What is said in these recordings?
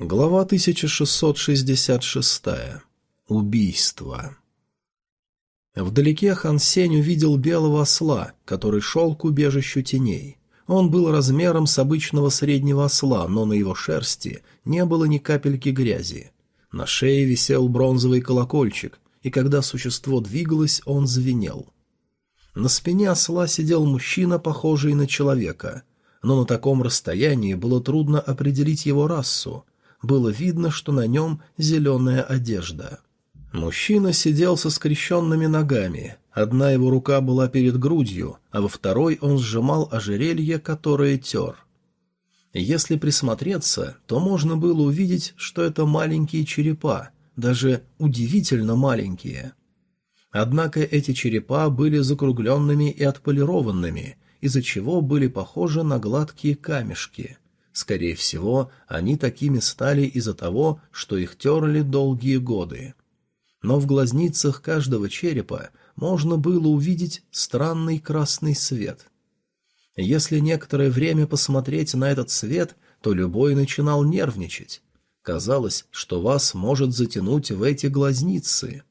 Глава 1666. Убийство. Вдалеке Хан Сень увидел белого осла, который шел к убежищу теней. Он был размером с обычного среднего осла, но на его шерсти не было ни капельки грязи. На шее висел бронзовый колокольчик, и когда существо двигалось, он звенел. На спине осла сидел мужчина, похожий на человека, но на таком расстоянии было трудно определить его расу — было видно, что на нем зеленая одежда. Мужчина сидел со скрещенными ногами, одна его рука была перед грудью, а во второй он сжимал ожерелье, которое тер. Если присмотреться, то можно было увидеть, что это маленькие черепа, даже удивительно маленькие. Однако эти черепа были закругленными и отполированными, из-за чего были похожи на гладкие камешки – Скорее всего, они такими стали из-за того, что их терли долгие годы. Но в глазницах каждого черепа можно было увидеть странный красный свет. Если некоторое время посмотреть на этот свет, то любой начинал нервничать. Казалось, что вас может затянуть в эти глазницы.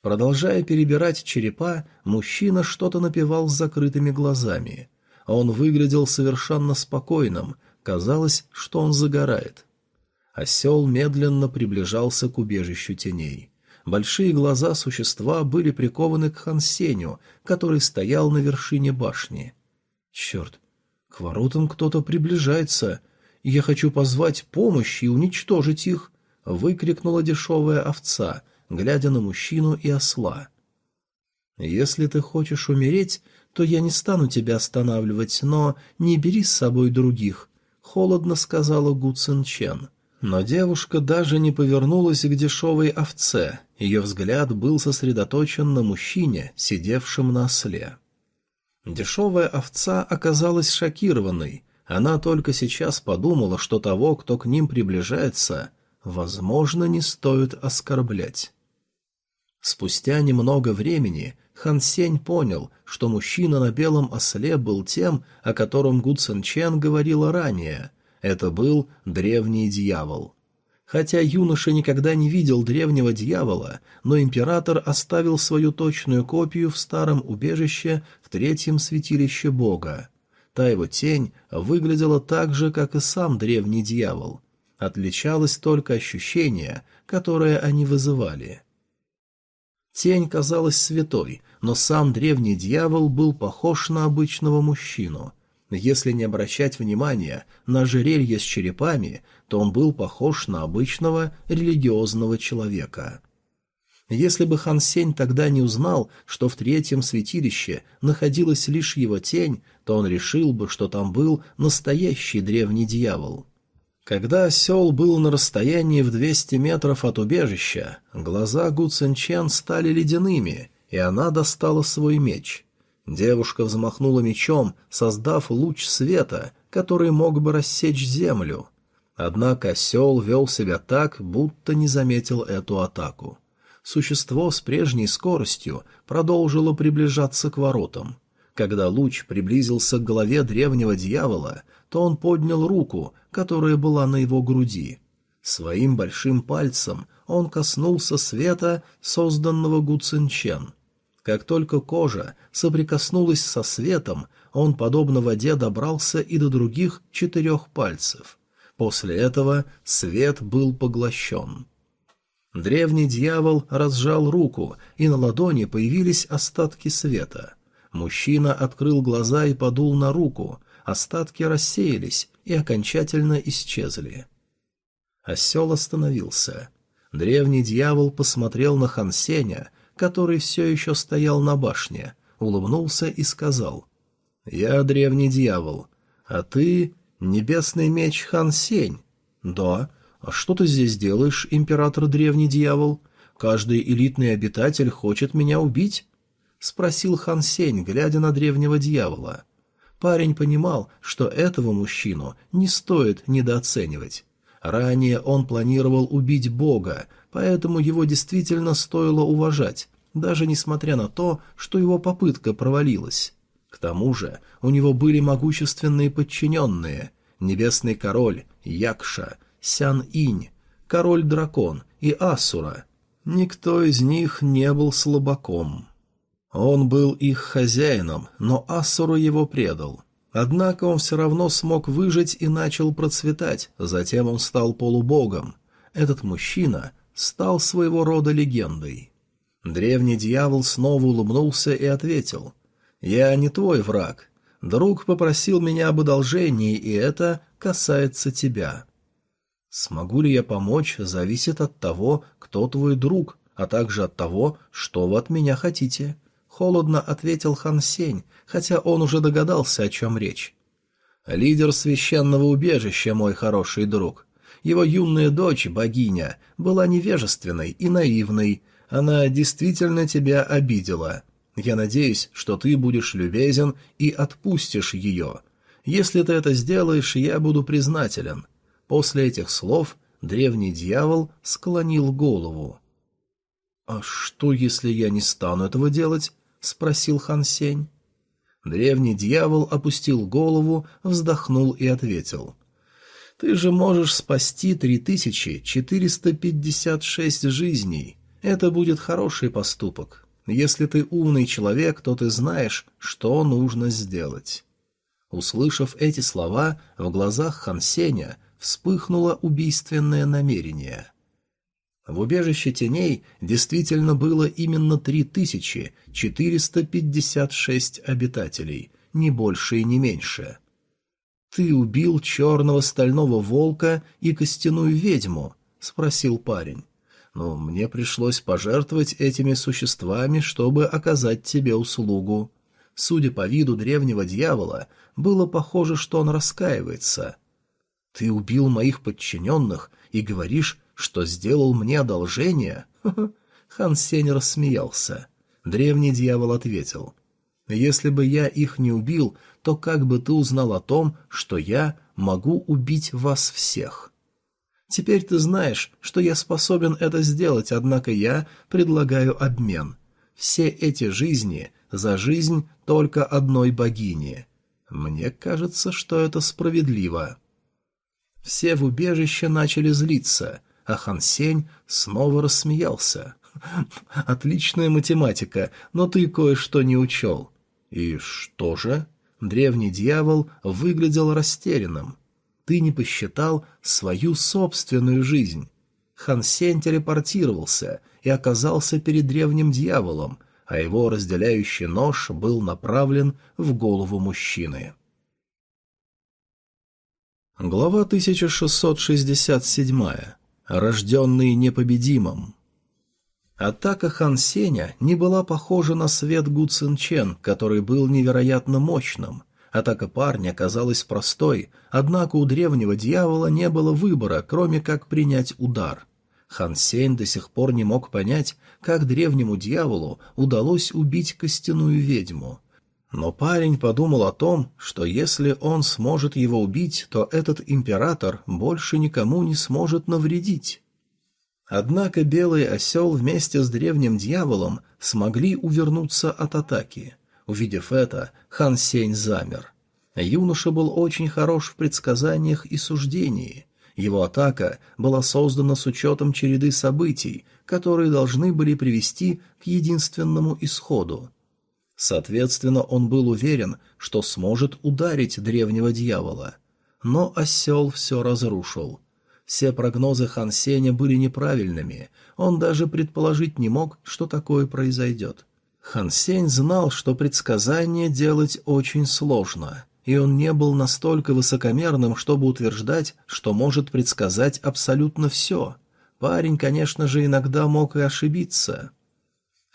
Продолжая перебирать черепа, мужчина что-то напевал с закрытыми глазами. Он выглядел совершенно спокойным, Казалось, что он загорает. Осел медленно приближался к убежищу теней. Большие глаза существа были прикованы к Хансеню, который стоял на вершине башни. «Черт, к воротам кто-то приближается. Я хочу позвать помощь и уничтожить их!» — выкрикнула дешевая овца, глядя на мужчину и осла. «Если ты хочешь умереть, то я не стану тебя останавливать, но не бери с собой других», — холодно сказала Гу Цин Чен. Но девушка даже не повернулась к дешевой овце, ее взгляд был сосредоточен на мужчине, сидевшем на осле. Дешевая овца оказалась шокированной, она только сейчас подумала, что того, кто к ним приближается, возможно, не стоит оскорблять. Спустя немного времени Хан Сень понял, что мужчина на белом осле был тем, о котором Гу Цин Чен говорила ранее. Это был древний дьявол. Хотя юноша никогда не видел древнего дьявола, но император оставил свою точную копию в старом убежище в третьем святилище бога. Та его тень выглядела так же, как и сам древний дьявол. Отличалось только ощущение, которое они вызывали. Тень казалась святой, но сам древний дьявол был похож на обычного мужчину. Если не обращать внимания на жерелье с черепами, то он был похож на обычного религиозного человека. Если бы Хан Сень тогда не узнал, что в третьем святилище находилась лишь его тень, то он решил бы, что там был настоящий древний дьявол. Когда осел был на расстоянии в 200 метров от убежища, глаза Гу Цинчен стали ледяными, и она достала свой меч. Девушка взмахнула мечом, создав луч света, который мог бы рассечь землю. Однако осел вел себя так, будто не заметил эту атаку. Существо с прежней скоростью продолжило приближаться к воротам. Когда луч приблизился к голове древнего дьявола, то он поднял руку, которая была на его груди. Своим большим пальцем он коснулся света, созданного Гу Цинчен. Как только кожа соприкоснулась со светом, он, подобно воде, добрался и до других четырех пальцев. После этого свет был поглощен. Древний дьявол разжал руку, и на ладони появились остатки света. Мужчина открыл глаза и подул на руку. Остатки рассеялись, и окончательно исчезли. Осел остановился. Древний дьявол посмотрел на Хансеня, который все еще стоял на башне, улыбнулся и сказал, «Я древний дьявол, а ты — небесный меч Хансень». «Да, а что ты здесь делаешь, император древний дьявол? Каждый элитный обитатель хочет меня убить?» — спросил Хансень, глядя на древнего дьявола. — Парень понимал, что этого мужчину не стоит недооценивать. Ранее он планировал убить бога, поэтому его действительно стоило уважать, даже несмотря на то, что его попытка провалилась. К тому же у него были могущественные подчиненные — Небесный Король, Якша, Сян-Инь, Король-Дракон и Асура. Никто из них не был слабаком. Он был их хозяином, но Асуру его предал. Однако он все равно смог выжить и начал процветать, затем он стал полубогом. Этот мужчина стал своего рода легендой. Древний дьявол снова улыбнулся и ответил. «Я не твой враг. Друг попросил меня об одолжении, и это касается тебя». «Смогу ли я помочь, зависит от того, кто твой друг, а также от того, что вы от меня хотите холодно ответил Хан Сень, хотя он уже догадался, о чем речь. «Лидер священного убежища, мой хороший друг. Его юная дочь, богиня, была невежественной и наивной. Она действительно тебя обидела. Я надеюсь, что ты будешь любезен и отпустишь ее. Если ты это сделаешь, я буду признателен». После этих слов древний дьявол склонил голову. «А что, если я не стану этого делать?» спросил Хан Сень. Древний дьявол опустил голову, вздохнул и ответил. «Ты же можешь спасти 3456 жизней. Это будет хороший поступок. Если ты умный человек, то ты знаешь, что нужно сделать». Услышав эти слова, в глазах Хансеня вспыхнуло убийственное намерение – в убежище теней действительно было именно 3456 обитателей, не больше и не меньше. «Ты убил черного стального волка и костяную ведьму?» — спросил парень. «Но мне пришлось пожертвовать этими существами, чтобы оказать тебе услугу». Судя по виду древнего дьявола, было похоже, что он раскаивается. «Ты убил моих подчиненных и говоришь, что сделал мне одолжение?» Ха -ха. Хан Сень рассмеялся. Древний дьявол ответил. «Если бы я их не убил, то как бы ты узнал о том, что я могу убить вас всех?» «Теперь ты знаешь, что я способен это сделать, однако я предлагаю обмен. Все эти жизни за жизнь только одной богини. Мне кажется, что это справедливо». Все в убежище начали злиться, а Хан Сень снова рассмеялся. «Отличная математика, но ты кое-что не учел». «И что же?» Древний дьявол выглядел растерянным. «Ты не посчитал свою собственную жизнь». Хан Сень телепортировался и оказался перед древним дьяволом, а его разделяющий нож был направлен в голову мужчины. Глава 1667 рожденный непобедимым. Атака Хан Сеня не была похожа на свет Гу Цин Чен, который был невероятно мощным. Атака парня казалась простой, однако у древнего дьявола не было выбора, кроме как принять удар. Хан Сень до сих пор не мог понять, как древнему дьяволу удалось убить костяную ведьму. Но парень подумал о том, что если он сможет его убить, то этот император больше никому не сможет навредить. Однако Белый Осел вместе с Древним Дьяволом смогли увернуться от атаки. Увидев это, Хан Сень замер. Юноша был очень хорош в предсказаниях и суждении. Его атака была создана с учетом череды событий, которые должны были привести к единственному исходу — Соответственно, он был уверен, что сможет ударить древнего дьявола. Но осел все разрушил. Все прогнозы Хан Сеня были неправильными, он даже предположить не мог, что такое произойдет. Хан Сень знал, что предсказания делать очень сложно, и он не был настолько высокомерным, чтобы утверждать, что может предсказать абсолютно все. Парень, конечно же, иногда мог и ошибиться.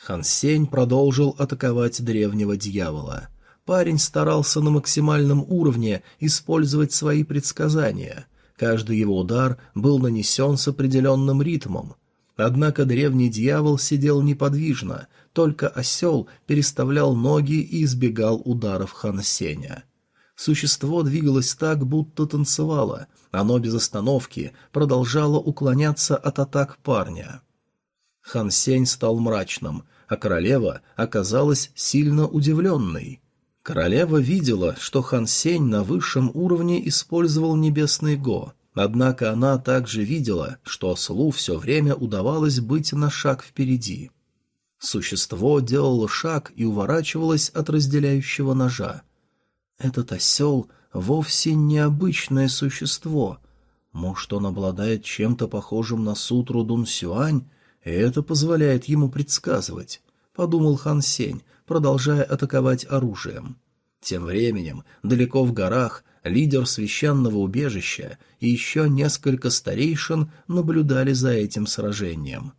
Хан Сень продолжил атаковать древнего дьявола. Парень старался на максимальном уровне использовать свои предсказания. Каждый его удар был нанесен с определенным ритмом. Однако древний дьявол сидел неподвижно, только осел переставлял ноги и избегал ударов Хан Сеня. Существо двигалось так, будто танцевало. Оно без остановки продолжало уклоняться от атак парня. Хан Сень стал мрачным, а королева оказалась сильно удивленной. Королева видела, что Хан Сень на высшем уровне использовал небесный Го, однако она также видела, что ослу все время удавалось быть на шаг впереди. Существо делало шаг и уворачивалось от разделяющего ножа. Этот осел вовсе необычное существо. Может, он обладает чем-то похожим на сутру Дун Сюань, это позволяет ему предсказывать, подумал Хан Сень, продолжая атаковать оружием. Тем временем, далеко в горах, лидер священного убежища и еще несколько старейшин наблюдали за этим сражением.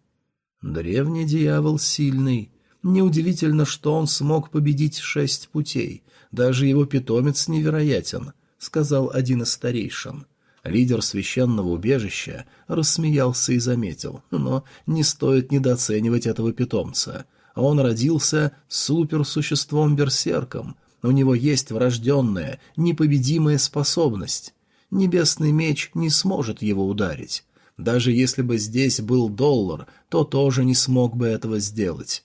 Древний дьявол сильный. Неудивительно, что он смог победить шесть путей. Даже его питомец невероятен, — сказал один из старейшин. Лидер священного убежища рассмеялся и заметил, но не стоит недооценивать этого питомца. Он родился суперсуществом-берсерком, у него есть врожденная, непобедимая способность. Небесный меч не сможет его ударить. Даже если бы здесь был доллар, то тоже не смог бы этого сделать.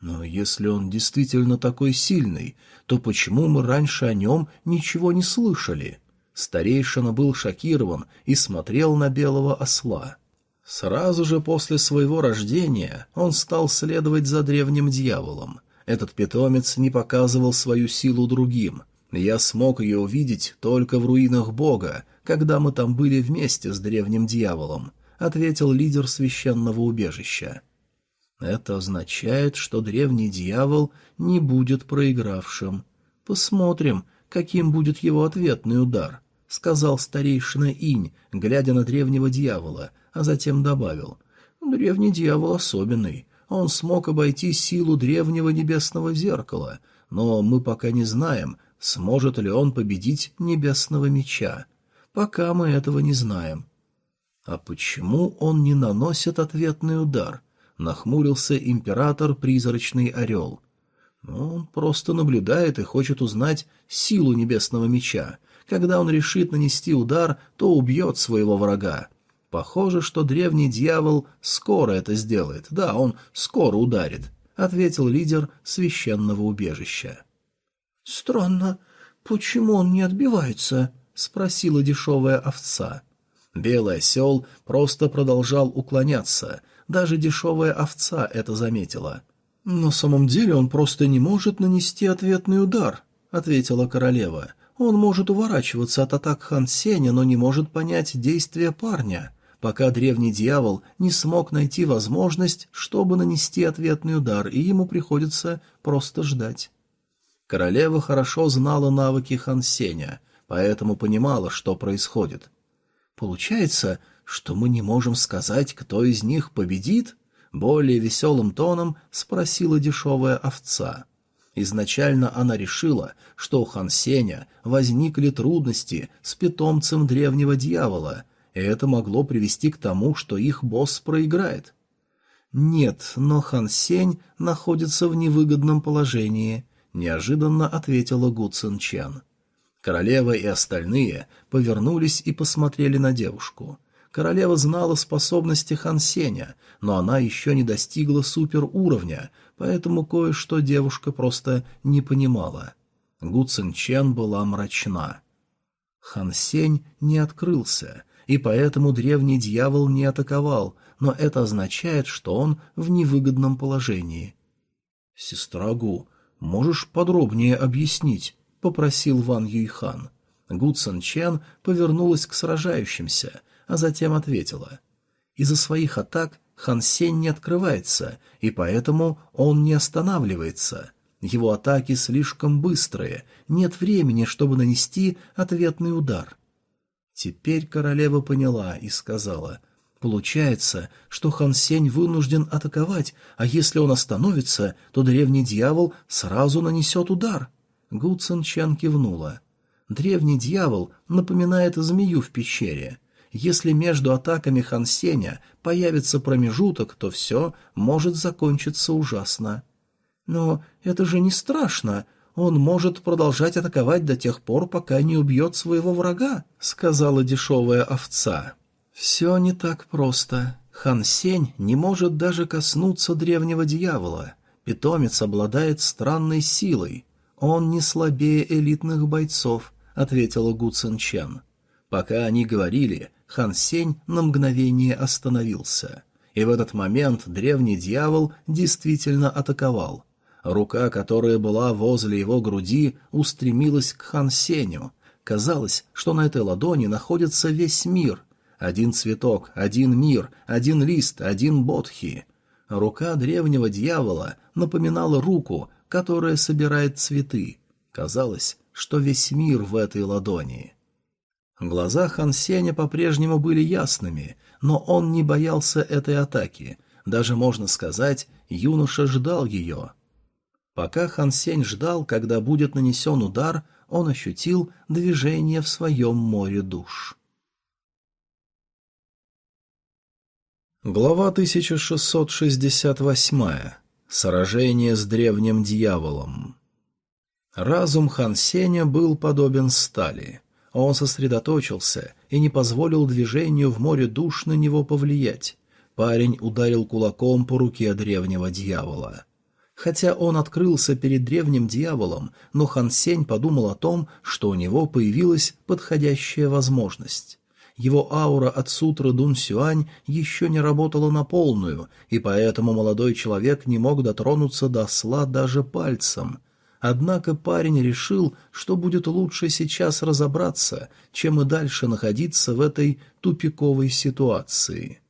Но если он действительно такой сильный, то почему мы раньше о нем ничего не слышали?» Старейшина был шокирован и смотрел на белого осла. Сразу же после своего рождения он стал следовать за древним дьяволом. Этот питомец не показывал свою силу другим. Я смог ее увидеть только в руинах бога, когда мы там были вместе с древним дьяволом, ответил лидер священного убежища. Это означает, что древний дьявол не будет проигравшим. Посмотрим, каким будет его ответный удар. — сказал старейшина Инь, глядя на древнего дьявола, а затем добавил. «Древний дьявол особенный. Он смог обойти силу древнего небесного зеркала, но мы пока не знаем, сможет ли он победить небесного меча. Пока мы этого не знаем». «А почему он не наносит ответный удар?» — нахмурился император Призрачный Орел. «Он просто наблюдает и хочет узнать силу небесного меча». Когда он решит нанести удар, то убьет своего врага. Похоже, что древний дьявол скоро это сделает. Да, он скоро ударит, ответил лидер священного убежища. Странно, почему он не отбивается? спросила дешевая овца. Белый осел просто продолжал уклоняться. Даже дешевая овца это заметила. «На самом деле он просто не может нанести ответный удар», — ответила королева. Он может уворачиваться от атак Хан Сеня, но не может понять действия парня, пока древний дьявол не смог найти возможность, чтобы нанести ответный удар, и ему приходится просто ждать. Королева хорошо знала навыки Хан Сеня, поэтому понимала, что происходит. «Получается, что мы не можем сказать, кто из них победит?» — более веселым тоном спросила дешевая овца. Изначально она решила, что у Хан Сеня возникли трудности с питомцем древнего дьявола, и это могло привести к тому, что их босс проиграет. «Нет, но Хан Сень находится в невыгодном положении», — неожиданно ответила Гу Цин Чан. Королева и остальные повернулись и посмотрели на девушку. Королева знала способности Хан Сеня, но она еще не достигла суперуровня, поэтому кое-что девушка просто не понимала. Гу Цин Чен была мрачна. Хан Сень не открылся, и поэтому древний дьявол не атаковал, но это означает, что он в невыгодном положении. «Сестра Гу, можешь подробнее объяснить?» — попросил Ван Юйхан. Гу Цин Чен повернулась к сражающимся, а затем ответила. Из-за своих атак Хансен не открывается, и поэтому он не останавливается. Его атаки слишком быстрые, нет времени, чтобы нанести ответный удар. Теперь королева поняла и сказала, «Получается, что Хансень вынужден атаковать, а если он остановится, то древний дьявол сразу нанесет удар». Гу Цинчан кивнула. «Древний дьявол напоминает змею в пещере». Если между атаками Хан Сеня появится промежуток, то все может закончиться ужасно. Но это же не страшно. Он может продолжать атаковать до тех пор, пока не убьет своего врага, сказала дешевая овца. Все не так просто. Хан Сень не может даже коснуться древнего дьявола. Питомец обладает странной силой. Он не слабее элитных бойцов, ответила Гу Цин Пока они говорили, Хан Сень на мгновение остановился. И в этот момент древний дьявол действительно атаковал. Рука, которая была возле его груди, устремилась к Хан Сеню. Казалось, что на этой ладони находится весь мир. Один цветок, один мир, один лист, один бодхи. Рука древнего дьявола напоминала руку, которая собирает цветы. Казалось, что весь мир в этой ладони. В глазах Хан Сеня по-прежнему были ясными, но он не боялся этой атаки. Даже, можно сказать, юноша ждал ее. Пока Хан Сень ждал, когда будет нанесен удар, он ощутил движение в своем море душ. Глава 1668. Сражение с древним дьяволом. Разум Хан Сеня был подобен стали — он сосредоточился и не позволил движению в море душ на него повлиять. Парень ударил кулаком по руке древнего дьявола. Хотя он открылся перед древним дьяволом, но Хан Сень подумал о том, что у него появилась подходящая возможность. Его аура от сутры Дун Сюань еще не работала на полную, и поэтому молодой человек не мог дотронуться до осла даже пальцем. Однако парень решил, что будет лучше сейчас разобраться, чем и дальше находиться в этой тупиковой ситуации.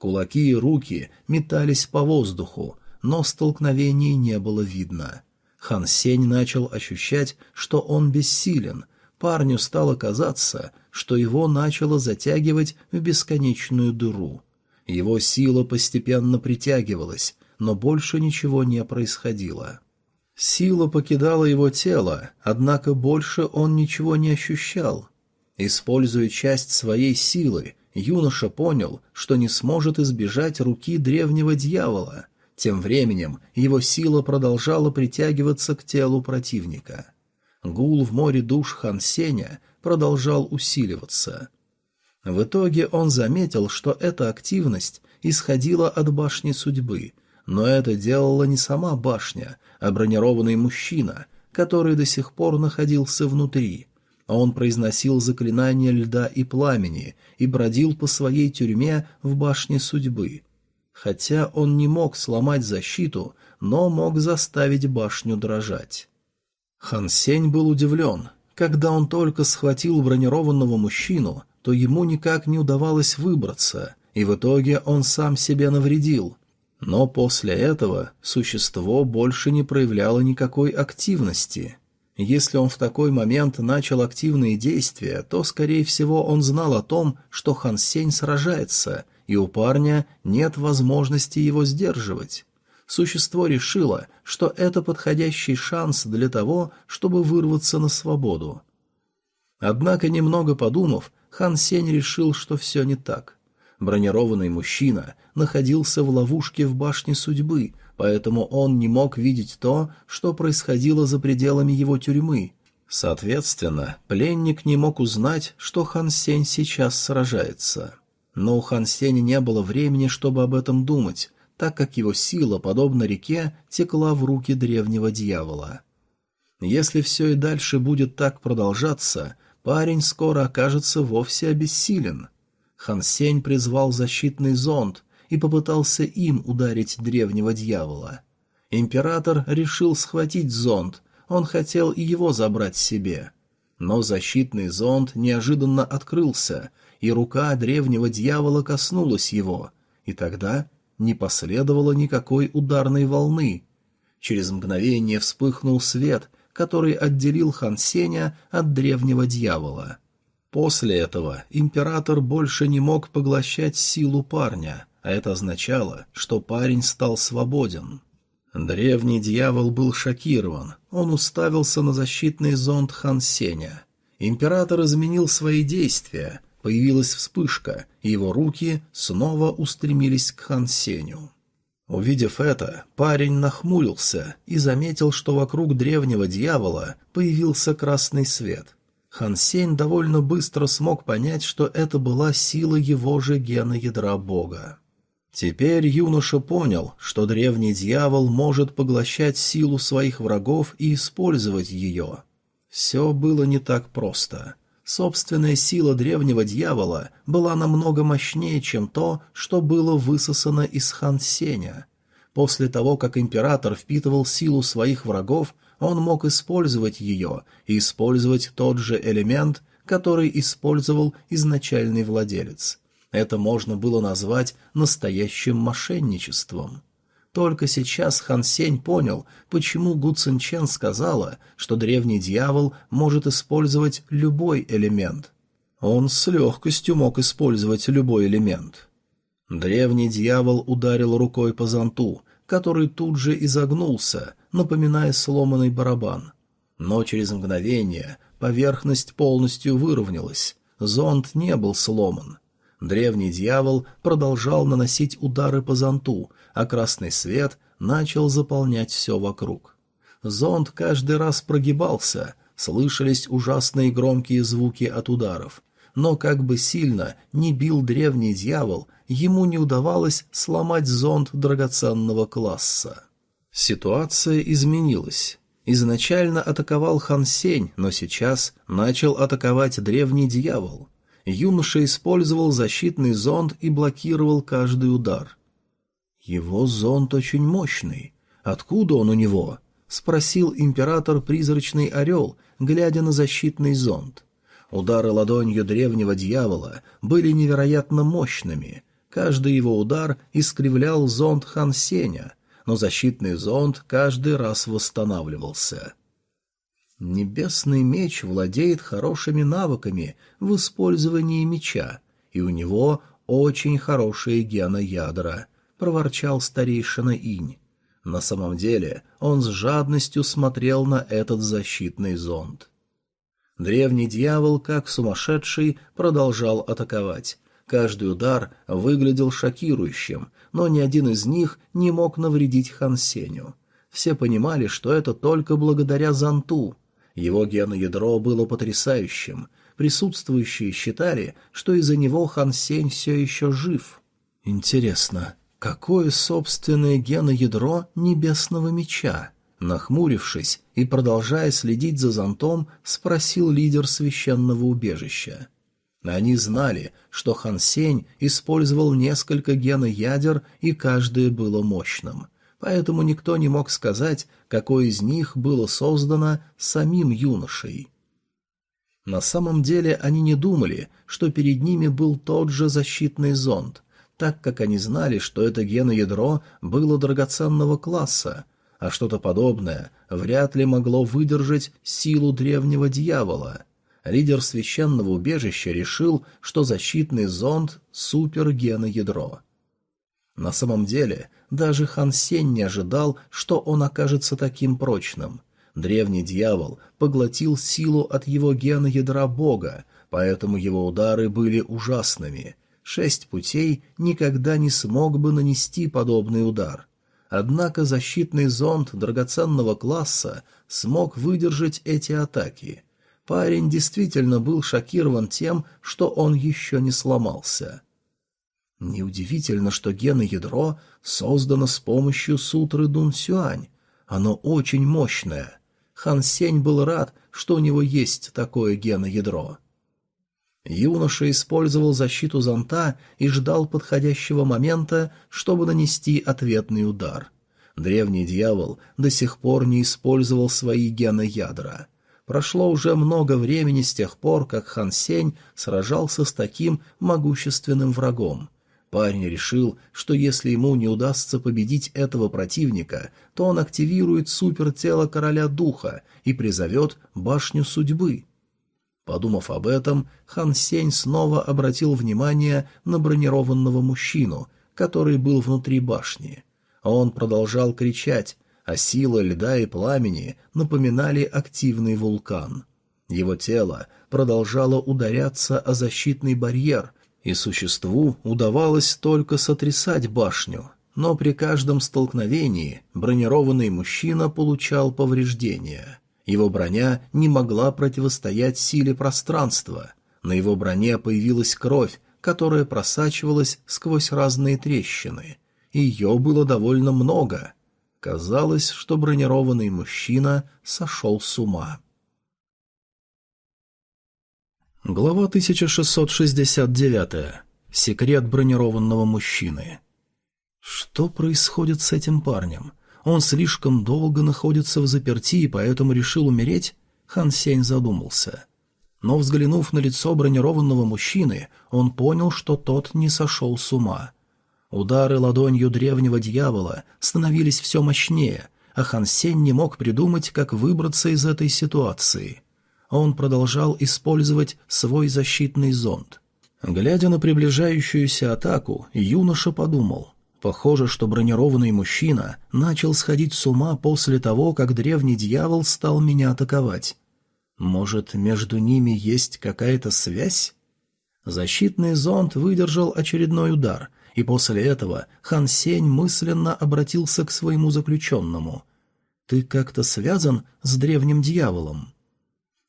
Кулаки и руки метались по воздуху, но столкновений не было видно. Хан Сень начал ощущать, что он бессилен. Парню стало казаться, что его начало затягивать в бесконечную дыру. Его сила постепенно притягивалась, но больше ничего не происходило. Сила покидала его тело, однако больше он ничего не ощущал. Используя часть своей силы, юноша понял, что не сможет избежать руки древнего дьявола. Тем временем его сила продолжала притягиваться к телу противника. Гул в море душ Хансеня продолжал усиливаться. В итоге он заметил, что эта активность исходила от башни судьбы, но это делала не сама башня — а бронированный мужчина, который до сих пор находился внутри. Он произносил заклинания льда и пламени и бродил по своей тюрьме в башне судьбы. Хотя он не мог сломать защиту, но мог заставить башню дрожать. Хансень был удивлен. Когда он только схватил бронированного мужчину, то ему никак не удавалось выбраться, и в итоге он сам себе навредил, но после этого существо больше не проявляло никакой активности. Если он в такой момент начал активные действия, то, скорее всего, он знал о том, что Хан Сень сражается, и у парня нет возможности его сдерживать. Существо решило, что это подходящий шанс для того, чтобы вырваться на свободу. Однако, немного подумав, Хан Сень решил, что все не так. Бронированный мужчина находился в ловушке в башне судьбы, поэтому он не мог видеть то, что происходило за пределами его тюрьмы. Соответственно, пленник не мог узнать, что Хансень сейчас сражается. Но у Хансеня не было времени, чтобы об этом думать, так как его сила, подобно реке, текла в руки древнего дьявола. Если все и дальше будет так продолжаться, парень скоро окажется вовсе обессилен. Хан Сень призвал защитный зонд и попытался им ударить древнего дьявола. Император решил схватить зонд, он хотел и его забрать себе. Но защитный зонд неожиданно открылся, и рука древнего дьявола коснулась его, и тогда не последовало никакой ударной волны. Через мгновение вспыхнул свет, который отделил Хан Сеня от древнего дьявола. После этого император больше не мог поглощать силу парня, а это означало, что парень стал свободен. Древний дьявол был шокирован, он уставился на защитный зонт Хан Сеня. Император изменил свои действия, появилась вспышка, и его руки снова устремились к Хан Сеню. Увидев это, парень нахмурился и заметил, что вокруг древнего дьявола появился красный свет. Хан Сень довольно быстро смог понять, что это была сила его же гена ядра бога. Теперь юноша понял, что древний дьявол может поглощать силу своих врагов и использовать ее. Все было не так просто. Собственная сила древнего дьявола была намного мощнее, чем то, что было высосано из Хан Сеня. После того, как император впитывал силу своих врагов, он мог использовать ее и использовать тот же элемент, который использовал изначальный владелец. Это можно было назвать настоящим мошенничеством. Только сейчас Хан Сень понял, почему Гу Цинчен сказала, что древний дьявол может использовать любой элемент. Он с легкостью мог использовать любой элемент. Древний дьявол ударил рукой по зонту, который тут же изогнулся, напоминая сломанный барабан. Но через мгновение поверхность полностью выровнялась, зонт не был сломан. Древний дьявол продолжал наносить удары по зонту, а красный свет начал заполнять все вокруг. Зонт каждый раз прогибался, слышались ужасные громкие звуки от ударов. Но как бы сильно ни бил древний дьявол, ему не удавалось сломать зонд драгоценного класса. Ситуация изменилась. Изначально атаковал Хан Сень, но сейчас начал атаковать древний дьявол. Юноша использовал защитный зонд и блокировал каждый удар. «Его зонд очень мощный. Откуда он у него?» — спросил император Призрачный Орел, глядя на защитный зонд. Удары ладонью древнего дьявола были невероятно мощными, Каждый его удар искривлял зонт Хан Сеня, но защитный зонт каждый раз восстанавливался. Небесный меч владеет хорошими навыками в использовании меча, и у него очень хорошие гена ядра, проворчал старейшина Инь. На самом деле он с жадностью смотрел на этот защитный зонд. Древний дьявол, как сумасшедший, продолжал атаковать, Каждый удар выглядел шокирующим, но ни один из них не мог навредить Хан Сеню. Все понимали, что это только благодаря Занту. Его геноядро было потрясающим. Присутствующие считали, что из-за него Хан Сень все еще жив. Интересно, какое собственное геноядро небесного меча? Нахмурившись и продолжая следить за Зантом, спросил лидер священного убежища. Они знали, что Хан Сень использовал несколько геноядер, и каждое было мощным. Поэтому никто не мог сказать, какое из них было создано самим юношей. На самом деле они не думали, что перед ними был тот же защитный зонд, так как они знали, что это геноядро было драгоценного класса, а что-то подобное вряд ли могло выдержать силу древнего дьявола — Лидер священного убежища решил, что защитный зонд — супергеноядро. На самом деле, даже Хан Сень не ожидал, что он окажется таким прочным. Древний дьявол поглотил силу от его гена ядра бога, поэтому его удары были ужасными. Шесть путей никогда не смог бы нанести подобный удар. Однако защитный зонд драгоценного класса смог выдержать эти атаки — Парень действительно был шокирован тем, что он еще не сломался. Неудивительно, что геноядро создано с помощью сутры Дунсюань. Оно очень мощное. Хан Сень был рад, что у него есть такое геноядро. Юноша использовал защиту зонта и ждал подходящего момента, чтобы нанести ответный удар. Древний дьявол до сих пор не использовал свои геноядра. ядра Прошло уже много времени с тех пор, как Хан Сень сражался с таким могущественным врагом. Парень решил, что если ему не удастся победить этого противника, то он активирует супертело короля духа и призовет башню судьбы. Подумав об этом, Хан Сень снова обратил внимание на бронированного мужчину, который был внутри башни. А он продолжал кричать а сила льда и пламени напоминали активный вулкан. Его тело продолжало ударяться о защитный барьер, и существу удавалось только сотрясать башню, но при каждом столкновении бронированный мужчина получал повреждения. Его броня не могла противостоять силе пространства. На его броне появилась кровь, которая просачивалась сквозь разные трещины. Ее было довольно много — Казалось, что бронированный мужчина сошел с ума. Глава 1669. Секрет бронированного мужчины. Что происходит с этим парнем? Он слишком долго находится в заперти и поэтому решил умереть? Хан Сень задумался. Но, взглянув на лицо бронированного мужчины, он понял, что тот не сошел с ума. Удары ладонью древнего дьявола становились все мощнее, а Хансен не мог придумать, как выбраться из этой ситуации. Он продолжал использовать свой защитный зонд. Глядя на приближающуюся атаку, юноша подумал. Похоже, что бронированный мужчина начал сходить с ума после того, как древний дьявол стал меня атаковать. Может, между ними есть какая-то связь? Защитный зонд выдержал очередной удар — и после этого Хан Сень мысленно обратился к своему заключенному. «Ты как-то связан с древним дьяволом?»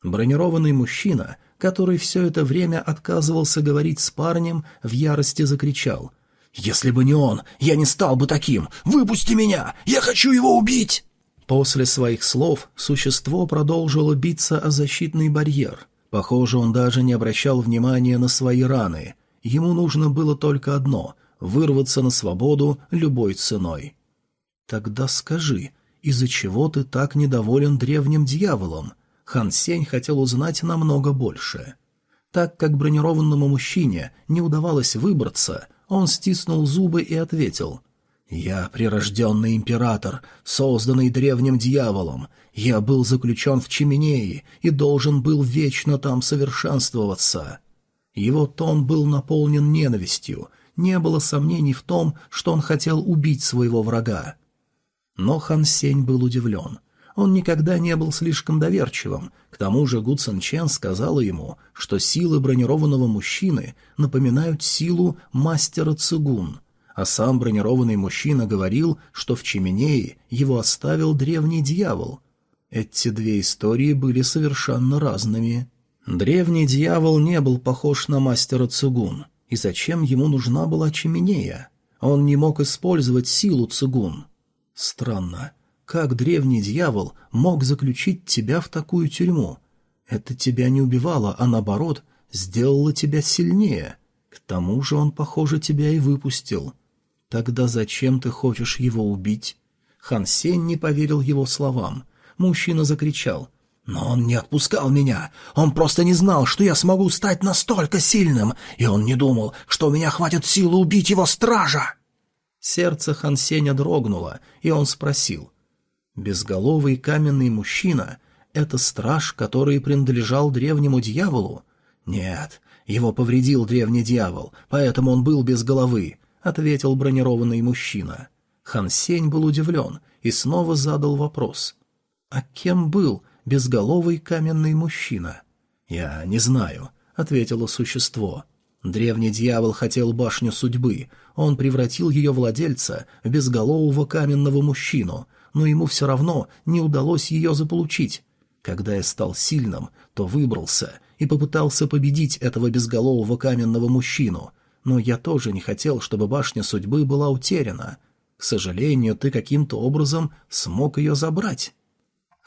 Бронированный мужчина, который все это время отказывался говорить с парнем, в ярости закричал. «Если бы не он, я не стал бы таким! Выпусти меня! Я хочу его убить!» После своих слов существо продолжило биться о защитный барьер. Похоже, он даже не обращал внимания на свои раны. Ему нужно было только одно вырваться на свободу любой ценой. «Тогда скажи, из-за чего ты так недоволен древним дьяволом?» Хан Сень хотел узнать намного больше. Так как бронированному мужчине не удавалось выбраться, он стиснул зубы и ответил – «Я прирожденный император, созданный древним дьяволом. Я был заключен в Чеменеи и должен был вечно там совершенствоваться». Его тон был наполнен ненавистью, не было сомнений в том, что он хотел убить своего врага. Но Хан Сень был удивлен. Он никогда не был слишком доверчивым, к тому же Гу Цин Чен сказала ему, что силы бронированного мужчины напоминают силу мастера Цигун, а сам бронированный мужчина говорил, что в Чеменее его оставил древний дьявол. Эти две истории были совершенно разными. Древний дьявол не был похож на мастера Цугун. И зачем ему нужна была Чеменея? Он не мог использовать силу цигун. Странно. Как древний дьявол мог заключить тебя в такую тюрьму? Это тебя не убивало, а наоборот, сделало тебя сильнее. К тому же он, похоже, тебя и выпустил. Тогда зачем ты хочешь его убить? Хан Сень не поверил его словам. Мужчина закричал — но он не отпускал меня. Он просто не знал, что я смогу стать настолько сильным, и он не думал, что у меня хватит силы убить его стража. Сердце Хансеня дрогнуло, и он спросил. «Безголовый каменный мужчина — это страж, который принадлежал древнему дьяволу?» «Нет, его повредил древний дьявол, поэтому он был без головы», — ответил бронированный мужчина. Хансень был удивлен и снова задал вопрос. «А кем был?» безголовый каменный мужчина. «Я не знаю», — ответило существо. Древний дьявол хотел башню судьбы, он превратил ее владельца в безголового каменного мужчину, но ему все равно не удалось ее заполучить. Когда я стал сильным, то выбрался и попытался победить этого безголового каменного мужчину, но я тоже не хотел, чтобы башня судьбы была утеряна. К сожалению, ты каким-то образом смог ее забрать».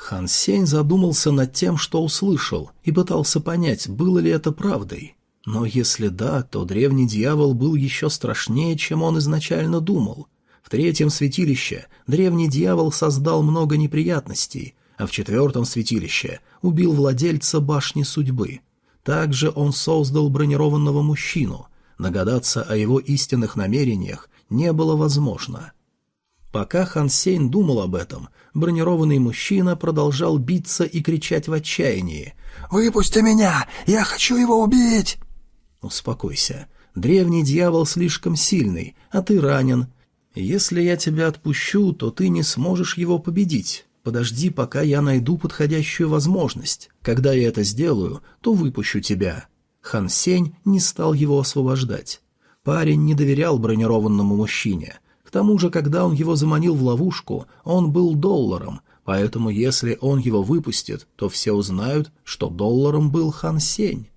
Хан Сень задумался над тем, что услышал, и пытался понять, было ли это правдой. Но если да, то древний дьявол был еще страшнее, чем он изначально думал. В третьем святилище древний дьявол создал много неприятностей, а в четвертом святилище убил владельца башни судьбы. Также он создал бронированного мужчину. Нагадаться о его истинных намерениях не было возможно. — Пока Хан Сень думал об этом, бронированный мужчина продолжал биться и кричать в отчаянии. «Выпусти меня! Я хочу его убить!» «Успокойся. Древний дьявол слишком сильный, а ты ранен. Если я тебя отпущу, то ты не сможешь его победить. Подожди, пока я найду подходящую возможность. Когда я это сделаю, то выпущу тебя». Хан Сень не стал его освобождать. Парень не доверял бронированному мужчине. Тому же, когда он его заманил в ловушку, он был долларом, поэтому если он его выпустит, то все узнают, что долларом был Хан Сень.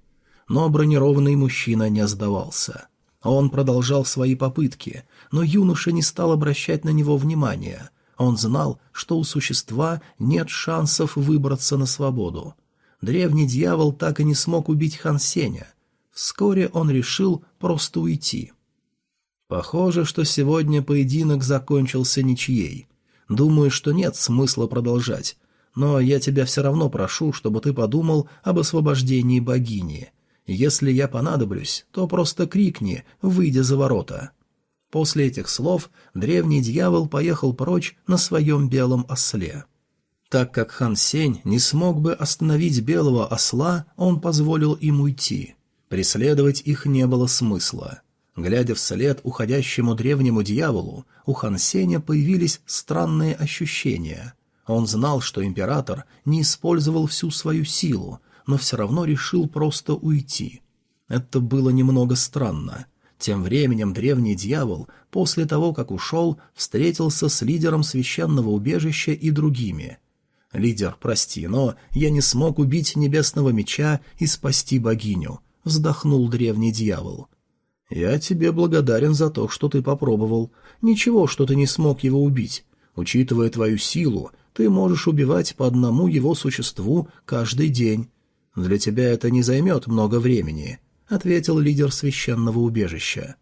Но бронированный мужчина не сдавался. Он продолжал свои попытки, но юноша не стал обращать на него внимания. Он знал, что у существа нет шансов выбраться на свободу. Древний дьявол так и не смог убить Хан Сеня. Вскоре он решил просто уйти. Похоже, что сегодня поединок закончился ничьей. Думаю, что нет смысла продолжать. Но я тебя все равно прошу, чтобы ты подумал об освобождении богини. Если я понадоблюсь, то просто крикни, выйдя за ворота». После этих слов древний дьявол поехал прочь на своем белом осле. Так как хан Сень не смог бы остановить белого осла, он позволил им уйти. Преследовать их не было смысла. Глядя вслед уходящему древнему дьяволу, у Хансеня появились странные ощущения. Он знал, что император не использовал всю свою силу, но все равно решил просто уйти. Это было немного странно. Тем временем древний дьявол, после того, как ушел, встретился с лидером священного убежища и другими. «Лидер, прости, но я не смог убить небесного меча и спасти богиню», — вздохнул древний дьявол. «Я тебе благодарен за то, что ты попробовал. Ничего, что ты не смог его убить. Учитывая твою силу, ты можешь убивать по одному его существу каждый день. Для тебя это не займет много времени», — ответил лидер священного убежища.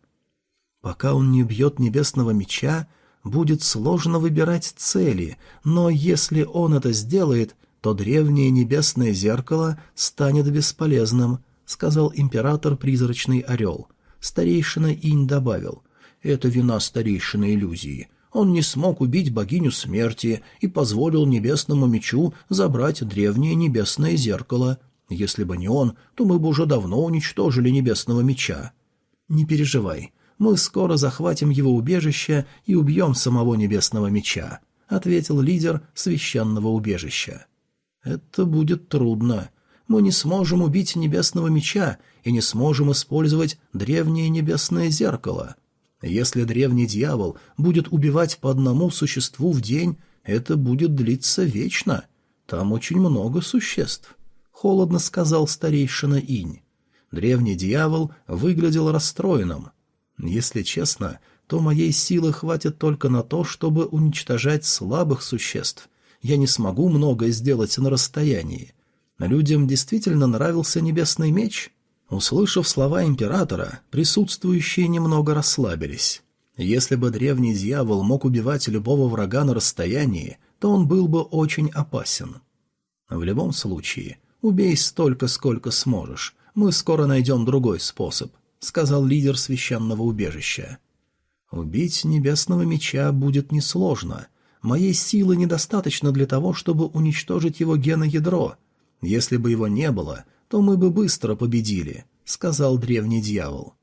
«Пока он не бьет небесного меча, будет сложно выбирать цели, но если он это сделает, то древнее небесное зеркало станет бесполезным», — сказал император Призрачный Орел. Старейшина Инь добавил, «Это вина старейшины иллюзии. Он не смог убить богиню смерти и позволил небесному мечу забрать древнее небесное зеркало. Если бы не он, то мы бы уже давно уничтожили небесного меча». «Не переживай, мы скоро захватим его убежище и убьем самого небесного меча», — ответил лидер священного убежища. «Это будет трудно. Мы не сможем убить небесного меча, и не сможем использовать древнее небесное зеркало. Если древний дьявол будет убивать по одному существу в день, это будет длиться вечно. Там очень много существ», — холодно сказал старейшина Инь. Древний дьявол выглядел расстроенным. «Если честно, то моей силы хватит только на то, чтобы уничтожать слабых существ. Я не смогу многое сделать на расстоянии. Людям действительно нравился небесный меч?» Услышав слова императора, присутствующие немного расслабились. Если бы древний дьявол мог убивать любого врага на расстоянии, то он был бы очень опасен. В любом случае, убей столько, сколько сможешь. Мы скоро найдем другой способ, сказал лидер священного убежища. Убить небесного меча будет несложно. Моей силы недостаточно для того, чтобы уничтожить его геноядро. Если бы его не было, то мы бы быстро победили», — сказал древний дьявол.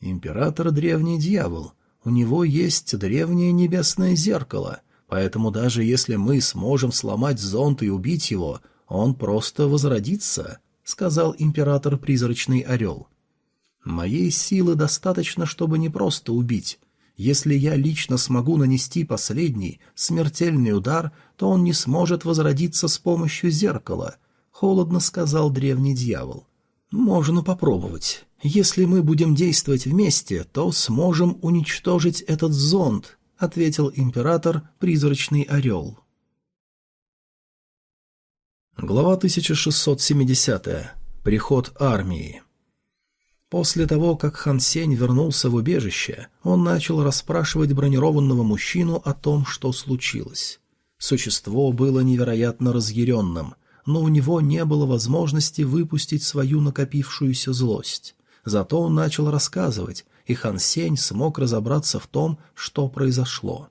«Император — древний дьявол. У него есть древнее небесное зеркало, поэтому даже если мы сможем сломать зонт и убить его, он просто возродится», — сказал император Призрачный Орел. «Моей силы достаточно, чтобы не просто убить». Если я лично смогу нанести последний, смертельный удар, то он не сможет возродиться с помощью зеркала холодно сказал древний дьявол. «Можно попробовать. Если мы будем действовать вместе, то сможем уничтожить этот зонд», — ответил император Призрачный Орел. Глава 1670. Приход армии. После того, как Хан Сень вернулся в убежище, он начал расспрашивать бронированного мужчину о том, что случилось. Существо было невероятно разъяренным — но у него не было возможности выпустить свою накопившуюся злость. Зато он начал рассказывать, и Хан Сень смог разобраться в том, что произошло.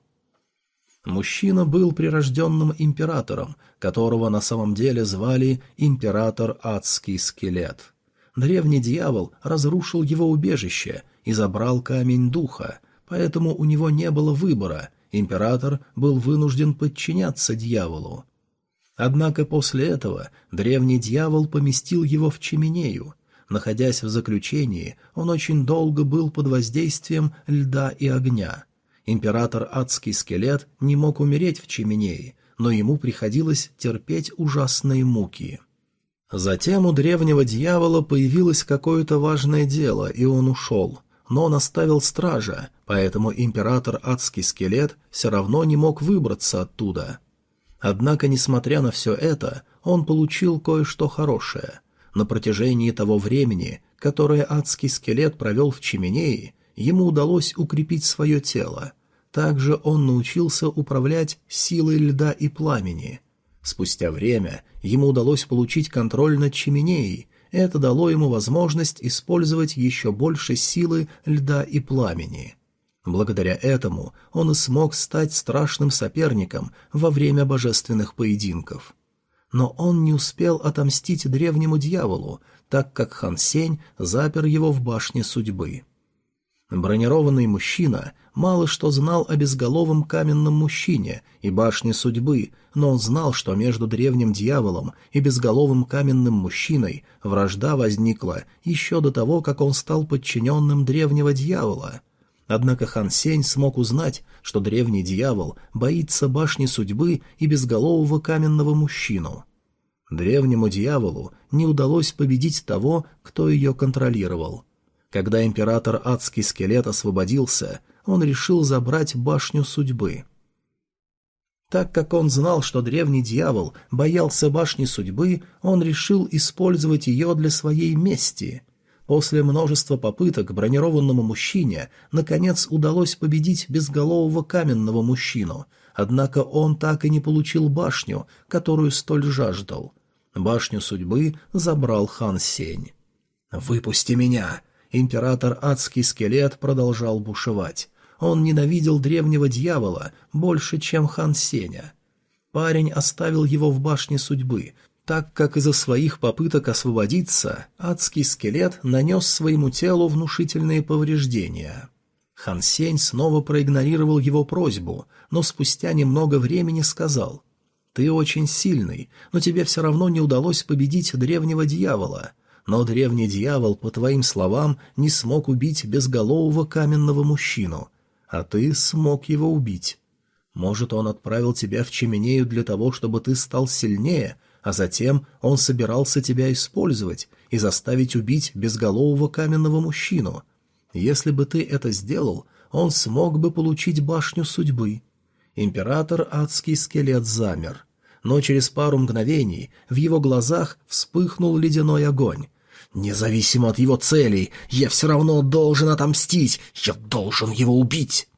Мужчина был прирожденным императором, которого на самом деле звали Император Адский Скелет. Древний дьявол разрушил его убежище и забрал камень духа, поэтому у него не было выбора, император был вынужден подчиняться дьяволу. Однако после этого древний дьявол поместил его в Чеменею. Находясь в заключении, он очень долго был под воздействием льда и огня. Император Адский Скелет не мог умереть в Чеменее, но ему приходилось терпеть ужасные муки. Затем у древнего дьявола появилось какое-то важное дело, и он ушел. Но он оставил стража, поэтому император Адский Скелет все равно не мог выбраться оттуда. Однако, несмотря на все это, он получил кое-что хорошее. На протяжении того времени, которое адский скелет провел в Чеменее, ему удалось укрепить свое тело. Также он научился управлять силой льда и пламени. Спустя время ему удалось получить контроль над Чеменеей, это дало ему возможность использовать еще больше силы льда и пламени. Благодаря этому он и смог стать страшным соперником во время божественных поединков. Но он не успел отомстить древнему дьяволу, так как Хан Сень запер его в башне судьбы. Бронированный мужчина мало что знал о безголовом каменном мужчине и башне судьбы, но он знал, что между древним дьяволом и безголовым каменным мужчиной вражда возникла еще до того, как он стал подчиненным древнего дьявола — Однако Хан Сень смог узнать, что древний дьявол боится башни судьбы и безголового каменного мужчину. Древнему дьяволу не удалось победить того, кто ее контролировал. Когда император Адский Скелет освободился, он решил забрать башню судьбы. Так как он знал, что древний дьявол боялся башни судьбы, он решил использовать ее для своей мести — После множества попыток бронированному мужчине, наконец, удалось победить безголового каменного мужчину, однако он так и не получил башню, которую столь жаждал. Башню судьбы забрал хан Сень. «Выпусти меня!» Император Адский Скелет продолжал бушевать. Он ненавидел древнего дьявола больше, чем хан Сеня. Парень оставил его в башне судьбы, так как из-за своих попыток освободиться адский скелет нанес своему телу внушительные повреждения. Хан Сень снова проигнорировал его просьбу, но спустя немного времени сказал «Ты очень сильный, но тебе все равно не удалось победить древнего дьявола. Но древний дьявол, по твоим словам, не смог убить безголового каменного мужчину, а ты смог его убить. Может, он отправил тебя в Чеменею для того, чтобы ты стал сильнее, — а затем он собирался тебя использовать и заставить убить безголового каменного мужчину. Если бы ты это сделал, он смог бы получить башню судьбы. Император адский скелет замер, но через пару мгновений в его глазах вспыхнул ледяной огонь. «Независимо от его целей, я все равно должен отомстить! Я должен его убить!»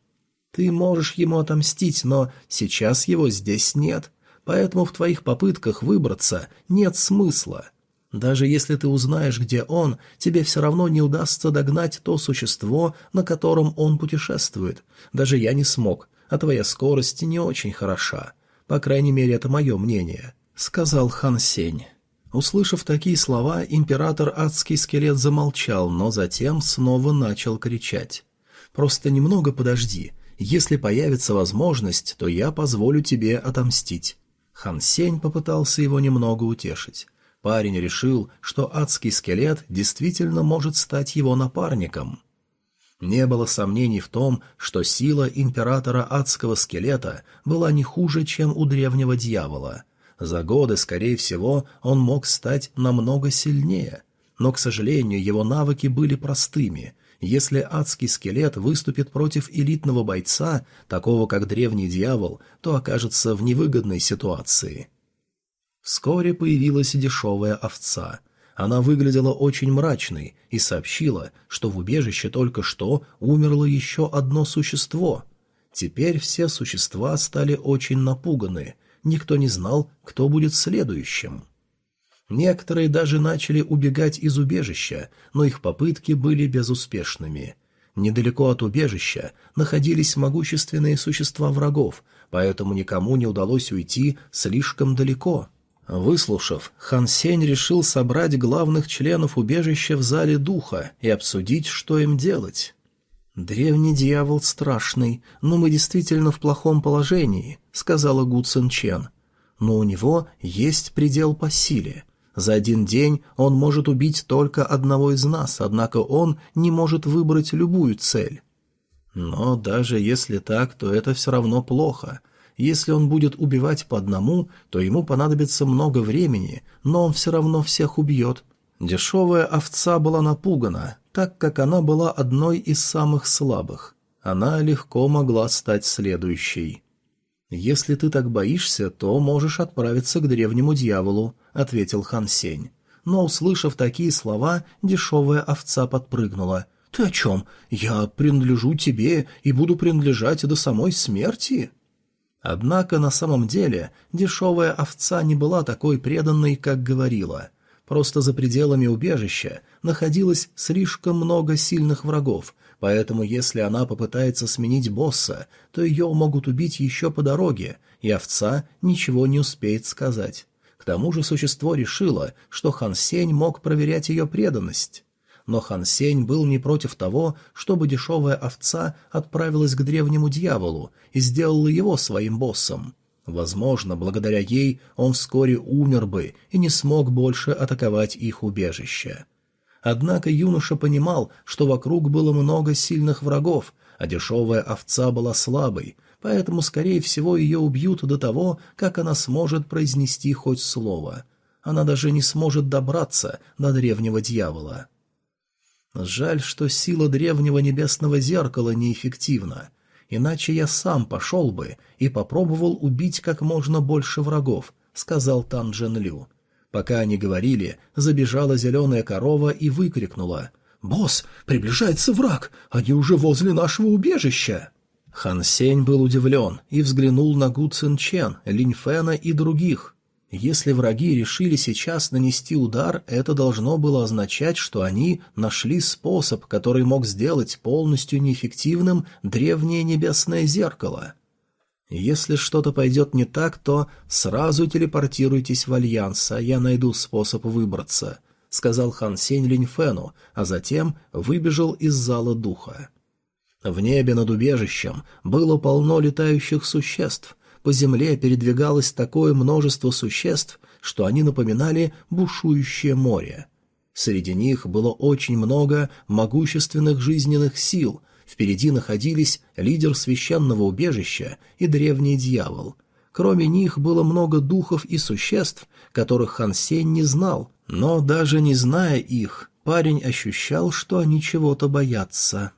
«Ты можешь ему отомстить, но сейчас его здесь нет», поэтому в твоих попытках выбраться нет смысла. Даже если ты узнаешь, где он, тебе все равно не удастся догнать то существо, на котором он путешествует. Даже я не смог, а твоя скорость не очень хороша. По крайней мере, это мое мнение», — сказал Хан Сень. Услышав такие слова, император адский скелет замолчал, но затем снова начал кричать. «Просто немного подожди. Если появится возможность, то я позволю тебе отомстить. Хан Сень попытался его немного утешить. Парень решил, что адский скелет действительно может стать его напарником. Не было сомнений в том, что сила императора адского скелета была не хуже, чем у древнего дьявола. За годы, скорее всего, он мог стать намного сильнее. Но, к сожалению, его навыки были простыми, если адский скелет выступит против элитного бойца, такого как древний дьявол, то окажется в невыгодной ситуации. Вскоре появилась дешевая овца. Она выглядела очень мрачной и сообщила, что в убежище только что умерло еще одно существо. Теперь все существа стали очень напуганы. Никто не знал, кто будет следующим. Некоторые даже начали убегать из убежища, но их попытки были безуспешными. Недалеко от убежища находились могущественные существа врагов, поэтому никому не удалось уйти слишком далеко. Выслушав, Хан Сень решил собрать главных членов убежища в зале духа и обсудить, что им делать. «Древний дьявол страшный, но мы действительно в плохом положении», — сказала Гу Цин Чен. «Но у него есть предел по силе. За один день он может убить только одного из нас, однако он не может выбрать любую цель. Но даже если так, то это все равно плохо. Если он будет убивать по одному, то ему понадобится много времени, но он все равно всех убьет. Дешевая овца была напугана, так как она была одной из самых слабых. Она легко могла стать следующей. «Если ты так боишься, то можешь отправиться к древнему дьяволу. — ответил Хан Сень. Но, услышав такие слова, дешевая овца подпрыгнула. «Ты о чем? Я принадлежу тебе и буду принадлежать до самой смерти?» Однако на самом деле дешевая овца не была такой преданной, как говорила. Просто за пределами убежища находилось слишком много сильных врагов, поэтому если она попытается сменить босса, то ее могут убить еще по дороге, и овца ничего не успеет сказать тому же существо решило, что Хан Сень мог проверять ее преданность. Но Хан Сень был не против того, чтобы дешевая овца отправилась к древнему дьяволу и сделала его своим боссом. Возможно, благодаря ей он вскоре умер бы и не смог больше атаковать их убежище. Однако юноша понимал, что вокруг было много сильных врагов, а дешевая овца была слабой, поэтому, скорее всего, ее убьют до того, как она сможет произнести хоть слово. Она даже не сможет добраться до древнего дьявола. Жаль, что сила древнего небесного зеркала неэффективна, иначе я сам пошел бы и попробовал убить как можно больше врагов, сказал Тан Джен Лю. Пока они говорили, забежала зеленая корова и выкрикнула. «Босс, приближается враг! Они уже возле нашего убежища!» Хан Сень был удивлен и взглянул на Гу Цин Чен, Линь Фэна и других. Если враги решили сейчас нанести удар, это должно было означать, что они нашли способ, который мог сделать полностью неэффективным древнее небесное зеркало. Если что-то пойдет не так, то сразу телепортируйтесь в Альянс, а я найду способ выбраться, — сказал Хан Сень Линь Фэну, а затем выбежал из зала духа. В небе над убежищем было полно летающих существ. По земле передвигалось такое множество существ, что они напоминали бушующее море. Среди них было очень много могущественных жизненных сил. Впереди находились лидер священного убежища и древний дьявол. Кроме них было много духов и существ, которых Хансен не знал, но даже не зная их, парень ощущал, что они чего-то боятся.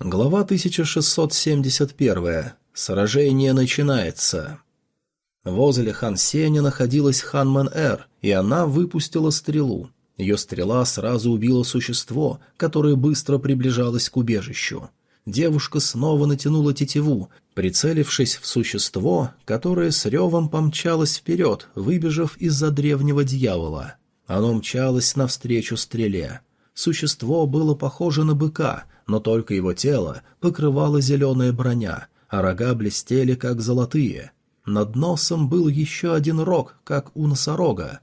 Глава 1671. Сражение начинается. Возле Хан Сеня находилась Хан Мэн Эр, и она выпустила стрелу. Ее стрела сразу убила существо, которое быстро приближалось к убежищу. Девушка снова натянула тетиву, прицелившись в существо, которое с ревом помчалось вперед, выбежав из-за древнего дьявола. Оно мчалось навстречу стреле. Существо было похоже на быка — но только его тело покрывала зеленая броня, а рога блестели, как золотые. Над носом был еще один рог, как у носорога.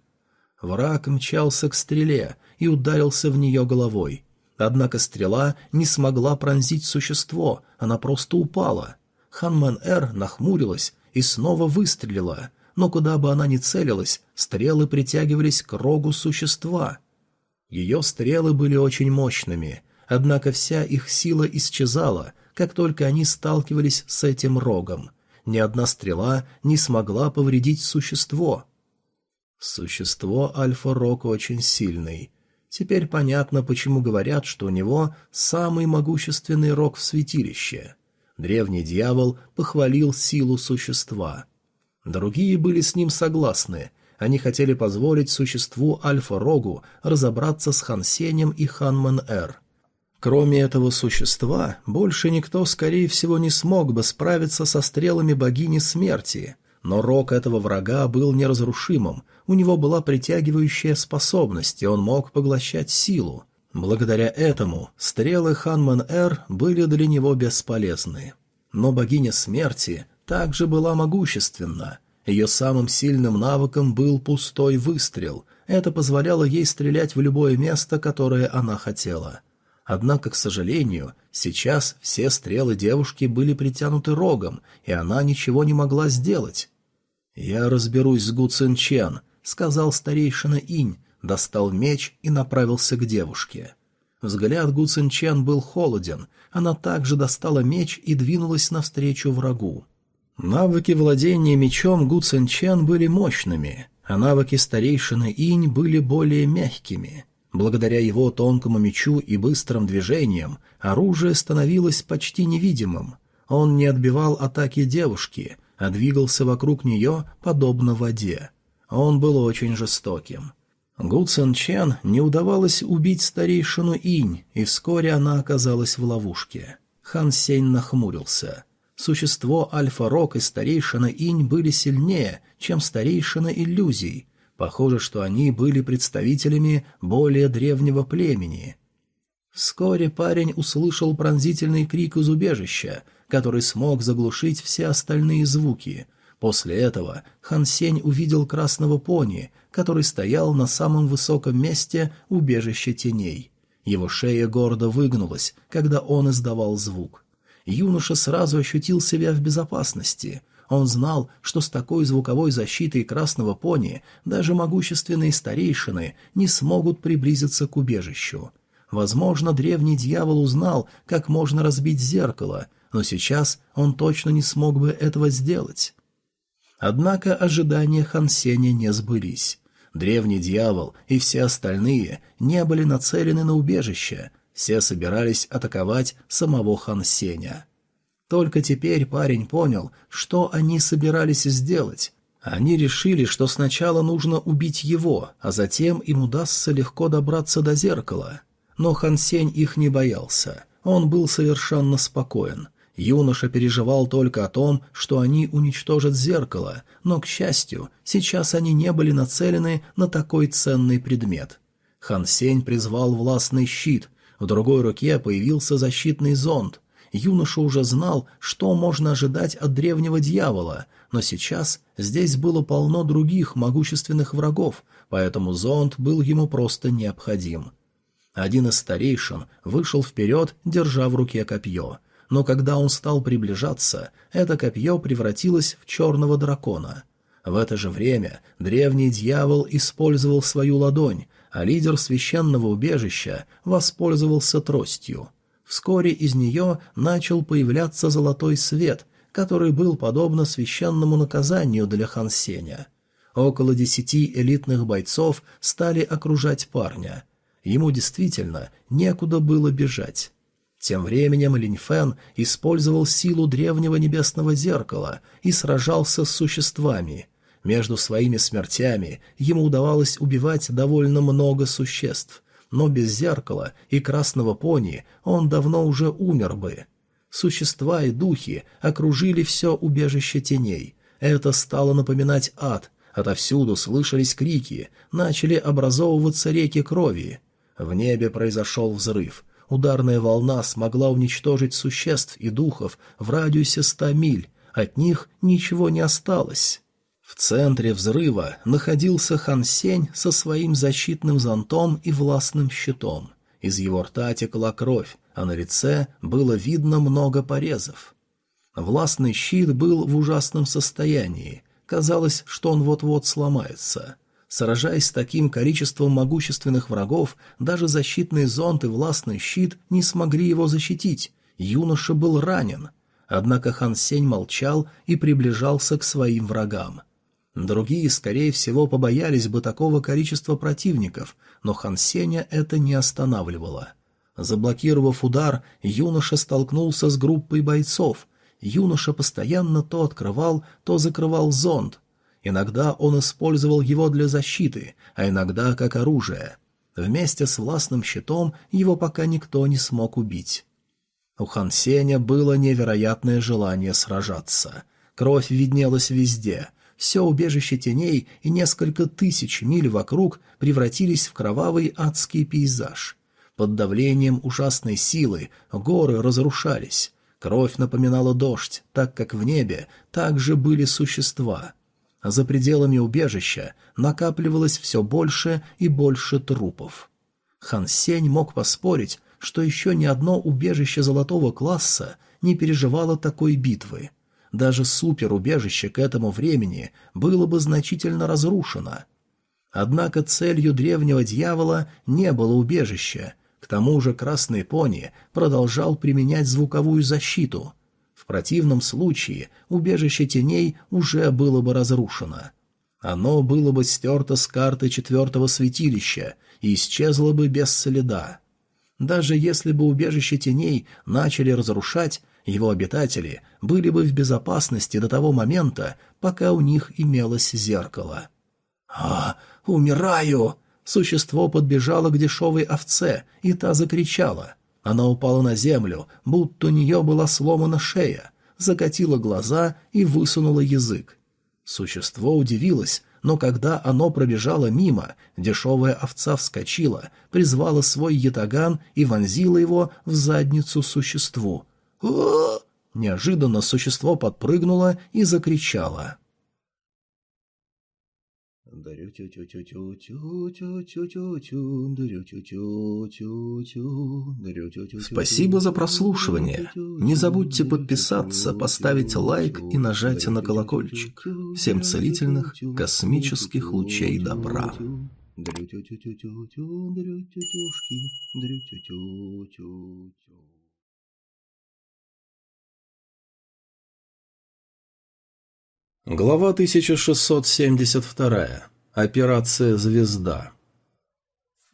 Враг мчался к стреле и ударился в нее головой. Однако стрела не смогла пронзить существо, она просто упала. Ханмен-Эр нахмурилась и снова выстрелила, но куда бы она ни целилась, стрелы притягивались к рогу существа. Ее стрелы были очень мощными, Однако вся их сила исчезала, как только они сталкивались с этим рогом. Ни одна стрела не смогла повредить существо. Существо Альфа-Рог очень сильный. Теперь понятно, почему говорят, что у него самый могущественный рог в святилище. Древний дьявол похвалил силу существа. Другие были с ним согласны. Они хотели позволить существу Альфа-Рогу разобраться с Хан Сенем и Ханман-Эр. Кроме этого существа, больше никто, скорее всего, не смог бы справиться со стрелами богини смерти. Но рок этого врага был неразрушимым, у него была притягивающая способность, и он мог поглощать силу. Благодаря этому стрелы Ханман-Эр были для него бесполезны. Но богиня смерти также была могущественна. Ее самым сильным навыком был пустой выстрел. Это позволяло ей стрелять в любое место, которое она хотела – Однако, к сожалению, сейчас все стрелы девушки были притянуты рогом, и она ничего не могла сделать. «Я разберусь с Гу Цин Чен», — сказал старейшина Инь, достал меч и направился к девушке. Взгляд Гу Цин Чен был холоден, она также достала меч и двинулась навстречу врагу. Навыки владения мечом Гу Цин Чен были мощными, а навыки старейшины Инь были более мягкими — Благодаря его тонкому мечу и быстрым движениям оружие становилось почти невидимым. Он не отбивал атаки девушки, а двигался вокруг нее, подобно воде. Он был очень жестоким. Гу Цен Чен не удавалось убить старейшину Инь, и вскоре она оказалась в ловушке. Хан Сень нахмурился. Существо Альфа-Рок и старейшина Инь были сильнее, чем старейшина Иллюзий, Похоже, что они были представителями более древнего племени. Вскоре парень услышал пронзительный крик из убежища, который смог заглушить все остальные звуки. После этого Хан Сень увидел красного пони, который стоял на самом высоком месте убежища теней. Его шея гордо выгнулась, когда он издавал звук. Юноша сразу ощутил себя в безопасности — а он знал, что с такой звуковой защитой красного пони даже могущественные старейшины не смогут приблизиться к убежищу. Возможно, древний дьявол узнал, как можно разбить зеркало, но сейчас он точно не смог бы этого сделать. Однако ожидания Хансеня не сбылись. Древний дьявол и все остальные не были нацелены на убежище, все собирались атаковать самого Хансеня. Только теперь парень понял, что они собирались сделать. Они решили, что сначала нужно убить его, а затем им удастся легко добраться до зеркала. Но Хан Сень их не боялся. Он был совершенно спокоен. Юноша переживал только о том, что они уничтожат зеркало, но, к счастью, сейчас они не были нацелены на такой ценный предмет. Хан Сень призвал властный щит. В другой руке появился защитный зонт юноша уже знал, что можно ожидать от древнего дьявола, но сейчас здесь было полно других могущественных врагов, поэтому зонт был ему просто необходим. Один из старейшин вышел вперед, держа в руке копье. Но когда он стал приближаться, это копье превратилось в черного дракона. В это же время древний дьявол использовал свою ладонь, а лидер священного убежища воспользовался тростью — Вскоре из нее начал появляться золотой свет, который был подобно священному наказанию для Хан Сеня. Около десяти элитных бойцов стали окружать парня. Ему действительно некуда было бежать. Тем временем Линь Фэн использовал силу древнего небесного зеркала и сражался с существами. Между своими смертями ему удавалось убивать довольно много существ — но без зеркала и красного пони он давно уже умер бы. Существа и духи окружили все убежище теней. Это стало напоминать ад. Отовсюду слышались крики, начали образовываться реки крови. В небе произошел взрыв. Ударная волна смогла уничтожить существ и духов в радиусе ста миль. От них ничего не осталось. В центре взрыва находился Хан Сень со своим защитным зонтом и властным щитом. Из его рта текла кровь, а на лице было видно много порезов. Властный щит был в ужасном состоянии. Казалось, что он вот-вот сломается. Сражаясь с таким количеством могущественных врагов, даже защитный зонт и властный щит не смогли его защитить. Юноша был ранен. Однако Хан Сень молчал и приближался к своим врагам. Другие, скорее всего, побоялись бы такого количества противников, но Хан Сеня это не останавливало. Заблокировав удар, юноша столкнулся с группой бойцов. Юноша постоянно то открывал, то закрывал зонд. Иногда он использовал его для защиты, а иногда как оружие. Вместе с властным щитом его пока никто не смог убить. У Хан Сеня было невероятное желание сражаться. Кровь виднелась везде — все убежище теней и несколько тысяч миль вокруг превратились в кровавый адский пейзаж. Под давлением ужасной силы горы разрушались. Кровь напоминала дождь, так как в небе также были существа. За пределами убежища накапливалось все больше и больше трупов. Хан Сень мог поспорить, что еще ни одно убежище золотого класса не переживало такой битвы — даже суперубежище к этому времени было бы значительно разрушено. Однако целью древнего дьявола не было убежища, к тому же красный пони продолжал применять звуковую защиту. В противном случае убежище теней уже было бы разрушено. Оно было бы стерто с карты четвертого святилища и исчезло бы без следа. Даже если бы убежище теней начали разрушать, его обитатели были бы в безопасности до того момента, пока у них имелось зеркало. «А, умираю!» Существо подбежало к дешевой овце, и та закричала. Она упала на землю, будто у нее была сломана шея, закатила глаза и высунула язык. Существо удивилось, но когда оно пробежало мимо, дешевая овца вскочила, призвала свой ятаган и вонзила его в задницу существу, «Э?» Неожиданно существо подпрыгнуло и закричало. Спасибо за прослушивание. Не забудьте подписаться, поставить лайк и нажать на колокольчик. Всем целительных космических лучей добра. Дрю-тю-тю-тю-тю, дрю-тю-тюшки, дрю-тю-тю-тю-тю. Глава 1672. Операция «Звезда».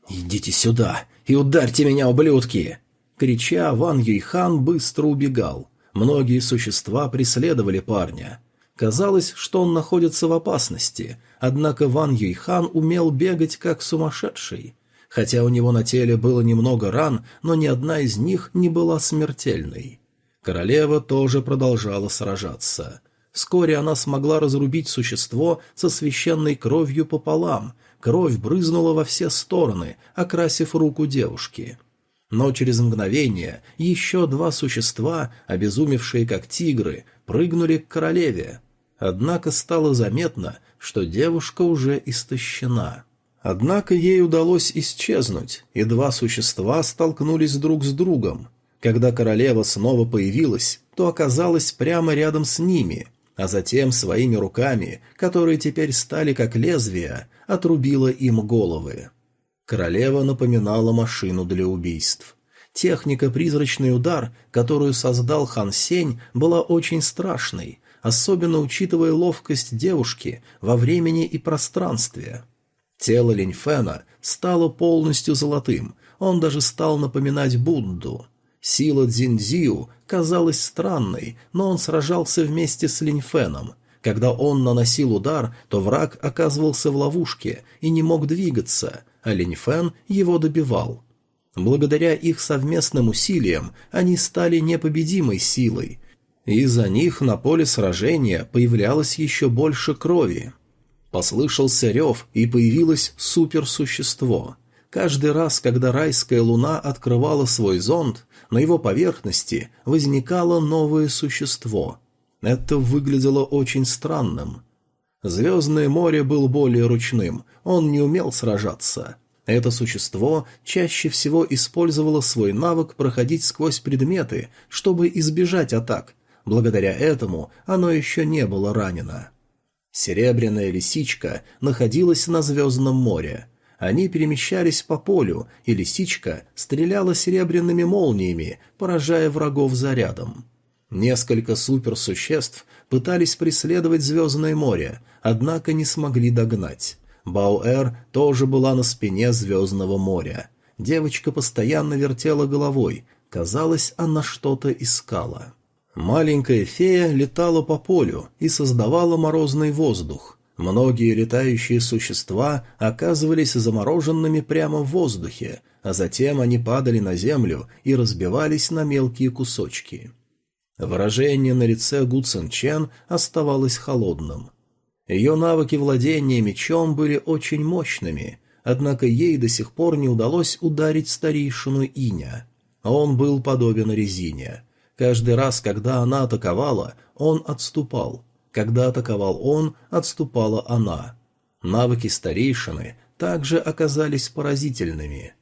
«Идите сюда и ударьте меня, ублюдки!» Крича, Ван Юйхан быстро убегал. Многие существа преследовали парня. Казалось, что он находится в опасности, однако Ван Юйхан умел бегать как сумасшедший. Хотя у него на теле было немного ран, но ни одна из них не была смертельной. Королева тоже продолжала сражаться – Вскоре она смогла разрубить существо со священной кровью пополам. Кровь брызнула во все стороны, окрасив руку девушки. Но через мгновение еще два существа, обезумевшие как тигры, прыгнули к королеве. Однако стало заметно, что девушка уже истощена. Однако ей удалось исчезнуть, и два существа столкнулись друг с другом. Когда королева снова появилась, то оказалась прямо рядом с ними – а затем своими руками, которые теперь стали как лезвия, отрубила им головы. Королева напоминала машину для убийств. Техника «Призрачный удар», которую создал Хан Сень, была очень страшной, особенно учитывая ловкость девушки во времени и пространстве. Тело Линь Фэна стало полностью золотым, он даже стал напоминать Будду – Сила Дзиндзю казалась странной, но он сражался вместе с Линьфеном. Когда он наносил удар, то враг оказывался в ловушке и не мог двигаться, а Линьфен его добивал. Благодаря их совместным усилиям они стали непобедимой силой. Из-за них на поле сражения появлялось еще больше крови. Послышался рев, и появилось суперсущество — Каждый раз, когда райская луна открывала свой зонт, на его поверхности возникало новое существо. Это выглядело очень странным. Звездное море был более ручным, он не умел сражаться. Это существо чаще всего использовало свой навык проходить сквозь предметы, чтобы избежать атак. Благодаря этому оно еще не было ранено. Серебряная лисичка находилась на Звездном море – они перемещались по полю, и лисичка стреляла серебряными молниями, поражая врагов зарядом. Несколько суперсуществ пытались преследовать Звездное море, однако не смогли догнать. Бауэр тоже была на спине Звездного моря. Девочка постоянно вертела головой, казалось, она что-то искала. Маленькая фея летала по полю и создавала морозный воздух, Многие летающие существа оказывались замороженными прямо в воздухе, а затем они падали на землю и разбивались на мелкие кусочки. Выражение на лице Гу Цин Чен оставалось холодным. Ее навыки владения мечом были очень мощными, однако ей до сих пор не удалось ударить старейшину Иня. Он был подобен резине. Каждый раз, когда она атаковала, он отступал – когда атаковал он, отступала она. Навыки старейшины также оказались поразительными.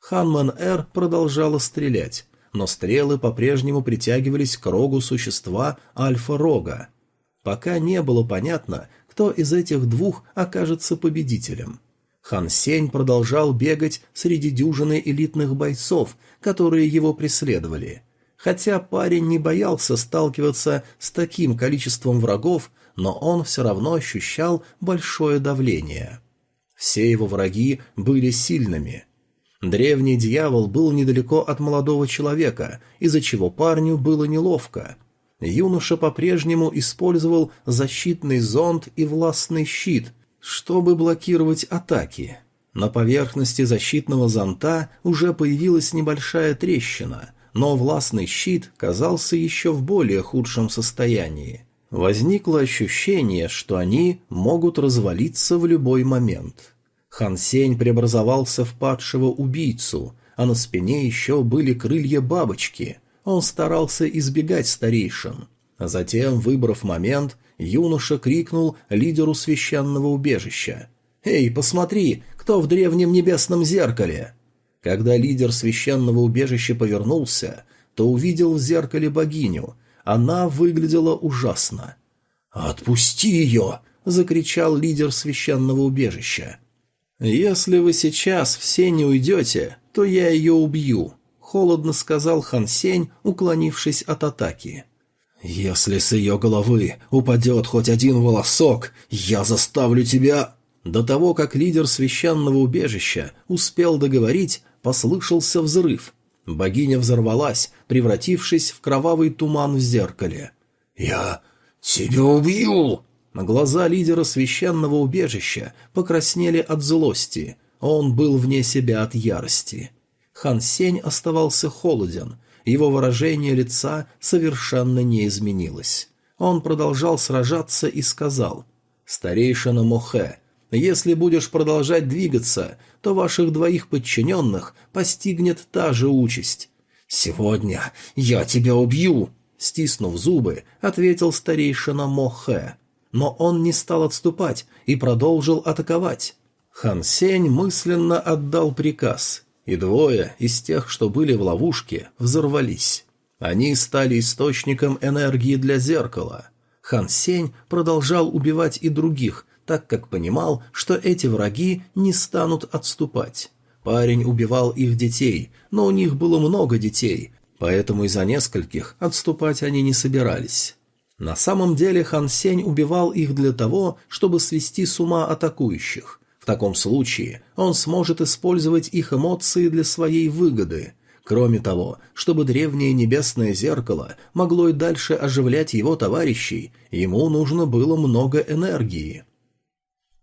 Ханман Эр продолжала стрелять, но стрелы по-прежнему притягивались к рогу существа Альфа-Рога. Пока не было понятно, кто из этих двух окажется победителем. Хан Сень продолжал бегать среди дюжины элитных бойцов, которые его преследовали – Хотя парень не боялся сталкиваться с таким количеством врагов, но он все равно ощущал большое давление. Все его враги были сильными. Древний дьявол был недалеко от молодого человека, из-за чего парню было неловко. Юноша по-прежнему использовал защитный зонд и властный щит, чтобы блокировать атаки. На поверхности защитного зонта уже появилась небольшая трещина но властный щит казался еще в более худшем состоянии. Возникло ощущение, что они могут развалиться в любой момент. Хан Сень преобразовался в падшего убийцу, а на спине еще были крылья бабочки. Он старался избегать старейшин. А затем, выбрав момент, юноша крикнул лидеру священного убежища. «Эй, посмотри, кто в древнем небесном зеркале!» Когда лидер священного убежища повернулся, то увидел в зеркале богиню. Она выглядела ужасно. «Отпусти ее!» — закричал лидер священного убежища. «Если вы сейчас все не уйдете, то я ее убью», — холодно сказал Хан Сень, уклонившись от атаки. «Если с ее головы упадет хоть один волосок, я заставлю тебя...» До того, как лидер священного убежища успел договорить, послышался взрыв. Богиня взорвалась, превратившись в кровавый туман в зеркале. «Я тебя убью!» Глаза лидера священного убежища покраснели от злости. Он был вне себя от ярости. Хан Сень оставался холоден. Его выражение лица совершенно не изменилось. Он продолжал сражаться и сказал «Старейшина Мохэ. Если будешь продолжать двигаться, то ваших двоих подчиненных постигнет та же участь. «Сегодня я тебя убью!» — стиснув зубы, ответил старейшина Мохэ. Но он не стал отступать и продолжил атаковать. Хан Сень мысленно отдал приказ, и двое из тех, что были в ловушке, взорвались. Они стали источником энергии для зеркала. Хан Сень продолжал убивать и других, так как понимал, что эти враги не станут отступать. Парень убивал их детей, но у них было много детей, поэтому из-за нескольких отступать они не собирались. На самом деле Хан Сень убивал их для того, чтобы свести с ума атакующих. В таком случае он сможет использовать их эмоции для своей выгоды. Кроме того, чтобы древнее небесное зеркало могло и дальше оживлять его товарищей, ему нужно было много энергии.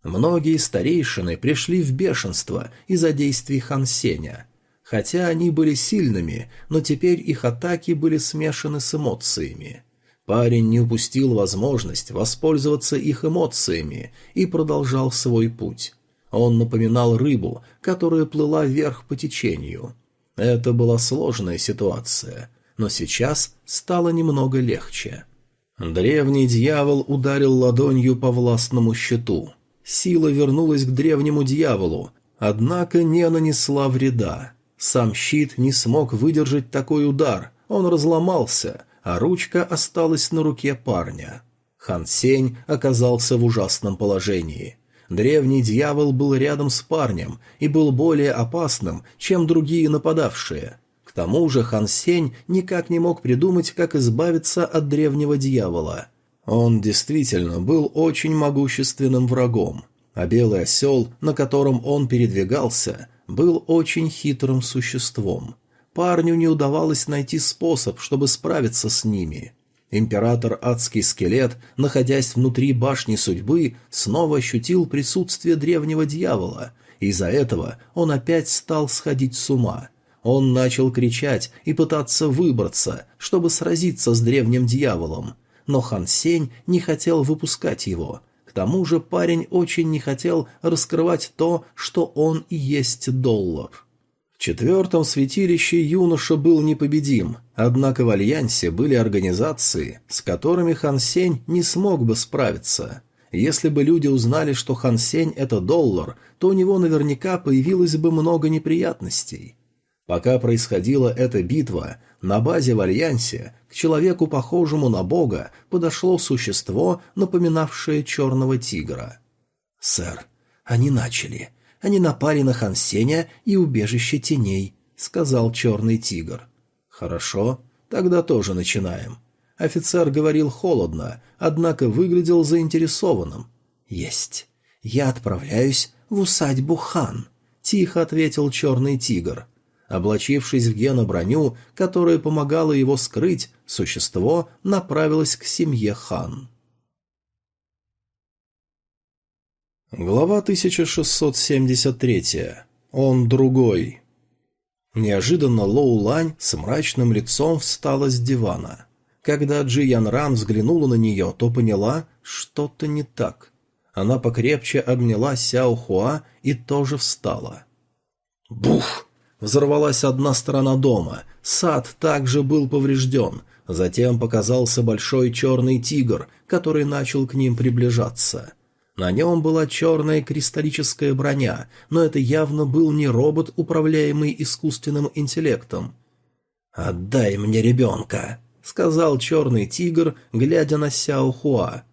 Многие старейшины пришли в бешенство из-за действий Хан Сеня. Хотя они были сильными, но теперь их атаки были смешаны с эмоциями. Парень не упустил возможность воспользоваться их эмоциями и продолжал свой путь. Он напоминал рыбу, которая плыла вверх по течению. Это была сложная ситуация, но сейчас стало немного легче. Древний дьявол ударил ладонью по властному щиту – Сила вернулась к древнему дьяволу, однако не нанесла вреда. Сам щит не смог выдержать такой удар, он разломался, а ручка осталась на руке парня. Хан Сень оказался в ужасном положении. Древний дьявол был рядом с парнем и был более опасным, чем другие нападавшие. К тому же Хан Сень никак не мог придумать, как избавиться от древнего дьявола – он действительно был очень могущественным врагом, а белый осел, на котором он передвигался, был очень хитрым существом. Парню не удавалось найти способ, чтобы справиться с ними. Император Адский Скелет, находясь внутри башни судьбы, снова ощутил присутствие древнего дьявола, и из-за этого он опять стал сходить с ума. Он начал кричать и пытаться выбраться, чтобы сразиться с древним дьяволом, но Хан Сень не хотел выпускать его. К тому же парень очень не хотел раскрывать то, что он и есть доллар. В четвертом святилище юноша был непобедим, однако в Альянсе были организации, с которыми Хан Сень не смог бы справиться – если бы люди узнали, что Хан Сень – это доллар, то у него наверняка появилось бы много неприятностей. Пока происходила эта битва, на базе в Альянсе к человеку, похожему на бога, подошло существо, напоминавшее черного тигра. «Сэр, они начали. Они напали на Хансеня и убежище теней», — сказал черный тигр. «Хорошо, тогда тоже начинаем». Офицер говорил холодно, однако выглядел заинтересованным. «Есть. Я отправляюсь в усадьбу хан», — тихо ответил черный тигр. Облачившись в Гена броню, которая помогала его скрыть, существо направилось к семье Хан. Глава 1673. Он другой. Неожиданно Лоу Лань с мрачным лицом встала с дивана. Когда Джи Ян Ран взглянула на нее, то поняла, что-то не так. Она покрепче обняла Сяо Хуа и тоже встала. «Бух!» Взорвалась одна сторона дома, сад также был поврежден. Затем показался большой черный тигр, который начал к ним приближаться. На нем была черная кристаллическая броня, но это явно был не робот, управляемый искусственным интеллектом. «Отдай мне ребенка», — сказал черный тигр, глядя на Сяо Хуа.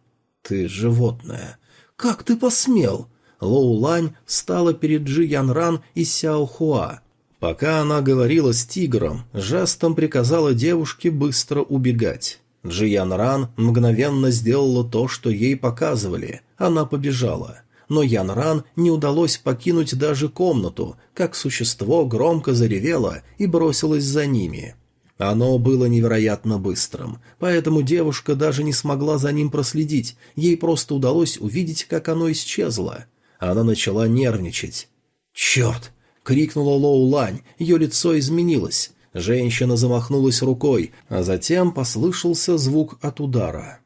«Ты животное. Как ты посмел?» Лоу Лань встала перед Джи Ян Ран и Сяо Хуа. Пока она говорила с тигром, жестом приказала девушке быстро убегать. Джиян Ран мгновенно сделала то, что ей показывали. Она побежала. Но Ян Ран не удалось покинуть даже комнату, как существо громко заревело и бросилось за ними. Оно было невероятно быстрым, поэтому девушка даже не смогла за ним проследить, ей просто удалось увидеть, как оно исчезло. Она начала нервничать. «Черт! — крикнула Лоу Лань, ее лицо изменилось. Женщина замахнулась рукой, а затем послышался звук от удара.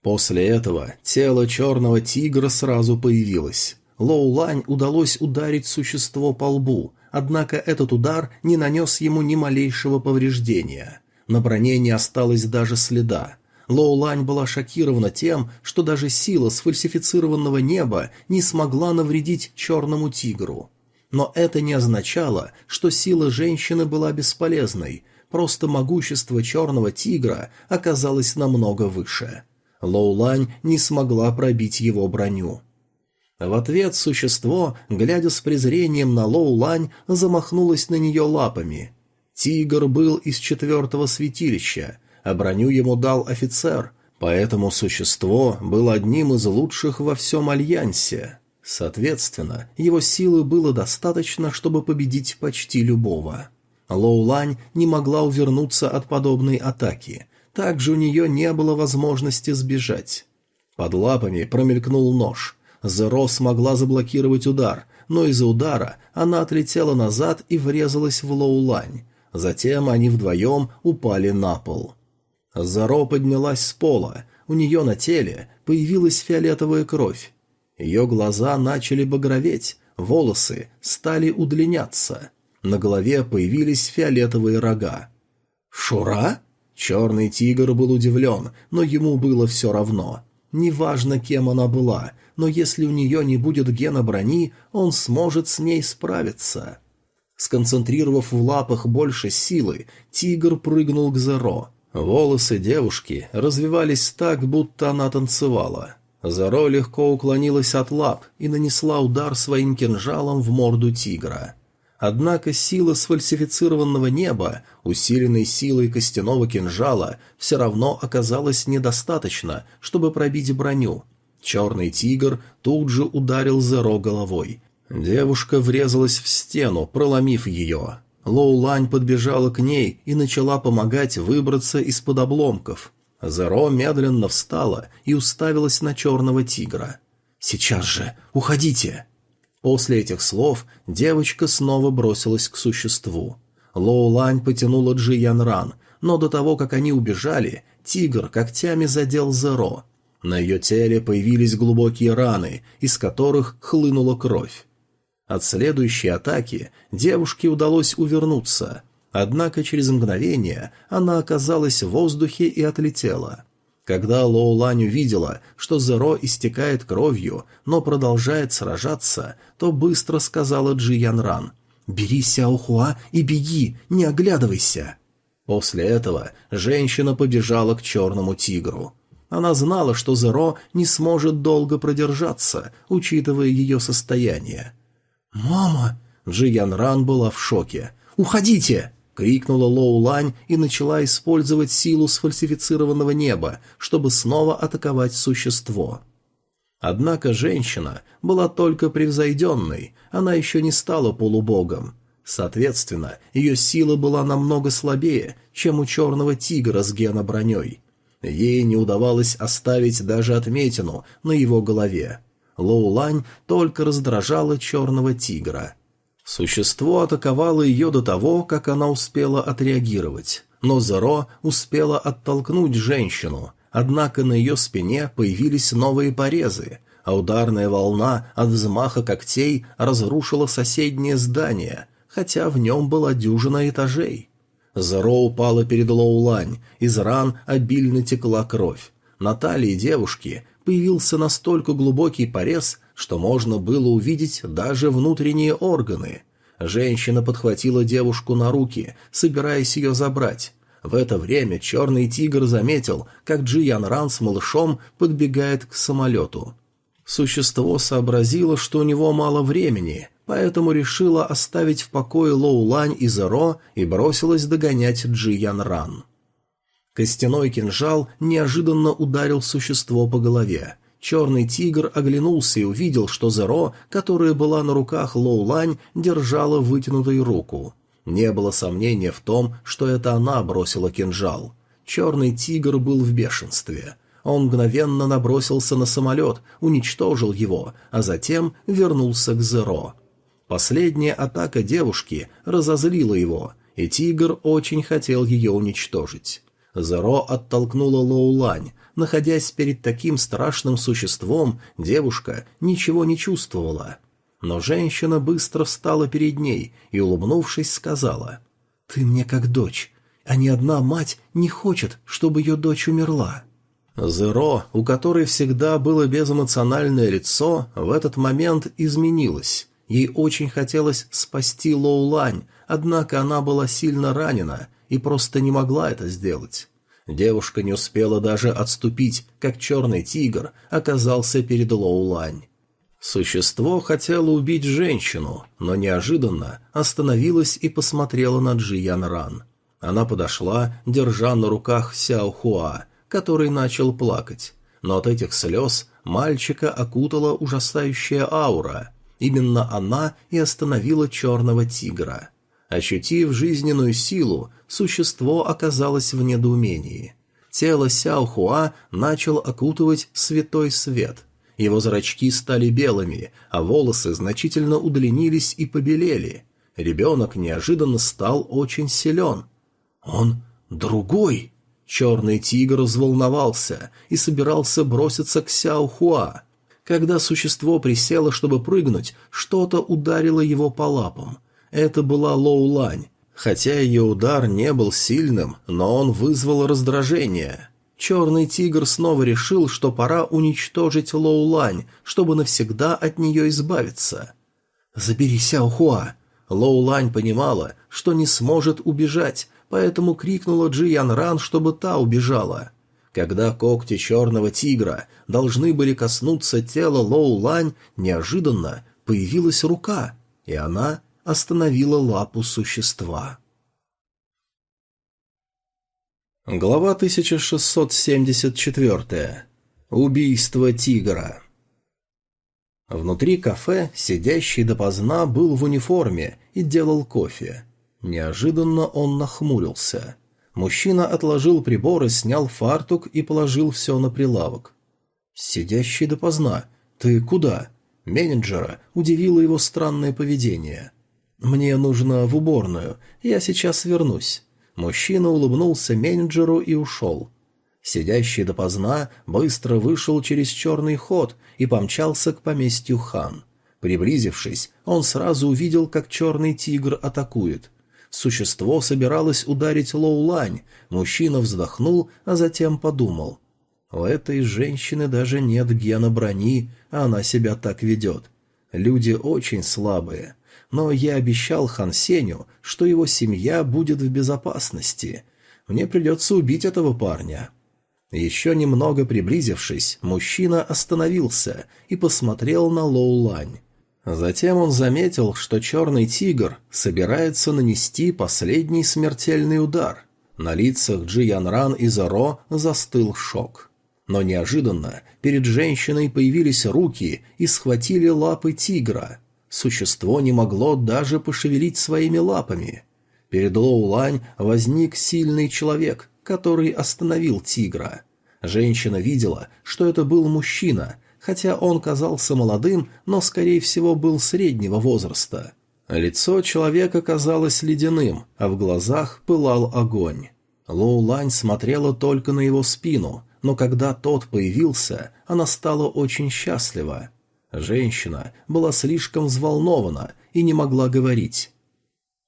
После этого тело черного тигра сразу появилось. Лоу Лань удалось ударить существо по лбу, однако этот удар не нанес ему ни малейшего повреждения. На броне не осталось даже следа. Лоу Лань была шокирована тем, что даже сила сфальсифицированного неба не смогла навредить черному тигру. Но это не означало, что сила женщины была бесполезной, просто могущество черного тигра оказалось намного выше. Лоулань не смогла пробить его броню. В ответ существо, глядя с презрением на Лоулань, замахнулось на нее лапами. Тигр был из четвертого святилища, а броню ему дал офицер, поэтому существо было одним из лучших во всем Альянсе. Соответственно, его силы было достаточно, чтобы победить почти любого. Лоу Лань не могла увернуться от подобной атаки. Также у нее не было возможности сбежать. Под лапами промелькнул нож. Зеро смогла заблокировать удар, но из-за удара она отлетела назад и врезалась в Лоу Лань. Затем они вдвоем упали на пол. Зеро поднялась с пола. У нее на теле появилась фиолетовая кровь. Ее глаза начали багроветь, волосы стали удлиняться. На голове появились фиолетовые рога. «Шура?» Черный тигр был удивлен, но ему было все равно. Неважно, кем она была, но если у нее не будет гена брони, он сможет с ней справиться. Сконцентрировав в лапах больше силы, тигр прыгнул к Зеро. Волосы девушки развивались так, будто она танцевала. Заро легко уклонилась от лап и нанесла удар своим кинжалом в морду тигра. Однако сила сфальсифицированного неба, усиленной силой костяного кинжала, все равно оказалась недостаточно, чтобы пробить броню. Черный тигр тут же ударил Зеро головой. Девушка врезалась в стену, проломив ее. Лоу Лань подбежала к ней и начала помогать выбраться из-под обломков – Зеро медленно встала и уставилась на черного тигра. «Сейчас же! Уходите!» После этих слов девочка снова бросилась к существу. Лоу Лань потянула Джи Ян Ран, но до того, как они убежали, тигр когтями задел Зеро. На ее теле появились глубокие раны, из которых хлынула кровь. От следующей атаки девушке удалось увернуться – Однако через мгновение она оказалась в воздухе и отлетела. Когда Лоулань увидела, что Зеро истекает кровью, но продолжает сражаться, то быстро сказала Джи Янран «Бери Сяохуа и беги, не оглядывайся!» После этого женщина побежала к черному тигру. Она знала, что Зеро не сможет долго продержаться, учитывая ее состояние. «Мама!» Джи Янран была в шоке. «Уходите!» крикнула Лоу Лань и начала использовать силу сфальсифицированного неба, чтобы снова атаковать существо. Однако женщина была только превзойденной, она еще не стала полубогом. Соответственно, ее сила была намного слабее, чем у черного тигра с геноброней. Ей не удавалось оставить даже отметину на его голове. Лоу Лань только раздражала черного тигра – Существо атаковало ее до того, как она успела отреагировать, но Зеро успела оттолкнуть женщину, однако на ее спине появились новые порезы, а ударная волна от взмаха когтей разрушила соседнее здание, хотя в нем была дюжина этажей. Зеро упала перед Лоулань, из ран обильно текла кровь. На талии девушки появился настолько глубокий порез, что можно было увидеть даже внутренние органы. Женщина подхватила девушку на руки, собираясь ее забрать. В это время черный тигр заметил, как Джи Ян Ран с малышом подбегает к самолету. Существо сообразило, что у него мало времени, поэтому решило оставить в покое Лоу Лань и Зеро и бросилось догонять Джи Ян Ран. Костяной кинжал неожиданно ударил существо по голове. Черный тигр оглянулся и увидел, что Зеро, которая была на руках Лоу Лань, держала вытянутой руку. Не было сомнения в том, что это она бросила кинжал. Черный тигр был в бешенстве. Он мгновенно набросился на самолет, уничтожил его, а затем вернулся к Зеро. Последняя атака девушки разозлила его, и тигр очень хотел ее уничтожить. Зеро оттолкнула Лоулань. Находясь перед таким страшным существом, девушка ничего не чувствовала. Но женщина быстро встала перед ней и, улыбнувшись, сказала, «Ты мне как дочь, а ни одна мать не хочет, чтобы ее дочь умерла». Зеро, у которой всегда было безэмоциональное лицо, в этот момент изменилось. Ей очень хотелось спасти Лоулань, однако она была сильно ранена – и просто не могла это сделать. Девушка не успела даже отступить, как черный тигр оказался перед Лоулань. Существо хотело убить женщину, но неожиданно остановилось и посмотрела на Джи Ян Ран. Она подошла, держа на руках Сяо Хуа, который начал плакать. Но от этих слез мальчика окутала ужасающая аура. Именно она и остановила черного тигра. Ощутив жизненную силу, существо оказалось в недоумении. Тело Сяо Хуа начал окутывать святой свет. Его зрачки стали белыми, а волосы значительно удлинились и побелели. Ребенок неожиданно стал очень силен. «Он другой!» Черный тигр взволновался и собирался броситься к Сяо Хуа. Когда существо присело, чтобы прыгнуть, что-то ударило его по лапам. Это была Лоу Лань. Хотя ее удар не был сильным, но он вызвал раздражение. Черный тигр снова решил, что пора уничтожить Лоулань, чтобы навсегда от нее избавиться. «Забери Сяохуа!» Лоулань понимала, что не сможет убежать, поэтому крикнула Джи Ян Ран, чтобы та убежала. Когда когти черного тигра должны были коснуться тела Лоу Лань, неожиданно появилась рука, и она остановила лапу существа. Глава 1674. Убийство тигра. Внутри кафе сидящий допоздна был в униформе и делал кофе. Неожиданно он нахмурился. Мужчина отложил приборы, снял фартук и положил все на прилавок. «Сидящий допоздна. Ты куда?» Менеджера удивило его странное поведение. «Мне нужно в уборную. Я сейчас вернусь». Мужчина улыбнулся менеджеру и ушел. Сидящий допоздна быстро вышел через черный ход и помчался к поместью хан. Приблизившись, он сразу увидел, как черный тигр атакует. Существо собиралось ударить Лоулань, мужчина вздохнул, а затем подумал. «У этой женщины даже нет гена брони, а она себя так ведет. Люди очень слабые но я обещал Хан Сеню, что его семья будет в безопасности. Мне придется убить этого парня». Еще немного приблизившись, мужчина остановился и посмотрел на Лоу Лань. Затем он заметил, что черный тигр собирается нанести последний смертельный удар. На лицах Джи Янран и Заро застыл шок. Но неожиданно перед женщиной появились руки и схватили лапы тигра – Существо не могло даже пошевелить своими лапами. Перед Лоулань возник сильный человек, который остановил тигра. Женщина видела, что это был мужчина, хотя он казался молодым, но, скорее всего, был среднего возраста. Лицо человека казалось ледяным, а в глазах пылал огонь. Лоулань смотрела только на его спину, но когда тот появился, она стала очень счастлива. Женщина была слишком взволнована и не могла говорить.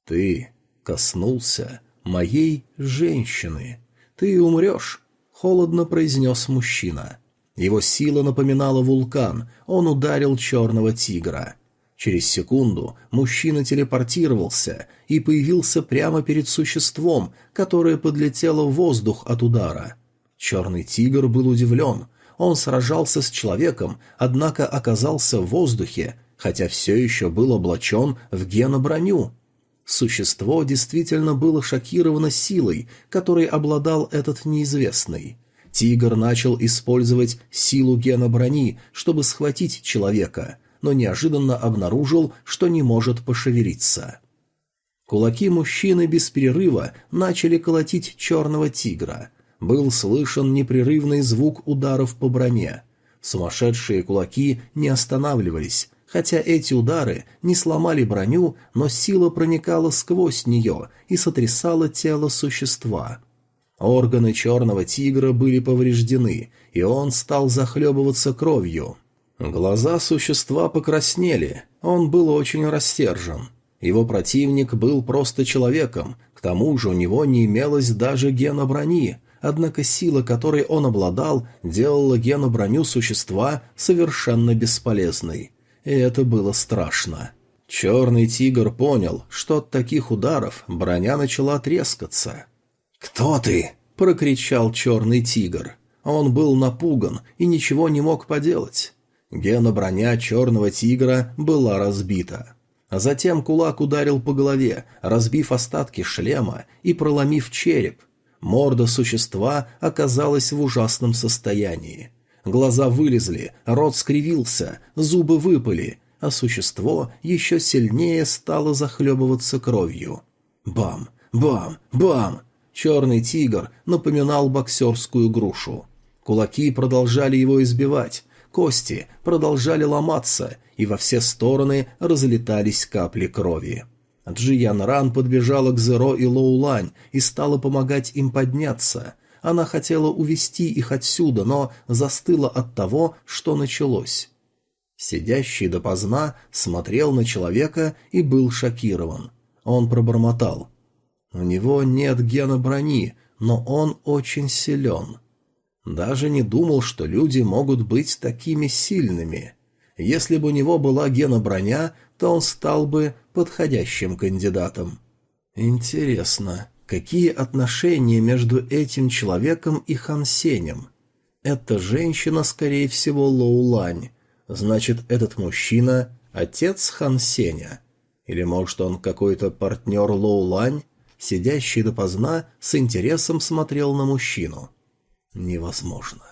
«Ты коснулся моей женщины. Ты умрешь», — холодно произнес мужчина. Его сила напоминала вулкан, он ударил черного тигра. Через секунду мужчина телепортировался и появился прямо перед существом, которое подлетело в воздух от удара. Черный тигр был удивлен, он сражался с человеком, однако оказался в воздухе, хотя все еще был облачен в геноброню. Существо действительно было шокировано силой, которой обладал этот неизвестный. Тигр начал использовать силу гена брони, чтобы схватить человека, но неожиданно обнаружил, что не может пошевелиться. Кулаки мужчины без перерыва начали колотить черного тигра – был слышен непрерывный звук ударов по броне. Сумасшедшие кулаки не останавливались, хотя эти удары не сломали броню, но сила проникала сквозь нее и сотрясала тело существа. Органы черного тигра были повреждены, и он стал захлебываться кровью. Глаза существа покраснели, он был очень растержен. Его противник был просто человеком, к тому же у него не имелось даже гена брони, однако сила, которой он обладал, делала Гену броню существа совершенно бесполезной. И это было страшно. Черный тигр понял, что от таких ударов броня начала трескаться. «Кто ты?» – прокричал черный тигр. Он был напуган и ничего не мог поделать. Гена броня черного тигра была разбита. Затем кулак ударил по голове, разбив остатки шлема и проломив череп – Морда существа оказалась в ужасном состоянии. Глаза вылезли, рот скривился, зубы выпали, а существо еще сильнее стало захлебываться кровью. Бам! Бам! Бам! Черный тигр напоминал боксерскую грушу. Кулаки продолжали его избивать, кости продолжали ломаться, и во все стороны разлетались капли крови. Джиян Ран подбежала к Зеро и Лоулань и стала помогать им подняться. Она хотела увести их отсюда, но застыла от того, что началось. Сидящий допоздна смотрел на человека и был шокирован. Он пробормотал. «У него нет гена брони, но он очень силен». Даже не думал, что люди могут быть такими сильными. Если бы у него была гена броня, то он стал бы подходящим кандидатом. Интересно, какие отношения между этим человеком и Хан Сенем? Эта женщина, скорее всего, Лоу Лань. Значит, этот мужчина – отец Хан Сеня. Или, может, он какой-то партнер Лоу Лань, Сидящий допоздна с интересом смотрел на мужчину. Невозможно.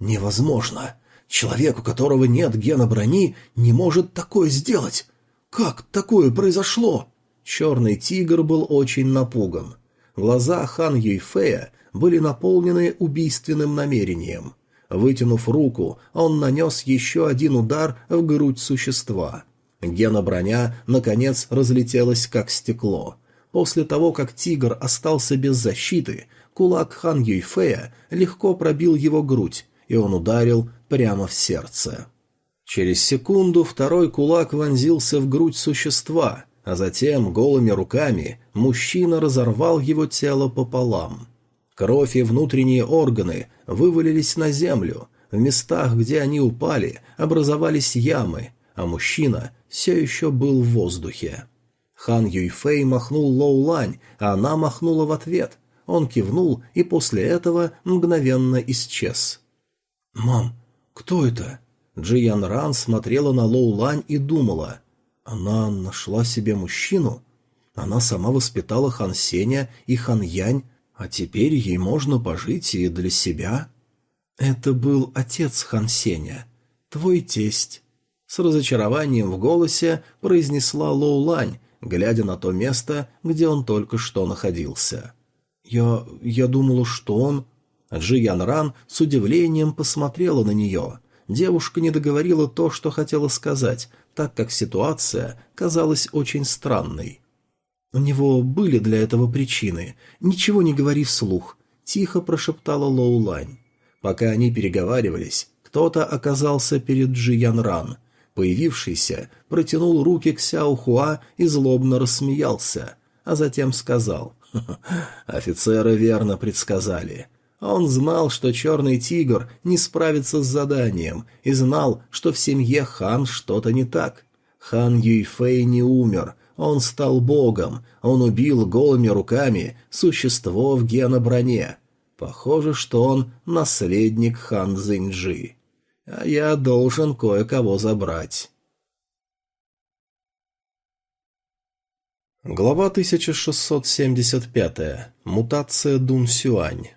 Невозможно. Человек, у которого нет гена брони, не может такое сделать. «Как такое произошло?» Черный тигр был очень напуган. Глаза хан Юйфея были наполнены убийственным намерением. Вытянув руку, он нанес еще один удар в грудь существа. Гена-броня, наконец, разлетелась как стекло. После того, как тигр остался без защиты, кулак хан Юйфея легко пробил его грудь, и он ударил прямо в сердце. Через секунду второй кулак вонзился в грудь существа, а затем голыми руками мужчина разорвал его тело пополам. Кровь и внутренние органы вывалились на землю, в местах, где они упали, образовались ямы, а мужчина все еще был в воздухе. Хан Юйфэй махнул Лоу а она махнула в ответ. Он кивнул и после этого мгновенно исчез. «Мам, кто это?» Джи Ян Ран смотрела на Лоу Лань и думала. Она нашла себе мужчину? Она сама воспитала Хан Сеня и Хан Янь, а теперь ей можно пожить и для себя? Это был отец Хан Сеня, твой тесть. С разочарованием в голосе произнесла Лоу Лань, глядя на то место, где он только что находился. «Я... я думала, что он...» Джи Ян Ран с удивлением посмотрела на нее девушка не договорила то, что хотела сказать, так как ситуация казалась очень странной. У него были для этого причины. «Ничего не говори вслух», — тихо прошептала Лоулань. Пока они переговаривались, кто-то оказался перед Джи Ян Ран. Появившийся протянул руки к Сяо Хуа и злобно рассмеялся, а затем сказал, «Офицеры верно предсказали. Он знал, что черный тигр не справится с заданием, и знал, что в семье хан что-то не так. Хан Юйфэй не умер, он стал богом, он убил голыми руками существо в геноброне. Похоже, что он наследник хан Зинджи. А я должен кое-кого забрать. Глава 1675. Мутация Дун Сюань.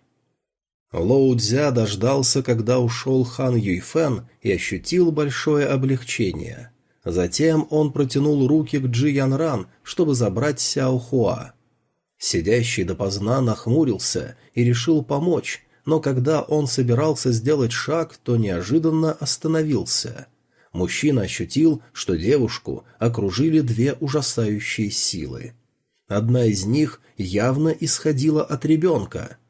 Лоу Дзя дождался, когда ушел хан Юйфен и ощутил большое облегчение. Затем он протянул руки к Джи Янран, чтобы забрать Сяо Хуа. Сидящий допоздна нахмурился и решил помочь, но когда он собирался сделать шаг, то неожиданно остановился. Мужчина ощутил, что девушку окружили две ужасающие силы. Одна из них явно исходила от ребенка –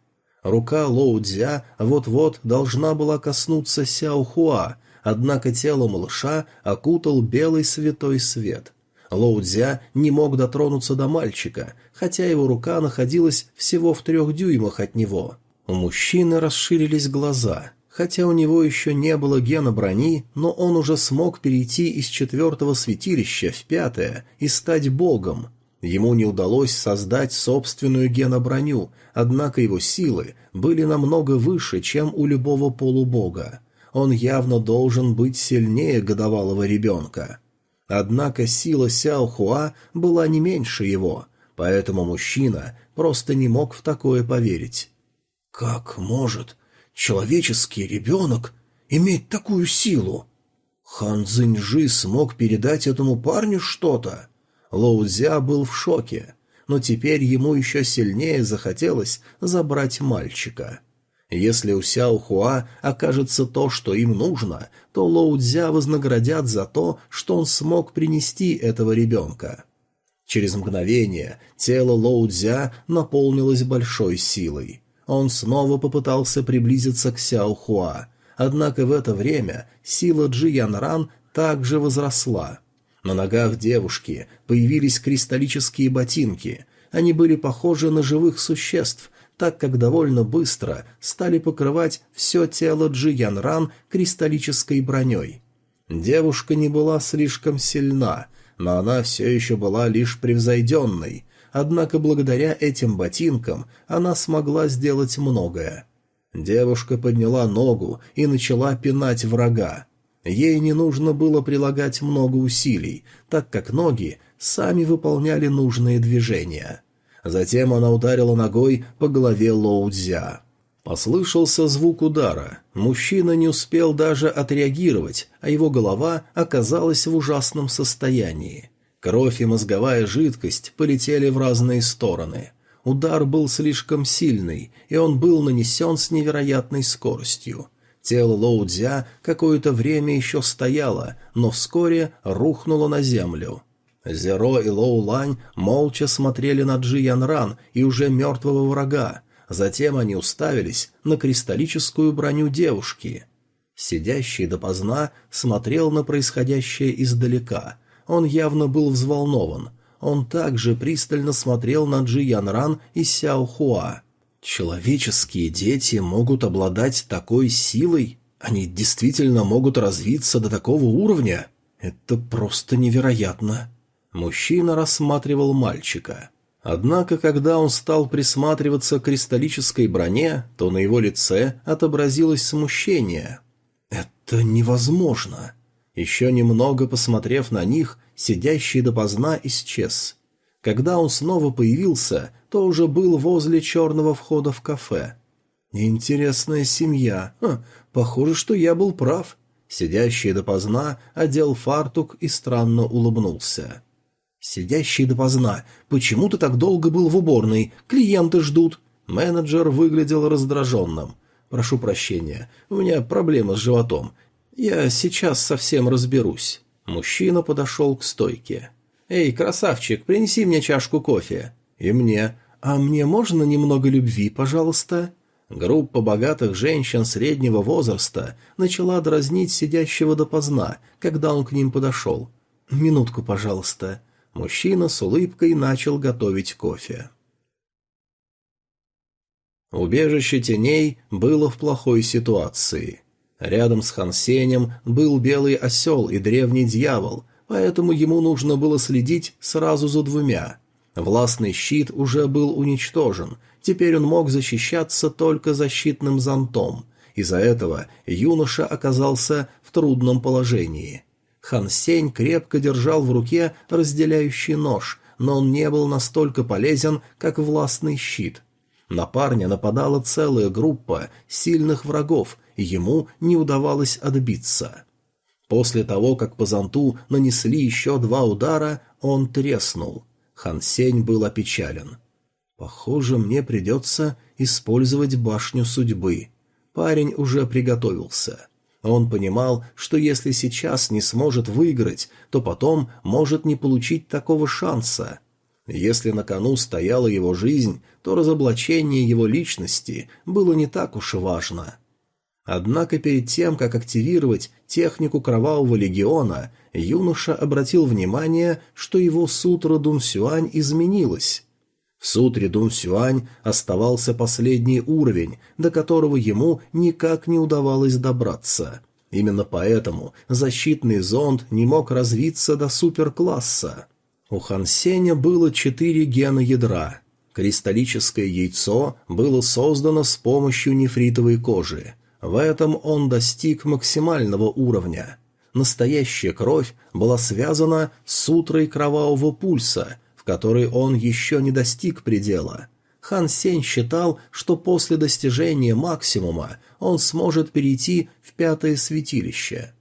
Рука Лоу Дзя вот-вот должна была коснуться Сяо Хуа, однако тело малыша окутал белый святой свет. Лоу Дзя не мог дотронуться до мальчика, хотя его рука находилась всего в трех дюймах от него. У мужчины расширились глаза. Хотя у него еще не было гена брони, но он уже смог перейти из четвертого святилища в пятое и стать богом. Ему не удалось создать собственную геноброню, однако его силы были намного выше, чем у любого полубога. Он явно должен быть сильнее годовалого ребенка. Однако сила Сяо Хуа была не меньше его, поэтому мужчина просто не мог в такое поверить. «Как может человеческий ребенок иметь такую силу?» Хан Цзиньжи смог передать этому парню что-то? Лоузя был в шоке, но теперь ему еще сильнее захотелось забрать мальчика. Если у Сяо Хуа окажется то, что им нужно, то Лоудзя вознаградят за то, что он смог принести этого ребенка. Через мгновение тело Лоудзя наполнилось большой силой. Он снова попытался приблизиться к Сяо Хуа, однако в это время сила Джи Ян Ран также возросла – на ногах девушки появились кристаллические ботинки. Они были похожи на живых существ, так как довольно быстро стали покрывать все тело Джи Ян Ран кристаллической броней. Девушка не была слишком сильна, но она все еще была лишь превзойденной, однако благодаря этим ботинкам она смогла сделать многое. Девушка подняла ногу и начала пинать врага. Ей не нужно было прилагать много усилий, так как ноги сами выполняли нужные движения. Затем она ударила ногой по голове Лоудзя. Послышался звук удара. Мужчина не успел даже отреагировать, а его голова оказалась в ужасном состоянии. Кровь и мозговая жидкость полетели в разные стороны. Удар был слишком сильный, и он был нанесен с невероятной скоростью. Тело Лоу Дзя какое-то время еще стояло, но вскоре рухнуло на землю. Зеро и Лоу Лань молча смотрели на Джи Ян Ран и уже мертвого врага, затем они уставились на кристаллическую броню девушки. Сидящий допоздна смотрел на происходящее издалека. Он явно был взволнован. Он также пристально смотрел на Джи Ян Ран и Сяо Хуа. Человеческие дети могут обладать такой силой? Они действительно могут развиться до такого уровня? Это просто невероятно. Мужчина рассматривал мальчика. Однако, когда он стал присматриваться к кристаллической броне, то на его лице отобразилось смущение. «Это невозможно!» Еще немного посмотрев на них, сидящий допоздна исчез. Когда он снова появился, то уже был возле черного входа в кафе. «Интересная семья. Ха, похоже, что я был прав». Сидящий допоздна одел фартук и странно улыбнулся. «Сидящий допоздна, почему ты так долго был в уборной? Клиенты ждут». Менеджер выглядел раздраженным. «Прошу прощения, у меня проблема с животом. Я сейчас совсем разберусь». Мужчина подошел к стойке. «Эй, красавчик, принеси мне чашку кофе». «И мне». «А мне можно немного любви, пожалуйста?» Группа богатых женщин среднего возраста начала дразнить сидящего допоздна, когда он к ним подошел. «Минутку, пожалуйста». Мужчина с улыбкой начал готовить кофе. Убежище теней было в плохой ситуации. Рядом с Хансенем был белый осел и древний дьявол, поэтому ему нужно было следить сразу за двумя. Властный щит уже был уничтожен, теперь он мог защищаться только защитным зонтом. Из-за этого юноша оказался в трудном положении. Хан Сень крепко держал в руке разделяющий нож, но он не был настолько полезен, как властный щит. На парня нападала целая группа сильных врагов, и ему не удавалось отбиться. После того, как по зонту нанесли еще два удара, он треснул. Хансень был опечален. «Похоже, мне придется использовать башню судьбы». Парень уже приготовился. Он понимал, что если сейчас не сможет выиграть, то потом может не получить такого шанса. Если на кону стояла его жизнь, то разоблачение его личности было не так уж и важно. Однако перед тем, как активировать технику Кровавого Легиона, юноша обратил внимание, что его сутра Дун Сюань изменилась. В сутре Дун Сюань оставался последний уровень, до которого ему никак не удавалось добраться. Именно поэтому защитный зонд не мог развиться до суперкласса. У Хан Сеня было четыре гена ядра. Кристаллическое яйцо было создано с помощью нефритовой кожи – в этом он достиг максимального уровня. Настоящая кровь была связана с утрой кровавого пульса, в которой он еще не достиг предела. Хан Сень считал, что после достижения максимума он сможет перейти в пятое святилище.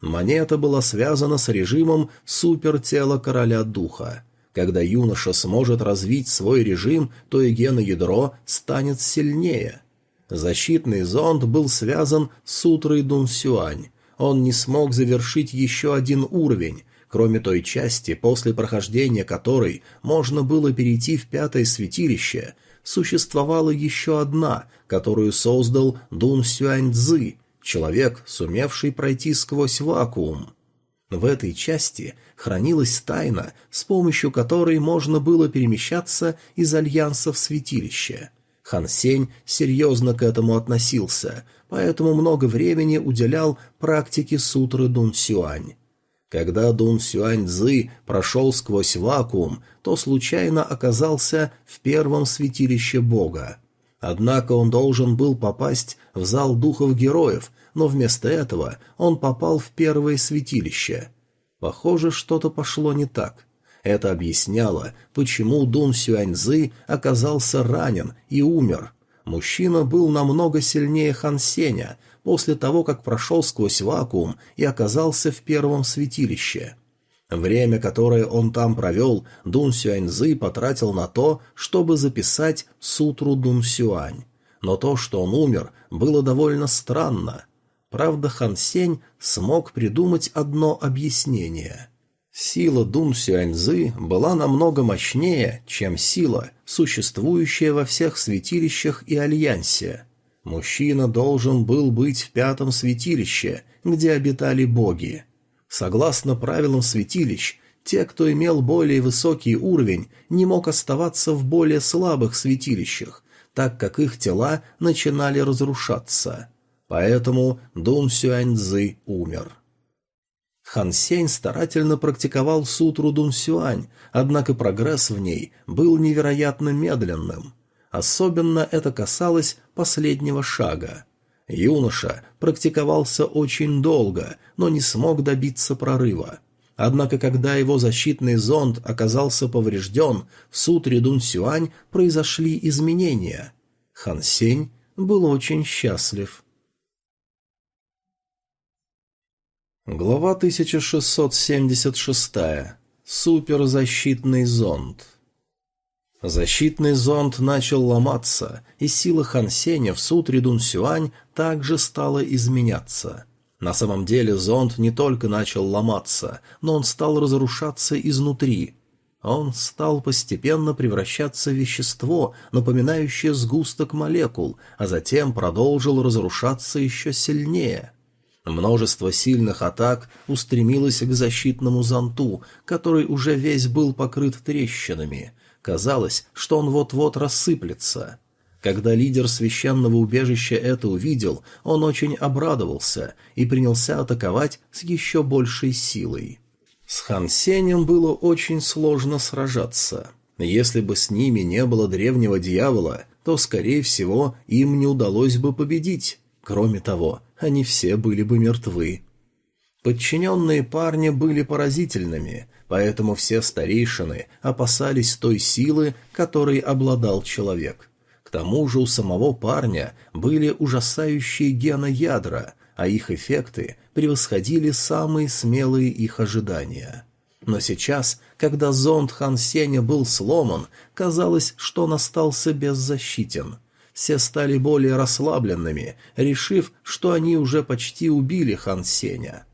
Монета была связана с режимом супертела короля духа. Когда юноша сможет развить свой режим, то и геноядро станет сильнее – Защитный зонд был связан с утрой Дун Сюань. Он не смог завершить еще один уровень, кроме той части, после прохождения которой можно было перейти в пятое святилище, существовала еще одна, которую создал Дун Сюань Цзы, человек, сумевший пройти сквозь вакуум. В этой части хранилась тайна, с помощью которой можно было перемещаться из альянса в святилище – Хан Сень серьезно к этому относился, поэтому много времени уделял практике сутры Дун Сюань. Когда Дун Сюань Цзы прошел сквозь вакуум, то случайно оказался в первом святилище Бога. Однако он должен был попасть в зал духов героев, но вместо этого он попал в первое святилище. Похоже, что-то пошло не так. Это объясняло, почему Дун Сюаньзы оказался ранен и умер. Мужчина был намного сильнее Хан Сеня после того, как прошел сквозь вакуум и оказался в первом святилище. Время, которое он там провел, Дун Сюаньзы потратил на то, чтобы записать сутру Дун Сюань. Но то, что он умер, было довольно странно. Правда, Хан Сень смог придумать одно объяснение – Сила Дун Сюаньзы была намного мощнее, чем сила, существующая во всех святилищах и альянсе. Мужчина должен был быть в пятом святилище, где обитали боги. Согласно правилам святилищ, те, кто имел более высокий уровень, не мог оставаться в более слабых святилищах, так как их тела начинали разрушаться. Поэтому Дун Сюаньзы умер. Хан Сень старательно практиковал сутру Дун Сюань, однако прогресс в ней был невероятно медленным. Особенно это касалось последнего шага. Юноша практиковался очень долго, но не смог добиться прорыва. Однако, когда его защитный зонд оказался поврежден, в сутре Дун Сюань произошли изменения. Хан Сень был очень счастлив. Глава 1676. Суперзащитный зонд. Защитный зонд начал ломаться, и сила Хансеня в сутре Дунсюань также стала изменяться. На самом деле зонд не только начал ломаться, но он стал разрушаться изнутри. Он стал постепенно превращаться в вещество, напоминающее сгусток молекул, а затем продолжил разрушаться еще сильнее – Множество сильных атак устремилось к защитному зонту, который уже весь был покрыт трещинами. Казалось, что он вот-вот рассыплется. Когда лидер священного убежища это увидел, он очень обрадовался и принялся атаковать с еще большей силой. С Хан Сенем было очень сложно сражаться. Если бы с ними не было древнего дьявола, то, скорее всего, им не удалось бы победить. Кроме того, они все были бы мертвы. Подчиненные парни были поразительными, поэтому все старейшины опасались той силы, которой обладал человек. К тому же у самого парня были ужасающие геноядра, а их эффекты превосходили самые смелые их ожидания. Но сейчас, когда зонд Хан Сеня был сломан, казалось, что он остался беззащитен – все стали более расслабленными, решив, что они уже почти убили Хан Сеня.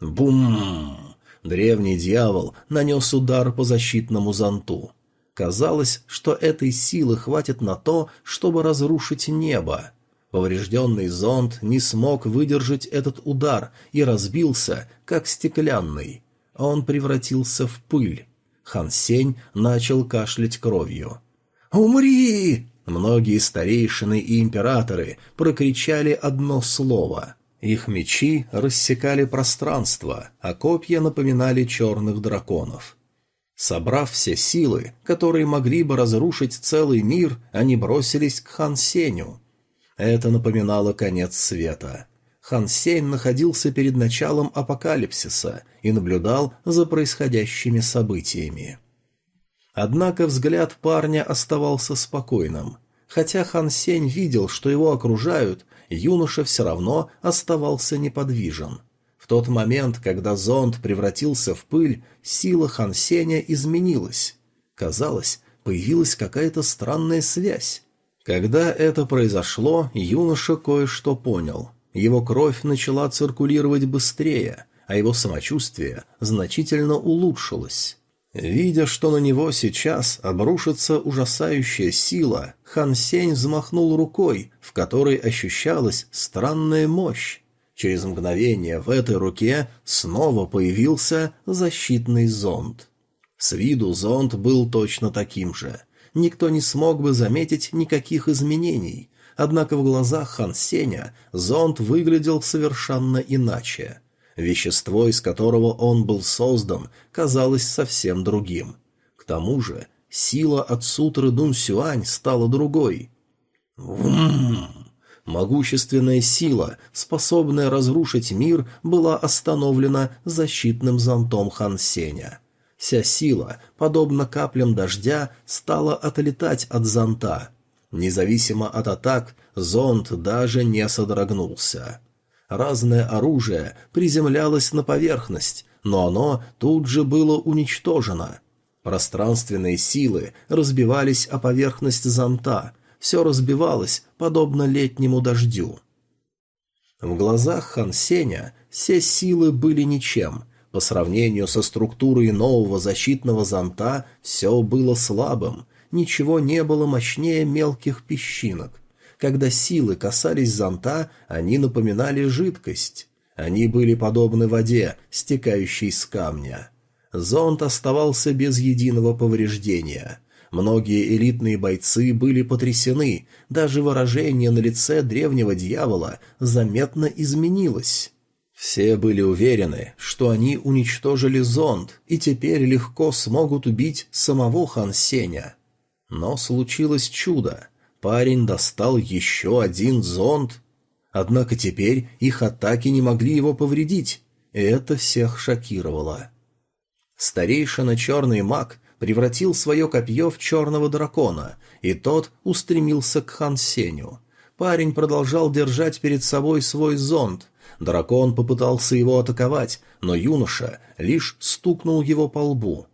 Бум! Древний дьявол нанес удар по защитному зонту. Казалось, что этой силы хватит на то, чтобы разрушить небо. Поврежденный зонт не смог выдержать этот удар и разбился, как стеклянный. Он превратился в пыль. Хан Сень начал кашлять кровью. «Умри!» Многие старейшины и императоры прокричали одно слово. Их мечи рассекали пространство, а копья напоминали черных драконов. Собрав все силы, которые могли бы разрушить целый мир, они бросились к Хансеню. Это напоминало конец света. Хансень находился перед началом апокалипсиса и наблюдал за происходящими событиями. Однако взгляд парня оставался спокойным. Хотя Хан Сень видел, что его окружают, юноша все равно оставался неподвижен. В тот момент, когда зонд превратился в пыль, сила Хан Сеня изменилась. Казалось, появилась какая-то странная связь. Когда это произошло, юноша кое-что понял. Его кровь начала циркулировать быстрее, а его самочувствие значительно улучшилось. Видя, что на него сейчас обрушится ужасающая сила, Хан Сень взмахнул рукой, в которой ощущалась странная мощь. Через мгновение в этой руке снова появился защитный зонд. С виду зонд был точно таким же. Никто не смог бы заметить никаких изменений, однако в глазах Хан Сеня зонд выглядел совершенно иначе. Вещество, из которого он был создан, казалось совсем другим. К тому же сила от сутры Дун Сюань стала другой. Вум! Могущественная сила, способная разрушить мир, была остановлена защитным зонтом Хан Сеня. Вся сила, подобно каплям дождя, стала отлетать от зонта. Независимо от атак, зонт даже не содрогнулся. Разное оружие приземлялось на поверхность, но оно тут же было уничтожено. Пространственные силы разбивались о поверхность зонта, все разбивалось, подобно летнему дождю. В глазах Хан Сеня все силы были ничем. По сравнению со структурой нового защитного зонта все было слабым, ничего не было мощнее мелких песчинок. Когда силы касались зонта, они напоминали жидкость. Они были подобны воде, стекающей с камня. Зонт оставался без единого повреждения. Многие элитные бойцы были потрясены, даже выражение на лице древнего дьявола заметно изменилось. Все были уверены, что они уничтожили зонт и теперь легко смогут убить самого Хан Сеня. Но случилось чудо. Парень достал еще один зонт. Однако теперь их атаки не могли его повредить. И это всех шокировало. Старейшина черный маг превратил свое копье в черного дракона, и тот устремился к Хан Сеню. Парень продолжал держать перед собой свой зонт. Дракон попытался его атаковать, но юноша лишь стукнул его по лбу.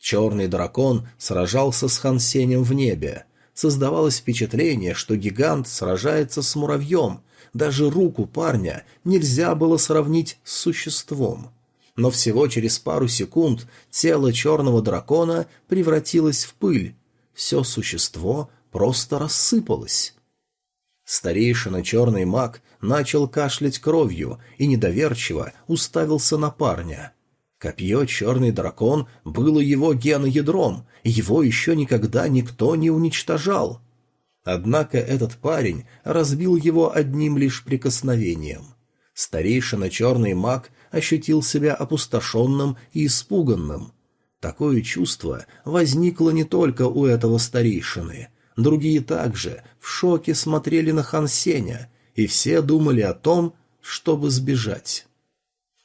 Черный дракон сражался с Хан Сенем в небе — Создавалось впечатление, что гигант сражается с муравьем. Даже руку парня нельзя было сравнить с существом. Но всего через пару секунд тело черного дракона превратилось в пыль. Все существо просто рассыпалось. Старейшина черный маг начал кашлять кровью и недоверчиво уставился на парня. Копье «Черный дракон» было его геноядром, его еще никогда никто не уничтожал. Однако этот парень разбил его одним лишь прикосновением. Старейшина «Черный маг» ощутил себя опустошенным и испуганным. Такое чувство возникло не только у этого старейшины. Другие также в шоке смотрели на Хан Сеня, и все думали о том, чтобы сбежать.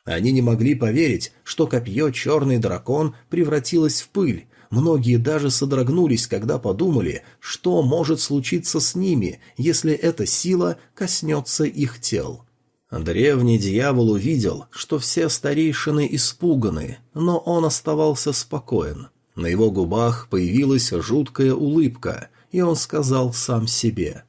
Они не могли поверить, что копье «Черный дракон» превратилось в пыль. Многие даже содрогнулись, когда подумали, что может случиться с ними, если эта сила коснется их тел. Древний дьявол увидел, что все старейшины испуганы, но он оставался спокоен. На его губах появилась жуткая улыбка, и он сказал сам себе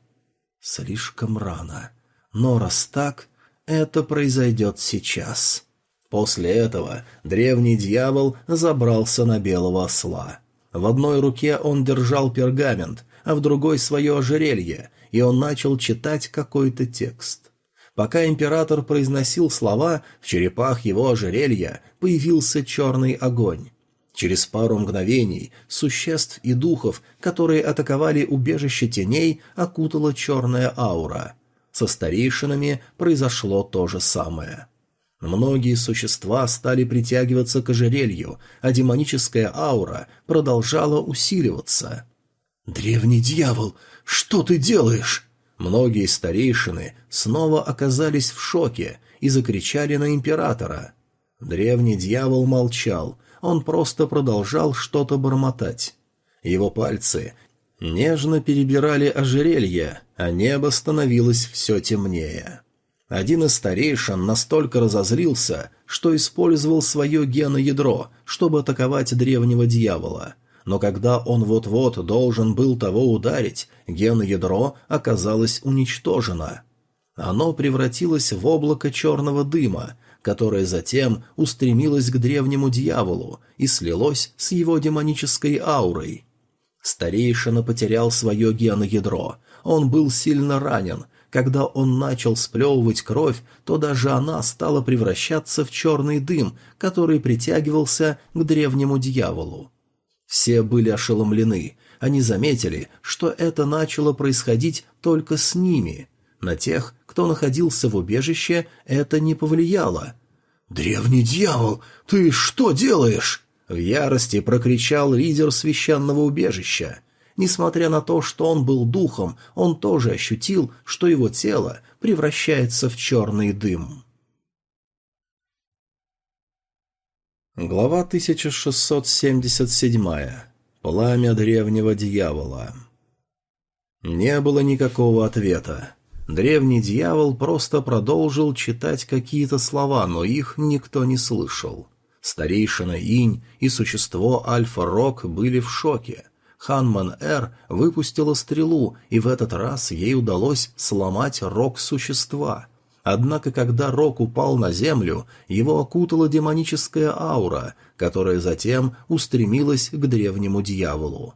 «Слишком рано. Но раз так, это произойдет сейчас. После этого древний дьявол забрался на белого осла. В одной руке он держал пергамент, а в другой свое ожерелье, и он начал читать какой-то текст. Пока император произносил слова, в черепах его ожерелья появился черный огонь. Через пару мгновений существ и духов, которые атаковали убежище теней, окутала черная аура. Со старейшинами произошло то же самое. Многие существа стали притягиваться к ожерелью, а демоническая аура продолжала усиливаться. «Древний дьявол, что ты делаешь?» Многие старейшины снова оказались в шоке и закричали на императора. Древний дьявол молчал, он просто продолжал что-то бормотать. Его пальцы Нежно перебирали ожерелья, а небо становилось все темнее. Один из старейшин настолько разозлился, что использовал свое геноядро, чтобы атаковать древнего дьявола. Но когда он вот-вот должен был того ударить, геноядро оказалось уничтожено. Оно превратилось в облако черного дыма, которое затем устремилось к древнему дьяволу и слилось с его демонической аурой – Старейшина потерял свое геноядро. Он был сильно ранен. Когда он начал сплевывать кровь, то даже она стала превращаться в черный дым, который притягивался к древнему дьяволу. Все были ошеломлены. Они заметили, что это начало происходить только с ними. На тех, кто находился в убежище, это не повлияло. «Древний дьявол, ты что делаешь?» В ярости прокричал лидер священного убежища. Несмотря на то, что он был духом, он тоже ощутил, что его тело превращается в черный дым. Глава 1677. Пламя древнего дьявола. Не было никакого ответа. Древний дьявол просто продолжил читать какие-то слова, но их никто не слышал. Старейшина Инь и существо Альфа-Рок были в шоке. Ханман-Эр выпустила стрелу, и в этот раз ей удалось сломать рог существа. Однако, когда рог упал на землю, его окутала демоническая аура, которая затем устремилась к древнему дьяволу.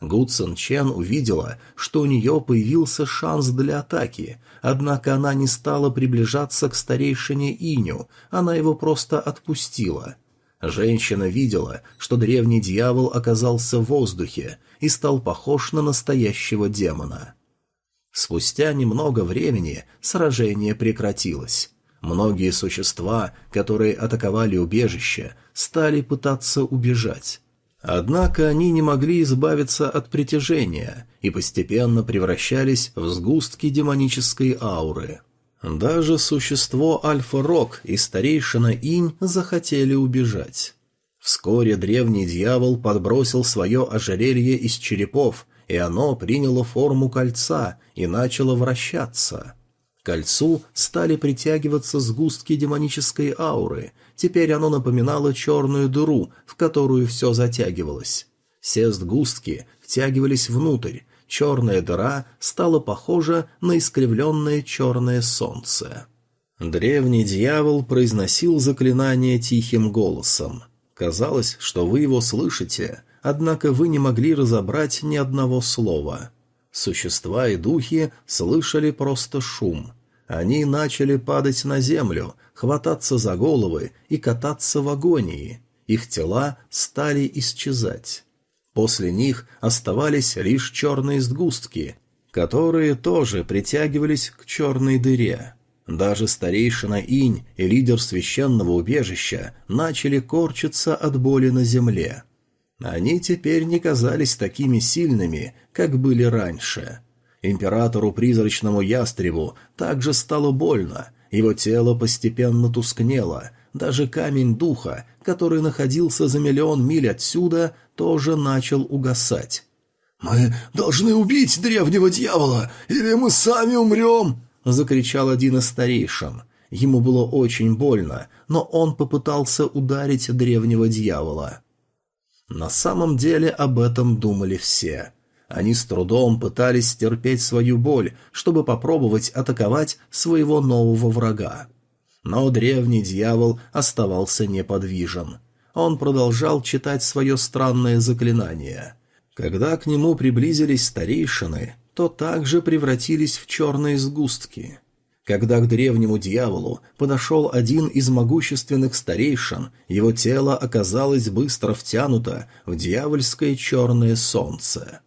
Гудсон Чен увидела, что у нее появился шанс для атаки, однако она не стала приближаться к старейшине Иню, она его просто отпустила – Женщина видела, что древний дьявол оказался в воздухе и стал похож на настоящего демона. Спустя немного времени сражение прекратилось. Многие существа, которые атаковали убежище, стали пытаться убежать. Однако они не могли избавиться от притяжения и постепенно превращались в сгустки демонической ауры – даже существо Альфа-Рок и старейшина Инь захотели убежать. Вскоре древний дьявол подбросил свое ожерелье из черепов, и оно приняло форму кольца и начало вращаться. К кольцу стали притягиваться сгустки демонической ауры, теперь оно напоминало черную дыру, в которую все затягивалось. Все сгустки втягивались внутрь, черная дыра стала похожа на искривленное черное солнце. Древний дьявол произносил заклинание тихим голосом. Казалось, что вы его слышите, однако вы не могли разобрать ни одного слова. Существа и духи слышали просто шум. Они начали падать на землю, хвататься за головы и кататься в агонии. Их тела стали исчезать. После них оставались лишь черные сгустки, которые тоже притягивались к черной дыре. Даже старейшина Инь и лидер священного убежища начали корчиться от боли на земле. Они теперь не казались такими сильными, как были раньше. Императору призрачному ястребу также стало больно, его тело постепенно тускнело, даже камень духа, который находился за миллион миль отсюда, тоже начал угасать. «Мы должны убить древнего дьявола, или мы сами умрем!» — закричал один из старейшин. Ему было очень больно, но он попытался ударить древнего дьявола. На самом деле об этом думали все. Они с трудом пытались терпеть свою боль, чтобы попробовать атаковать своего нового врага. Но древний дьявол оставался неподвижен он продолжал читать свое странное заклинание. Когда к нему приблизились старейшины, то также превратились в черные сгустки. Когда к древнему дьяволу подошел один из могущественных старейшин, его тело оказалось быстро втянуто в дьявольское черное солнце.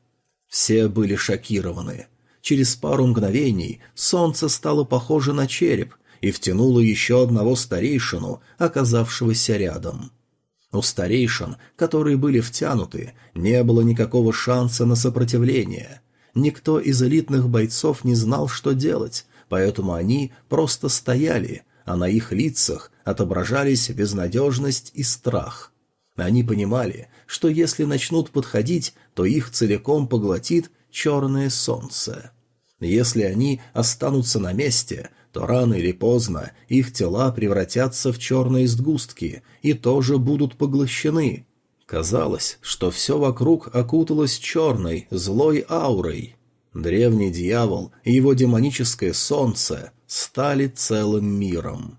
Все были шокированы. Через пару мгновений солнце стало похоже на череп и втянуло еще одного старейшину, оказавшегося рядом. У старейшин, которые были втянуты, не было никакого шанса на сопротивление. Никто из элитных бойцов не знал, что делать, поэтому они просто стояли, а на их лицах отображались безнадежность и страх. Они понимали, что если начнут подходить, то их целиком поглотит черное солнце. Если они останутся на месте – то рано или поздно их тела превратятся в черные сгустки и тоже будут поглощены. Казалось, что все вокруг окуталось черной, злой аурой. Древний дьявол и его демоническое солнце стали целым миром.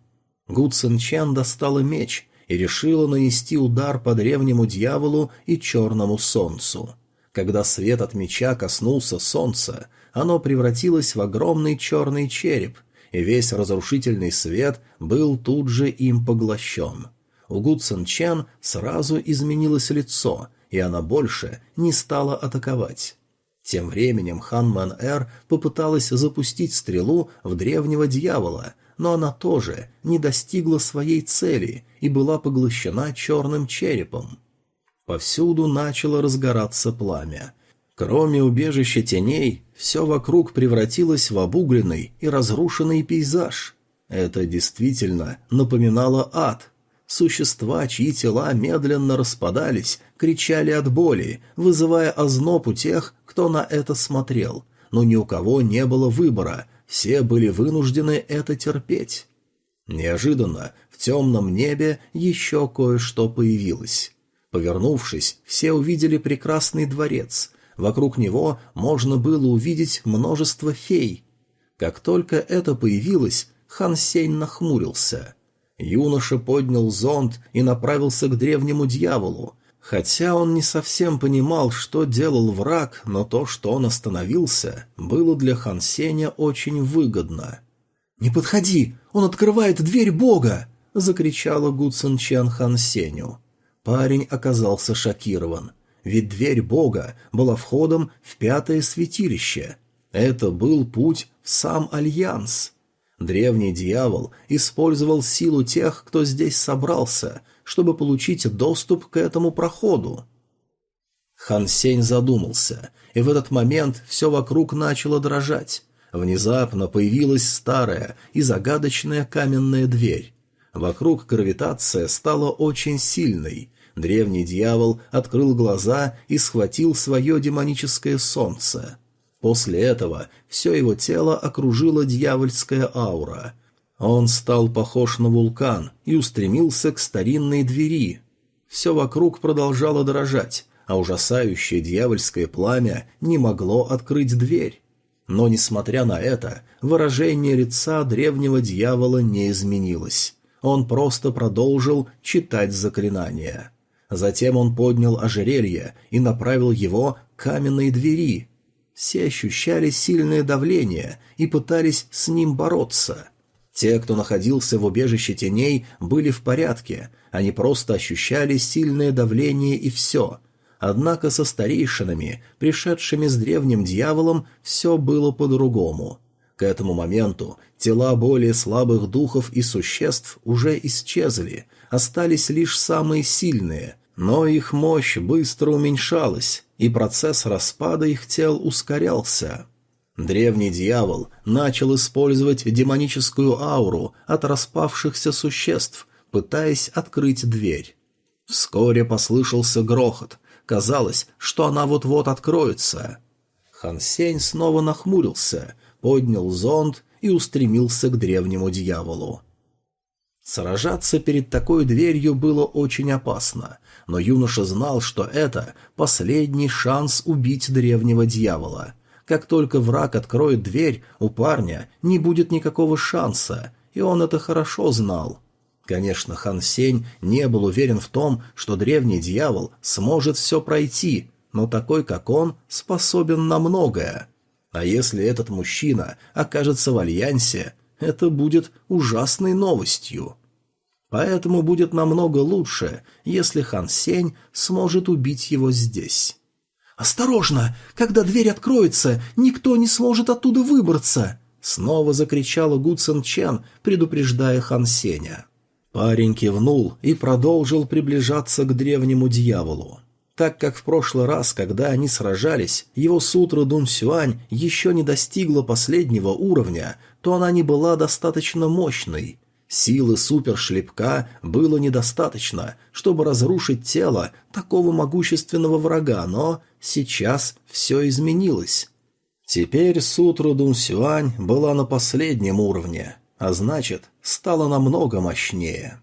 Гу Цинчен достала меч и решила нанести удар по древнему дьяволу и черному солнцу. Когда свет от меча коснулся солнца, оно превратилось в огромный черный череп и весь разрушительный свет был тут же им поглощен. У Гу Цин Чен сразу изменилось лицо, и она больше не стала атаковать. Тем временем Хан Мэн Эр попыталась запустить стрелу в древнего дьявола, но она тоже не достигла своей цели и была поглощена черным черепом. Повсюду начало разгораться пламя. Кроме убежища теней, все вокруг превратилось в обугленный и разрушенный пейзаж. Это действительно напоминало ад. Существа, чьи тела медленно распадались, кричали от боли, вызывая озноб у тех, кто на это смотрел. Но ни у кого не было выбора, все были вынуждены это терпеть. Неожиданно в темном небе еще кое-что появилось. Повернувшись, все увидели прекрасный дворец — Вокруг него можно было увидеть множество фей. Как только это появилось, Хан Сень нахмурился. Юноша поднял зонт и направился к древнему дьяволу. Хотя он не совсем понимал, что делал враг, но то, что он остановился, было для Хан Сеня очень выгодно. «Не подходи! Он открывает дверь Бога!» — закричала Гу Цинчан Хан Сеню. Парень оказался шокирован — ведь дверь Бога была входом в пятое святилище. Это был путь в сам Альянс. Древний дьявол использовал силу тех, кто здесь собрался, чтобы получить доступ к этому проходу. Хансень задумался, и в этот момент все вокруг начало дрожать. Внезапно появилась старая и загадочная каменная дверь. Вокруг гравитация стала очень сильной, древний дьявол открыл глаза и схватил свое демоническое солнце. После этого все его тело окружила дьявольская аура. Он стал похож на вулкан и устремился к старинной двери. Все вокруг продолжало дрожать, а ужасающее дьявольское пламя не могло открыть дверь. Но, несмотря на это, выражение лица древнего дьявола не изменилось. Он просто продолжил читать заклинания. Затем он поднял ожерелье и направил его к каменной двери. Все ощущали сильное давление и пытались с ним бороться. Те, кто находился в убежище теней, были в порядке, они просто ощущали сильное давление и все. Однако со старейшинами, пришедшими с древним дьяволом, все было по-другому. К этому моменту тела более слабых духов и существ уже исчезли, остались лишь самые сильные – но их мощь быстро уменьшалась, и процесс распада их тел ускорялся. Древний дьявол начал использовать демоническую ауру от распавшихся существ, пытаясь открыть дверь. Вскоре послышался грохот. Казалось, что она вот-вот откроется. Хансень снова нахмурился, поднял зонт и устремился к древнему дьяволу. Сражаться перед такой дверью было очень опасно но юноша знал, что это последний шанс убить древнего дьявола. Как только враг откроет дверь, у парня не будет никакого шанса, и он это хорошо знал. Конечно, Хан Сень не был уверен в том, что древний дьявол сможет все пройти, но такой, как он, способен на многое. А если этот мужчина окажется в альянсе, это будет ужасной новостью поэтому будет намного лучше, если Хан Сень сможет убить его здесь. «Осторожно! Когда дверь откроется, никто не сможет оттуда выбраться!» Снова закричала Гу Цен Чен, предупреждая Хан Сеня. Парень кивнул и продолжил приближаться к древнему дьяволу. Так как в прошлый раз, когда они сражались, его сутра Дун Сюань еще не достигла последнего уровня, то она не была достаточно мощной, Силы супершлепка было недостаточно, чтобы разрушить тело такого могущественного врага, но сейчас все изменилось. Теперь Сутру Дун Сюань была на последнем уровне, а значит, стала намного мощнее.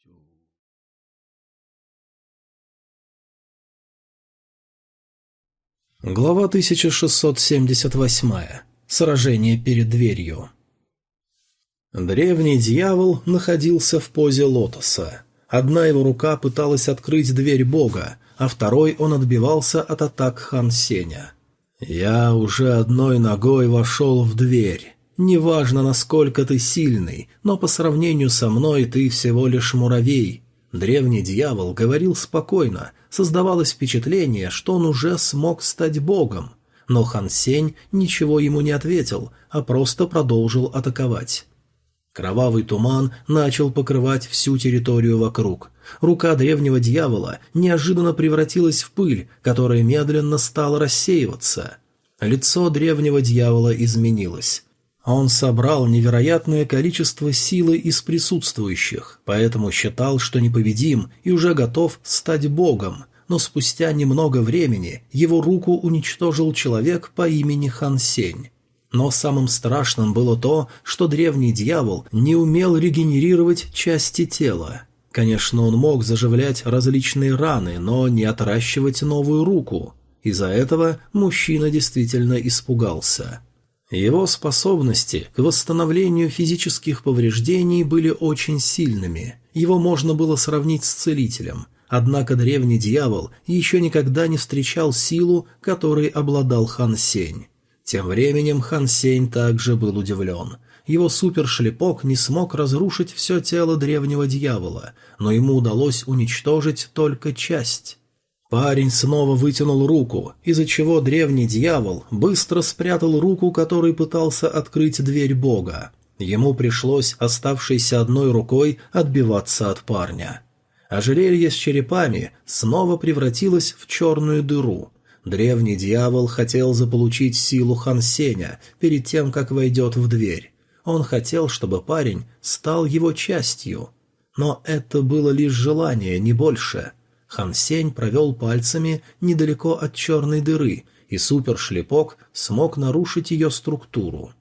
Глава 1678. Сражение перед дверью. Древний дьявол находился в позе лотоса. Одна его рука пыталась открыть дверь бога, а второй он отбивался от атак хан Сеня. «Я уже одной ногой вошел в дверь. Неважно, насколько ты сильный, но по сравнению со мной ты всего лишь муравей, Древний дьявол говорил спокойно, создавалось впечатление, что он уже смог стать богом. Но Хан Сень ничего ему не ответил, а просто продолжил атаковать. Кровавый туман начал покрывать всю территорию вокруг. Рука древнего дьявола неожиданно превратилась в пыль, которая медленно стала рассеиваться. Лицо древнего дьявола изменилось а он собрал невероятное количество силы из присутствующих, поэтому считал, что непобедим и уже готов стать богом, но спустя немного времени его руку уничтожил человек по имени Хансень. Но самым страшным было то, что древний дьявол не умел регенерировать части тела. Конечно, он мог заживлять различные раны, но не отращивать новую руку. Из-за этого мужчина действительно испугался. Его способности к восстановлению физических повреждений были очень сильными. Его можно было сравнить с целителем. Однако древний дьявол еще никогда не встречал силу, которой обладал Хан Сень. Тем временем Хан Сень также был удивлен. Его супершлепок не смог разрушить все тело древнего дьявола, но ему удалось уничтожить только часть. Парень снова вытянул руку, из-за чего древний дьявол быстро спрятал руку, который пытался открыть дверь бога. Ему пришлось оставшейся одной рукой отбиваться от парня. Ожерелье с черепами снова превратилось в черную дыру. Древний дьявол хотел заполучить силу Хансеня перед тем, как войдет в дверь. Он хотел, чтобы парень стал его частью. Но это было лишь желание, не больше – Хан Сень провел пальцами недалеко от черной дыры, и супершлепок смог нарушить ее структуру.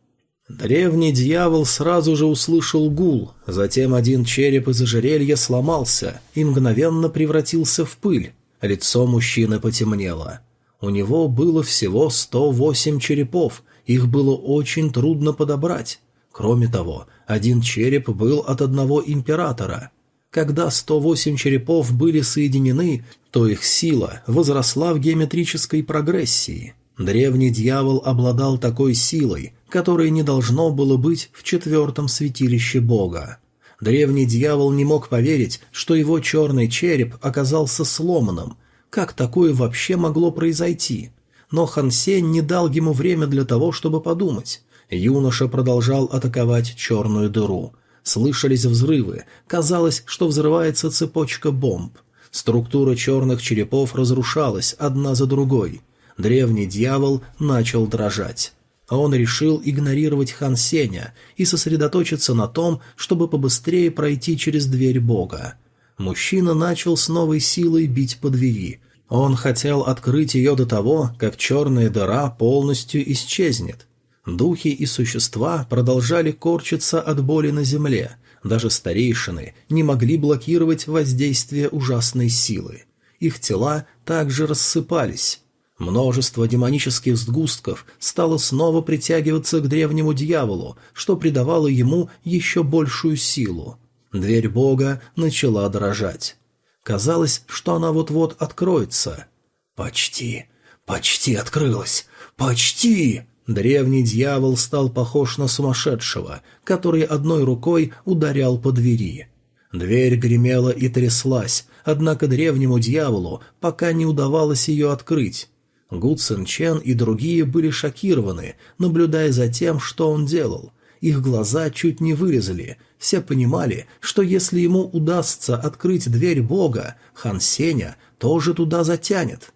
Древний дьявол сразу же услышал гул, затем один череп из ожерелья сломался и мгновенно превратился в пыль. Лицо мужчины потемнело. У него было всего 108 черепов, их было очень трудно подобрать. Кроме того, один череп был от одного императора. Когда 108 черепов были соединены, то их сила возросла в геометрической прогрессии. Древний дьявол обладал такой силой, которой не должно было быть в четвертом святилище Бога. Древний дьявол не мог поверить, что его черный череп оказался сломанным. Как такое вообще могло произойти? Но Хансен не дал ему время для того, чтобы подумать. Юноша продолжал атаковать черную дыру – Слышались взрывы, казалось, что взрывается цепочка бомб. Структура черных черепов разрушалась одна за другой. Древний дьявол начал дрожать. А он решил игнорировать Хан Сеня и сосредоточиться на том, чтобы побыстрее пройти через дверь бога. Мужчина начал с новой силой бить по двери. Он хотел открыть ее до того, как черная дыра полностью исчезнет. Духи и существа продолжали корчиться от боли на земле. Даже старейшины не могли блокировать воздействие ужасной силы. Их тела также рассыпались. Множество демонических сгустков стало снова притягиваться к древнему дьяволу, что придавало ему еще большую силу. Дверь бога начала дрожать. Казалось, что она вот-вот откроется. «Почти! Почти открылась! Почти!» Древний дьявол стал похож на сумасшедшего, который одной рукой ударял по двери. Дверь гремела и тряслась, однако древнему дьяволу пока не удавалось ее открыть. Гу Цин Чен и другие были шокированы, наблюдая за тем, что он делал. Их глаза чуть не вырезали. Все понимали, что если ему удастся открыть дверь Бога, Хан Сеня тоже туда затянет.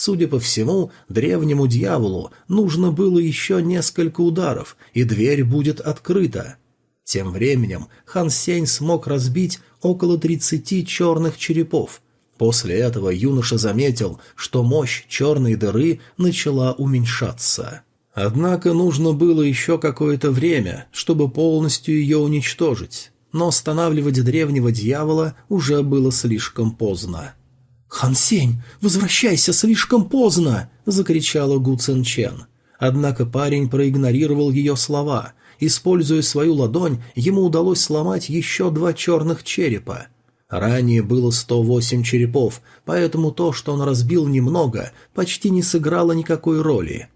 Судя по всему, древнему дьяволу нужно было еще несколько ударов, и дверь будет открыта. Тем временем Хан Сень смог разбить около 30 черных черепов. После этого юноша заметил, что мощь черной дыры начала уменьшаться. Однако нужно было еще какое-то время, чтобы полностью ее уничтожить, но останавливать древнего дьявола уже было слишком поздно. «Хан Сень, возвращайся слишком поздно!» — закричала Гу Цин Чен. Однако парень проигнорировал ее слова. Используя свою ладонь, ему удалось сломать еще два черных черепа. Ранее было 108 черепов, поэтому то, что он разбил немного, почти не сыграло никакой роли.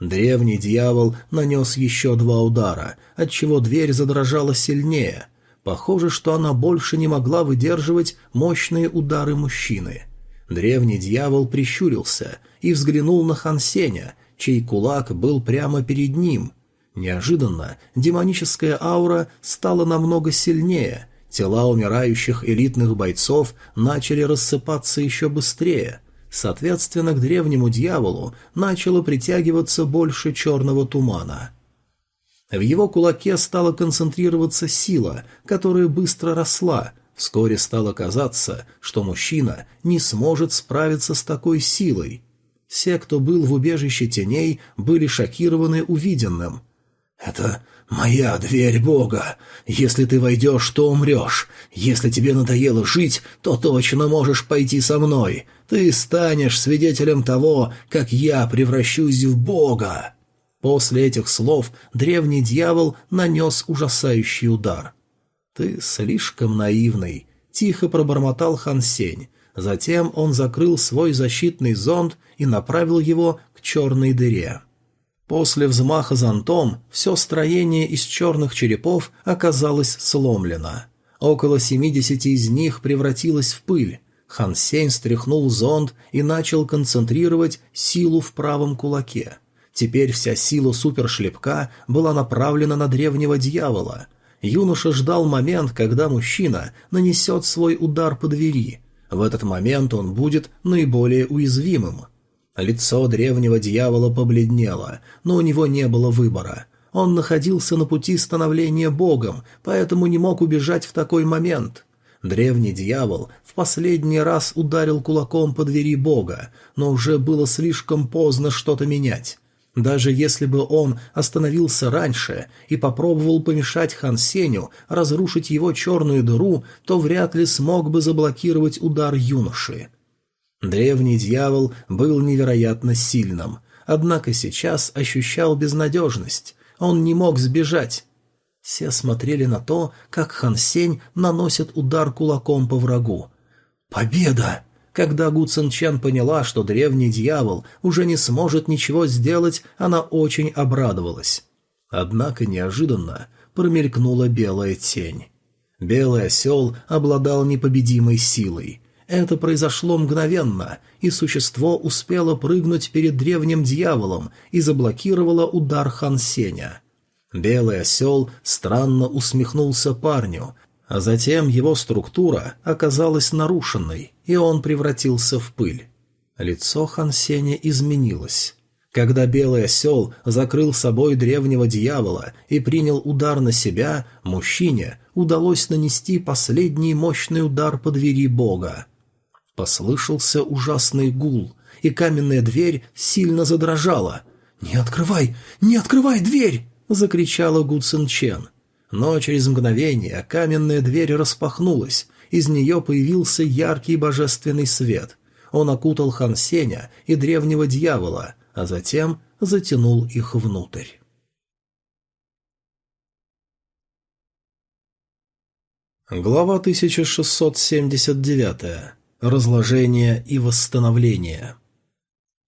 Древний дьявол нанес еще два удара, отчего дверь задрожала сильнее. Похоже, что она больше не могла выдерживать мощные удары мужчины. — Древний дьявол прищурился и взглянул на Хансеня, чей кулак был прямо перед ним. Неожиданно демоническая аура стала намного сильнее, тела умирающих элитных бойцов начали рассыпаться еще быстрее. Соответственно, к древнему дьяволу начало притягиваться больше черного тумана. В его кулаке стала концентрироваться сила, которая быстро росла, Вскоре стало казаться, что мужчина не сможет справиться с такой силой. Все, кто был в убежище теней, были шокированы увиденным. «Это моя дверь Бога. Если ты войдешь, то умрешь. Если тебе надоело жить, то точно можешь пойти со мной. Ты станешь свидетелем того, как я превращусь в Бога». После этих слов древний дьявол нанес ужасающий удар – «Ты слишком наивный», — тихо пробормотал Хан Сень. Затем он закрыл свой защитный зонд и направил его к черной дыре. После взмаха зонтом все строение из черных черепов оказалось сломлено. Около 70 из них превратилось в пыль. Хансень стряхнул зонд и начал концентрировать силу в правом кулаке. Теперь вся сила супершлепка была направлена на древнего дьявола — юноша ждал момент, когда мужчина нанесет свой удар по двери. В этот момент он будет наиболее уязвимым. Лицо древнего дьявола побледнело, но у него не было выбора. Он находился на пути становления богом, поэтому не мог убежать в такой момент. Древний дьявол в последний раз ударил кулаком по двери бога, но уже было слишком поздно что-то менять. Даже если бы он остановился раньше и попробовал помешать Хан Сеню разрушить его черную дыру, то вряд ли смог бы заблокировать удар юноши. Древний дьявол был невероятно сильным, однако сейчас ощущал безнадежность. Он не мог сбежать. Все смотрели на то, как Хан Сень наносит удар кулаком по врагу. «Победа!» Когда Гу Цин Чен поняла, что древний дьявол уже не сможет ничего сделать, она очень обрадовалась. Однако неожиданно промелькнула белая тень. Белый осел обладал непобедимой силой. Это произошло мгновенно, и существо успело прыгнуть перед древним дьяволом и заблокировало удар Хан Сеня. Белый осел странно усмехнулся парню, а затем его структура оказалась нарушенной, и он превратился в пыль. Лицо Хансеня изменилось. Когда белый осел закрыл собой древнего дьявола и принял удар на себя, мужчине удалось нанести последний мощный удар по двери бога. Послышался ужасный гул, и каменная дверь сильно задрожала. «Не открывай! Не открывай дверь!» — закричала Гу Цин Чен. Но через мгновение каменная дверь распахнулась, из нее появился яркий божественный свет. Он окутал Хан Сеня и древнего дьявола, а затем затянул их внутрь. Глава 1679. Разложение и восстановление.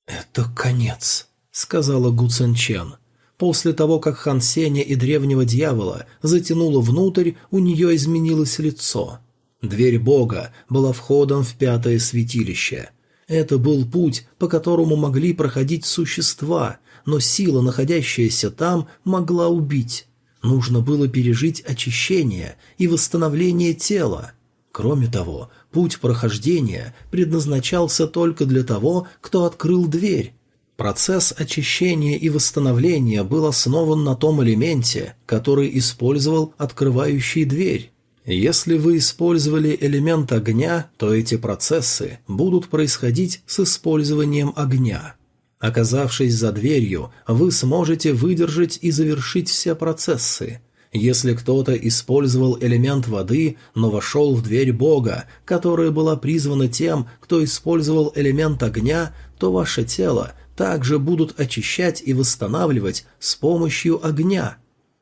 «Это конец», — сказала Гу Цен Чен. После того, как Хан Сеня и древнего дьявола затянуло внутрь, у нее изменилось лицо. Дверь Бога была входом в пятое святилище. Это был путь, по которому могли проходить существа, но сила, находящаяся там, могла убить. Нужно было пережить очищение и восстановление тела. Кроме того, путь прохождения предназначался только для того, кто открыл дверь, Процесс очищения и восстановления был основан на том элементе, который использовал открывающий дверь. Если вы использовали элемент огня, то эти процессы будут происходить с использованием огня. Оказавшись за дверью, вы сможете выдержать и завершить все процессы. Если кто-то использовал элемент воды, но вошел в дверь Бога, которая была призвана тем, кто использовал элемент огня, то ваше тело также будут очищать и восстанавливать с помощью огня.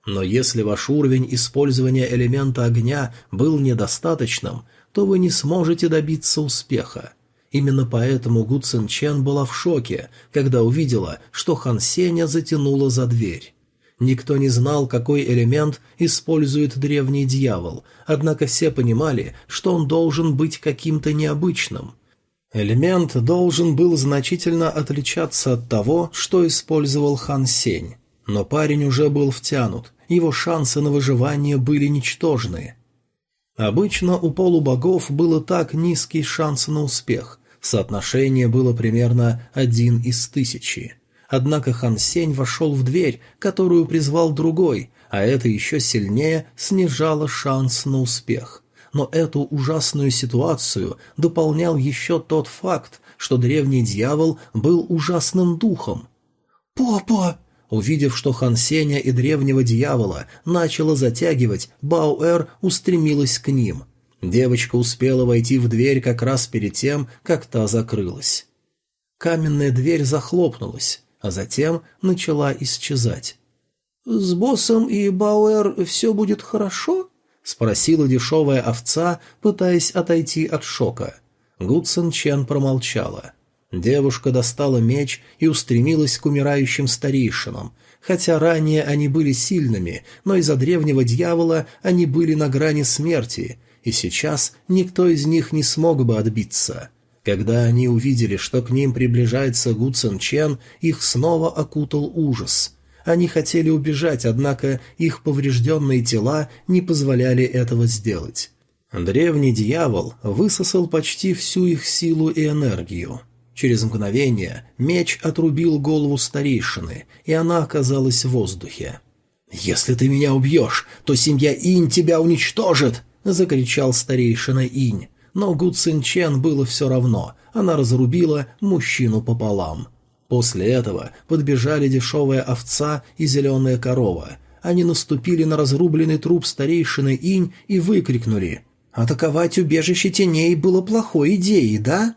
Но если ваш уровень использования элемента огня был недостаточным, то вы не сможете добиться успеха. Именно поэтому Гу Цин Чен была в шоке, когда увидела, что Хан Сеня затянула за дверь. Никто не знал, какой элемент использует древний дьявол, однако все понимали, что он должен быть каким-то необычным – Элемент должен был значительно отличаться от того, что использовал Хан Сень. Но парень уже был втянут, его шансы на выживание были ничтожны. Обычно у полубогов было так низкий шанс на успех, соотношение было примерно один из тысячи. Однако Хан Сень вошел в дверь, которую призвал другой, а это еще сильнее снижало шанс на успех – но эту ужасную ситуацию дополнял еще тот факт, что древний дьявол был ужасным духом. «Попа!» Увидев, что Хан Сеня и древнего дьявола начала затягивать, Бауэр устремилась к ним. Девочка успела войти в дверь как раз перед тем, как та закрылась. Каменная дверь захлопнулась, а затем начала исчезать. «С боссом и Бауэр все будет хорошо?» спросила дешевая овца, пытаясь отойти от шока. Гудсон Чен промолчала. Девушка достала меч и устремилась к умирающим старейшинам. Хотя ранее они были сильными, но из-за древнего дьявола они были на грани смерти, и сейчас никто из них не смог бы отбиться. Когда они увидели, что к ним приближается Гудсон Чен, их снова окутал ужас — они хотели убежать, однако их поврежденные тела не позволяли этого сделать. Древний дьявол высосал почти всю их силу и энергию. Через мгновение меч отрубил голову старейшины, и она оказалась в воздухе. «Если ты меня убьешь, то семья Инь тебя уничтожит!» — закричал старейшина Инь. Но Гу Цинчен было все равно, она разрубила мужчину пополам. — После этого подбежали дешевая овца и зеленая корова. Они наступили на разрубленный труп старейшины Инь и выкрикнули «Атаковать убежище теней было плохой идеей, да?»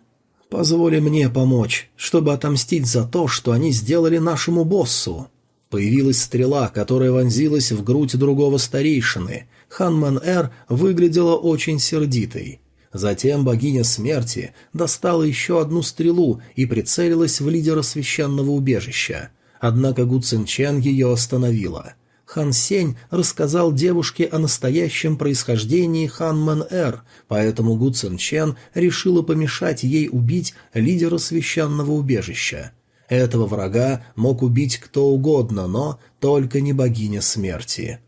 Позволи мне помочь, чтобы отомстить за то, что они сделали нашему боссу». Появилась стрела, которая вонзилась в грудь другого старейшины. Ханман Эр выглядела очень сердитой. Затем богиня смерти достала еще одну стрелу и прицелилась в лидера священного убежища. Однако Гу Цинчен ее остановила. Хан Сень рассказал девушке о настоящем происхождении Хан Мэн Эр, поэтому Гу Цинчен решила помешать ей убить лидера священного убежища. Этого врага мог убить кто угодно, но только не богиня смерти.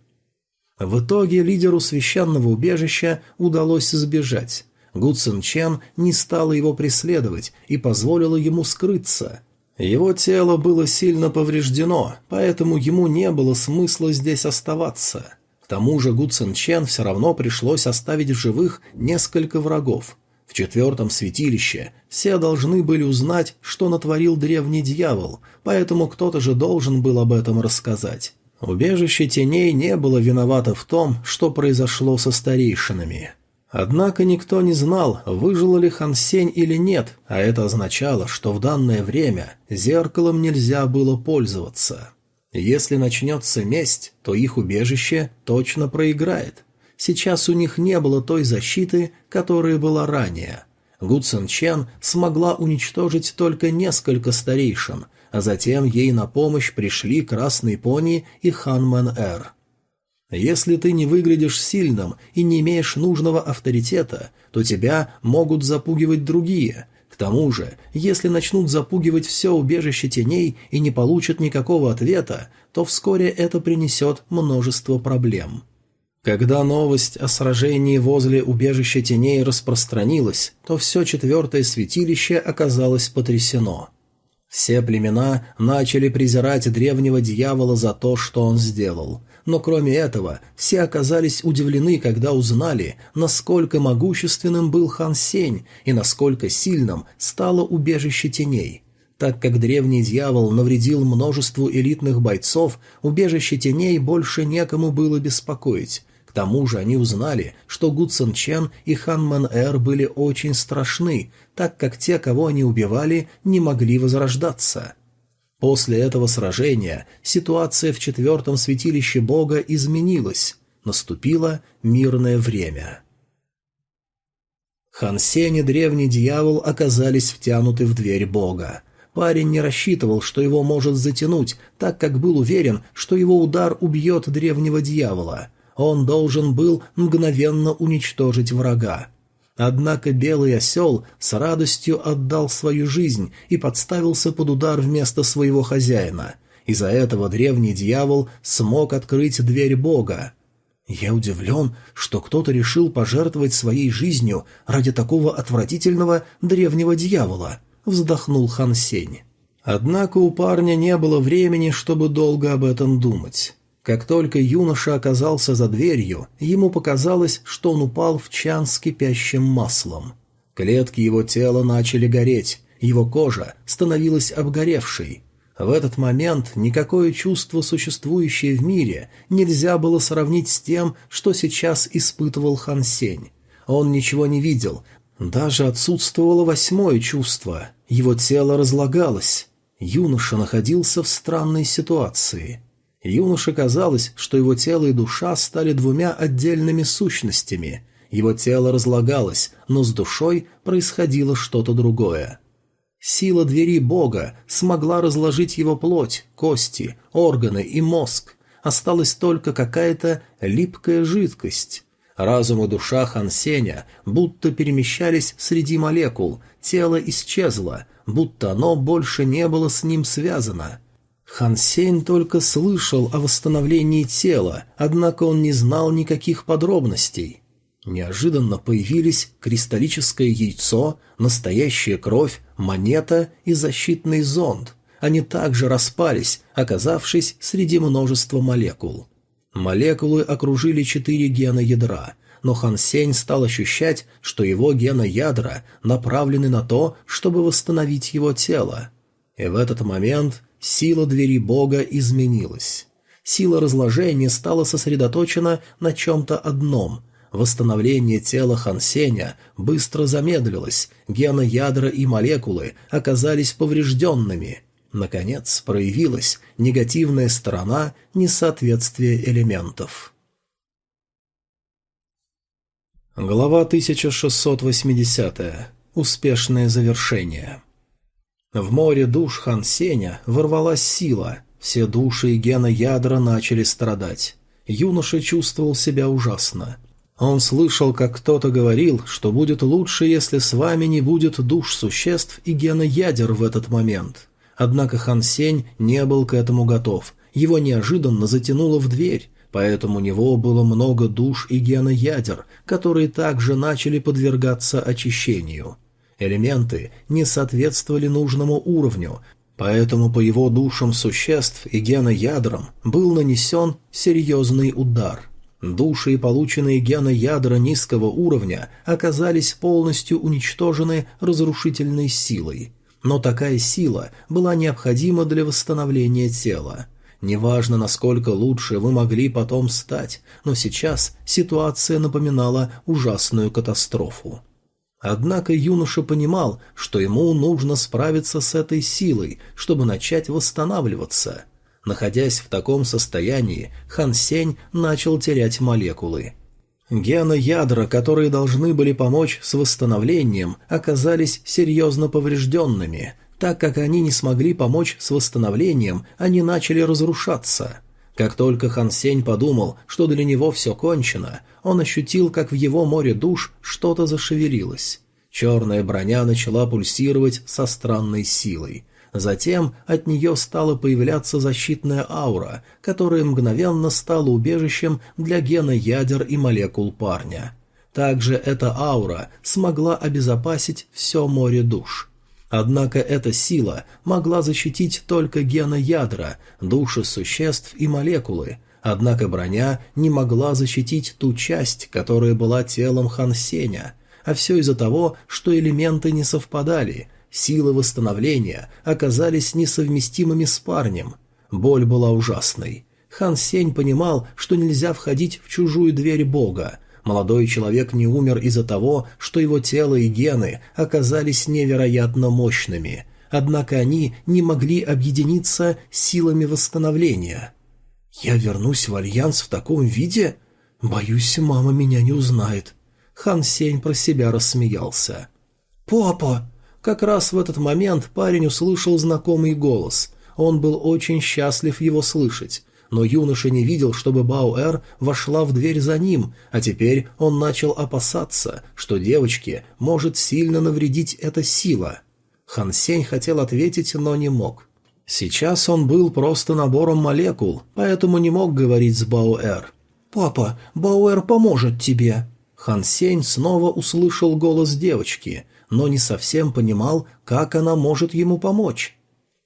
В итоге лидеру священного убежища удалось избежать. Гу Цин Чен не стала его преследовать и позволила ему скрыться. Его тело было сильно повреждено, поэтому ему не было смысла здесь оставаться. К тому же Гу Цин Чен все равно пришлось оставить в живых несколько врагов. В четвертом святилище все должны были узнать, что натворил древний дьявол, поэтому кто-то же должен был об этом рассказать. Убежище теней не было виновато в том, что произошло со старейшинами. Однако никто не знал, выжил ли Хан Сень или нет, а это означало, что в данное время зеркалом нельзя было пользоваться. Если начнется месть, то их убежище точно проиграет. Сейчас у них не было той защиты, которая была ранее. Гу Цин Чен смогла уничтожить только несколько старейшин, а затем ей на помощь пришли Красный Пони и Хан Мэн Эр. Если ты не выглядишь сильным и не имеешь нужного авторитета, то тебя могут запугивать другие. К тому же, если начнут запугивать все убежище теней и не получат никакого ответа, то вскоре это принесет множество проблем. Когда новость о сражении возле убежища теней распространилась, то все четвертое святилище оказалось потрясено. Все племена начали презирать древнего дьявола за то, что он сделал – но кроме этого все оказались удивлены, когда узнали, насколько могущественным был Хан Сень и насколько сильным стало убежище теней. Так как древний дьявол навредил множеству элитных бойцов, убежище теней больше некому было беспокоить. К тому же они узнали, что Гу Цин Чен и Хан Мэн Эр были очень страшны, так как те, кого они убивали, не могли возрождаться. После этого сражения ситуация в четвертом святилище Бога изменилась, наступило мирное время. Хансен и древний дьявол оказались втянуты в дверь Бога. Парень не рассчитывал, что его может затянуть, так как был уверен, что его удар убьет древнего дьявола. Он должен был мгновенно уничтожить врага. Однако белый осел с радостью отдал свою жизнь и подставился под удар вместо своего хозяина. Из-за этого древний дьявол смог открыть дверь бога. Я удивлен, что кто-то решил пожертвовать своей жизнью ради такого отвратительного древнего дьявола, вздохнул Хан Сень. Однако у парня не было времени, чтобы долго об этом думать. Как только юноша оказался за дверью, ему показалось, что он упал в чан с кипящим маслом. Клетки его тела начали гореть, его кожа становилась обгоревшей. В этот момент никакое чувство, существующее в мире, нельзя было сравнить с тем, что сейчас испытывал Хан Сень. Он ничего не видел, даже отсутствовало восьмое чувство, его тело разлагалось. Юноша находился в странной ситуации – Юноше казалось, что его тело и душа стали двумя отдельными сущностями. Его тело разлагалось, но с душой происходило что-то другое. Сила двери Бога смогла разложить его плоть, кости, органы и мозг. Осталась только какая-то липкая жидкость. Разум и душа Хансеня будто перемещались среди молекул, тело исчезло, будто оно больше не было с ним связано – Хан только слышал о восстановлении тела, однако он не знал никаких подробностей. Неожиданно появились кристаллическое яйцо, настоящая кровь, монета и защитный зонд. Они также распались, оказавшись среди множества молекул. Молекулы окружили четыре гена ядра, но Хансень стал ощущать, что его гена ядра направлены на то, чтобы восстановить его тело. И в этот момент Сила двери бога изменилась. Сила разложения стала сосредоточена на чем-то одном. Восстановление тела Хансеня быстро замедлилось, Гены, ядра и молекулы оказались поврежденными. Наконец проявилась негативная сторона несоответствия элементов. Глава 1680. Успешное завершение. В море душ Хан Сеня ворвалась сила. Все души и гена ядра начали страдать. Юноша чувствовал себя ужасно. Он слышал, как кто-то говорил, что будет лучше, если с вами не будет душ существ и гена ядер в этот момент. Однако Хан Сень не был к этому готов. Его неожиданно затянуло в дверь, поэтому у него было много душ и гена ядер, которые также начали подвергаться очищению элементы не соответствовали нужному уровню, поэтому по его душам существ и геноядрам был нанесен серьезный удар. Души, и полученные геноядра низкого уровня, оказались полностью уничтожены разрушительной силой. Но такая сила была необходима для восстановления тела. Неважно, насколько лучше вы могли потом стать, но сейчас ситуация напоминала ужасную катастрофу. Однако юноша понимал, что ему нужно справиться с этой силой, чтобы начать восстанавливаться. Находясь в таком состоянии, Хан Сень начал терять молекулы. Гены ядра, которые должны были помочь с восстановлением, оказались серьезно поврежденными. Так как они не смогли помочь с восстановлением, они начали разрушаться – как только Хан Сень подумал, что для него все кончено, он ощутил, как в его море душ что-то зашевелилось. Черная броня начала пульсировать со странной силой. Затем от нее стала появляться защитная аура, которая мгновенно стала убежищем для гена ядер и молекул парня. Также эта аура смогла обезопасить все море душ – Однако эта сила могла защитить только гена ядра, души существ и молекулы, однако броня не могла защитить ту часть, которая была телом Хансеня, а все из-за того, что элементы не совпадали, силы восстановления оказались несовместимыми с парнем. Боль была ужасной. Хан Сень понимал, что нельзя входить в чужую дверь бога, Молодой человек не умер из-за того, что его тело и гены оказались невероятно мощными, однако они не могли объединиться силами восстановления. «Я вернусь в Альянс в таком виде? Боюсь, мама меня не узнает». Хан Сень про себя рассмеялся. «Папа!» Как раз в этот момент парень услышал знакомый голос. Он был очень счастлив его слышать но юноша не видел, чтобы Баоэр вошла в дверь за ним, а теперь он начал опасаться, что девочке может сильно навредить эта сила. Хансень хотел ответить, но не мог. Сейчас он был просто набором молекул, поэтому не мог говорить с Бауэр. «Папа, Бауэр поможет тебе!» Хансень снова услышал голос девочки, но не совсем понимал, как она может ему помочь.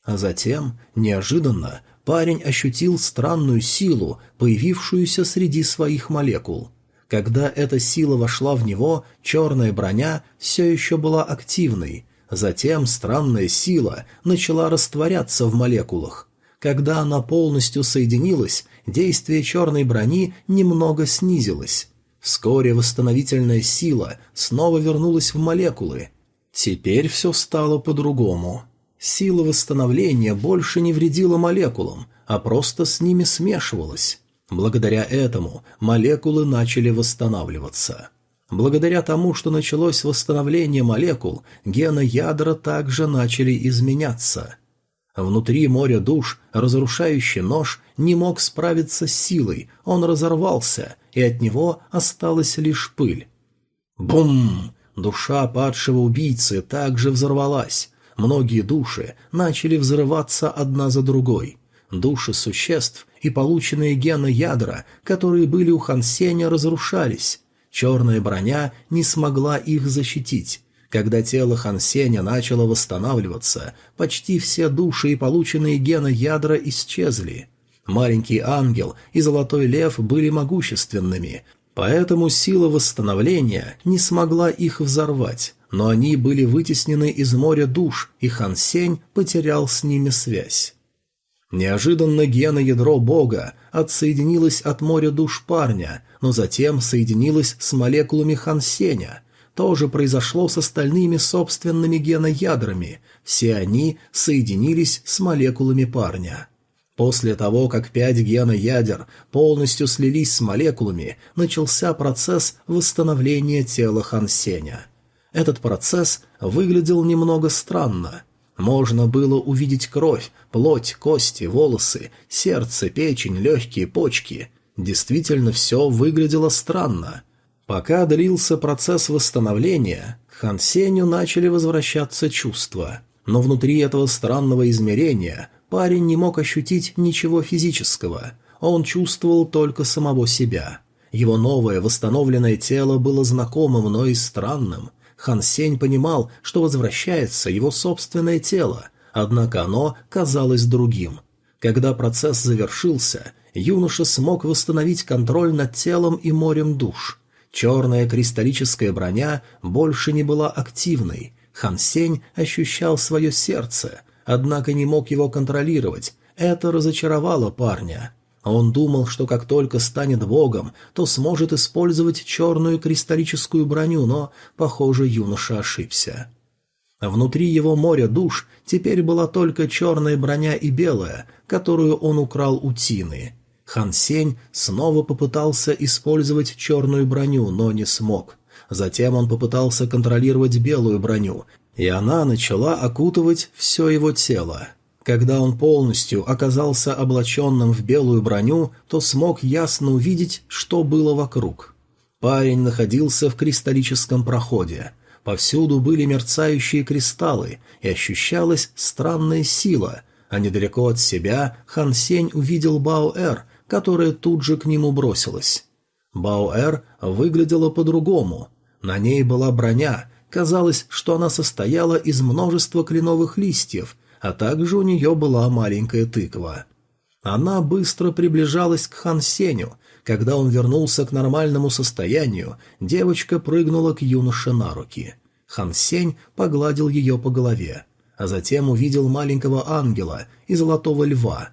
А затем, неожиданно, парень ощутил странную силу, появившуюся среди своих молекул. Когда эта сила вошла в него, черная броня все еще была активной. Затем странная сила начала растворяться в молекулах. Когда она полностью соединилась, действие черной брони немного снизилось. Вскоре восстановительная сила снова вернулась в молекулы. Теперь все стало по-другому. Сила восстановления больше не вредила молекулам, а просто с ними смешивалась. Благодаря этому молекулы начали восстанавливаться. Благодаря тому, что началось восстановление молекул, гены ядра также начали изменяться. Внутри моря душ разрушающий нож не мог справиться с силой, он разорвался, и от него осталась лишь пыль. Бум! Душа падшего убийцы также взорвалась. Многие души начали взрываться одна за другой. Души существ и полученные гены ядра, которые были у Хансеня, разрушались. Черная броня не смогла их защитить. Когда тело Хансеня начало восстанавливаться, почти все души и полученные гены ядра исчезли. Маленький ангел и золотой лев были могущественными, поэтому сила восстановления не смогла их взорвать но они были вытеснены из моря душ, и Хан Сень потерял с ними связь. Неожиданно гена ядро бога отсоединилось от моря душ парня, но затем соединилось с молекулами Хан Сеня. То же произошло с остальными собственными геноядрами, все они соединились с молекулами парня. После того, как пять геноядер полностью слились с молекулами, начался процесс восстановления тела Хансеня. Этот процесс выглядел немного странно. Можно было увидеть кровь, плоть, кости, волосы, сердце, печень, легкие, почки. Действительно, все выглядело странно. Пока длился процесс восстановления, Хан Сеню начали возвращаться чувства. Но внутри этого странного измерения парень не мог ощутить ничего физического. Он чувствовал только самого себя. Его новое восстановленное тело было знакомым, но и странным. Хан Сень понимал, что возвращается его собственное тело, однако оно казалось другим. Когда процесс завершился, юноша смог восстановить контроль над телом и морем душ. Черная кристаллическая броня больше не была активной. Хан Сень ощущал свое сердце, однако не мог его контролировать. Это разочаровало парня а он думал, что как только станет богом, то сможет использовать черную кристаллическую броню, но, похоже, юноша ошибся. Внутри его моря душ теперь была только черная броня и белая, которую он украл у Тины. Хан Сень снова попытался использовать черную броню, но не смог. Затем он попытался контролировать белую броню, и она начала окутывать все его тело. Когда он полностью оказался облаченным в белую броню, то смог ясно увидеть, что было вокруг. Парень находился в кристаллическом проходе. Повсюду были мерцающие кристаллы, и ощущалась странная сила, а недалеко от себя Хан Сень увидел Баоэр, которая тут же к нему бросилась. Баоэр выглядела по-другому. На ней была броня, казалось, что она состояла из множества кленовых листьев – а также у нее была маленькая тыква. Она быстро приближалась к Хан Сеню. Когда он вернулся к нормальному состоянию, девочка прыгнула к юноше на руки. Хан Сень погладил ее по голове, а затем увидел маленького ангела и золотого льва.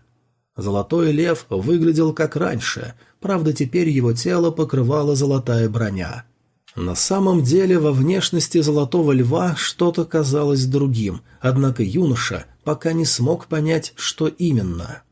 Золотой лев выглядел как раньше, правда теперь его тело покрывала золотая броня – на самом деле во внешности Золотого Льва что-то казалось другим, однако юноша пока не смог понять, что именно.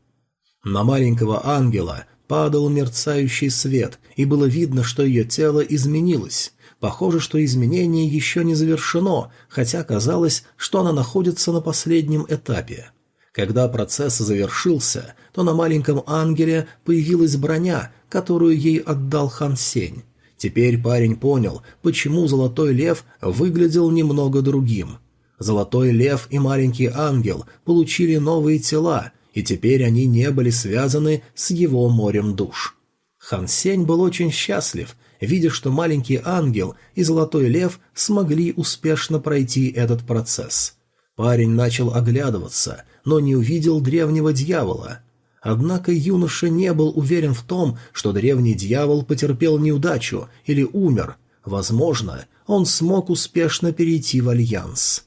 На маленького ангела падал мерцающий свет, и было видно, что ее тело изменилось. Похоже, что изменение еще не завершено, хотя казалось, что она находится на последнем этапе. Когда процесс завершился, то на маленьком ангеле появилась броня, которую ей отдал Хан Сень. Теперь парень понял, почему Золотой Лев выглядел немного другим. Золотой Лев и Маленький Ангел получили новые тела, и теперь они не были связаны с его морем душ. Хан Сень был очень счастлив, видя, что Маленький Ангел и Золотой Лев смогли успешно пройти этот процесс. Парень начал оглядываться, но не увидел древнего дьявола – Однако юноша не был уверен в том, что древний дьявол потерпел неудачу или умер. Возможно, он смог успешно перейти в альянс.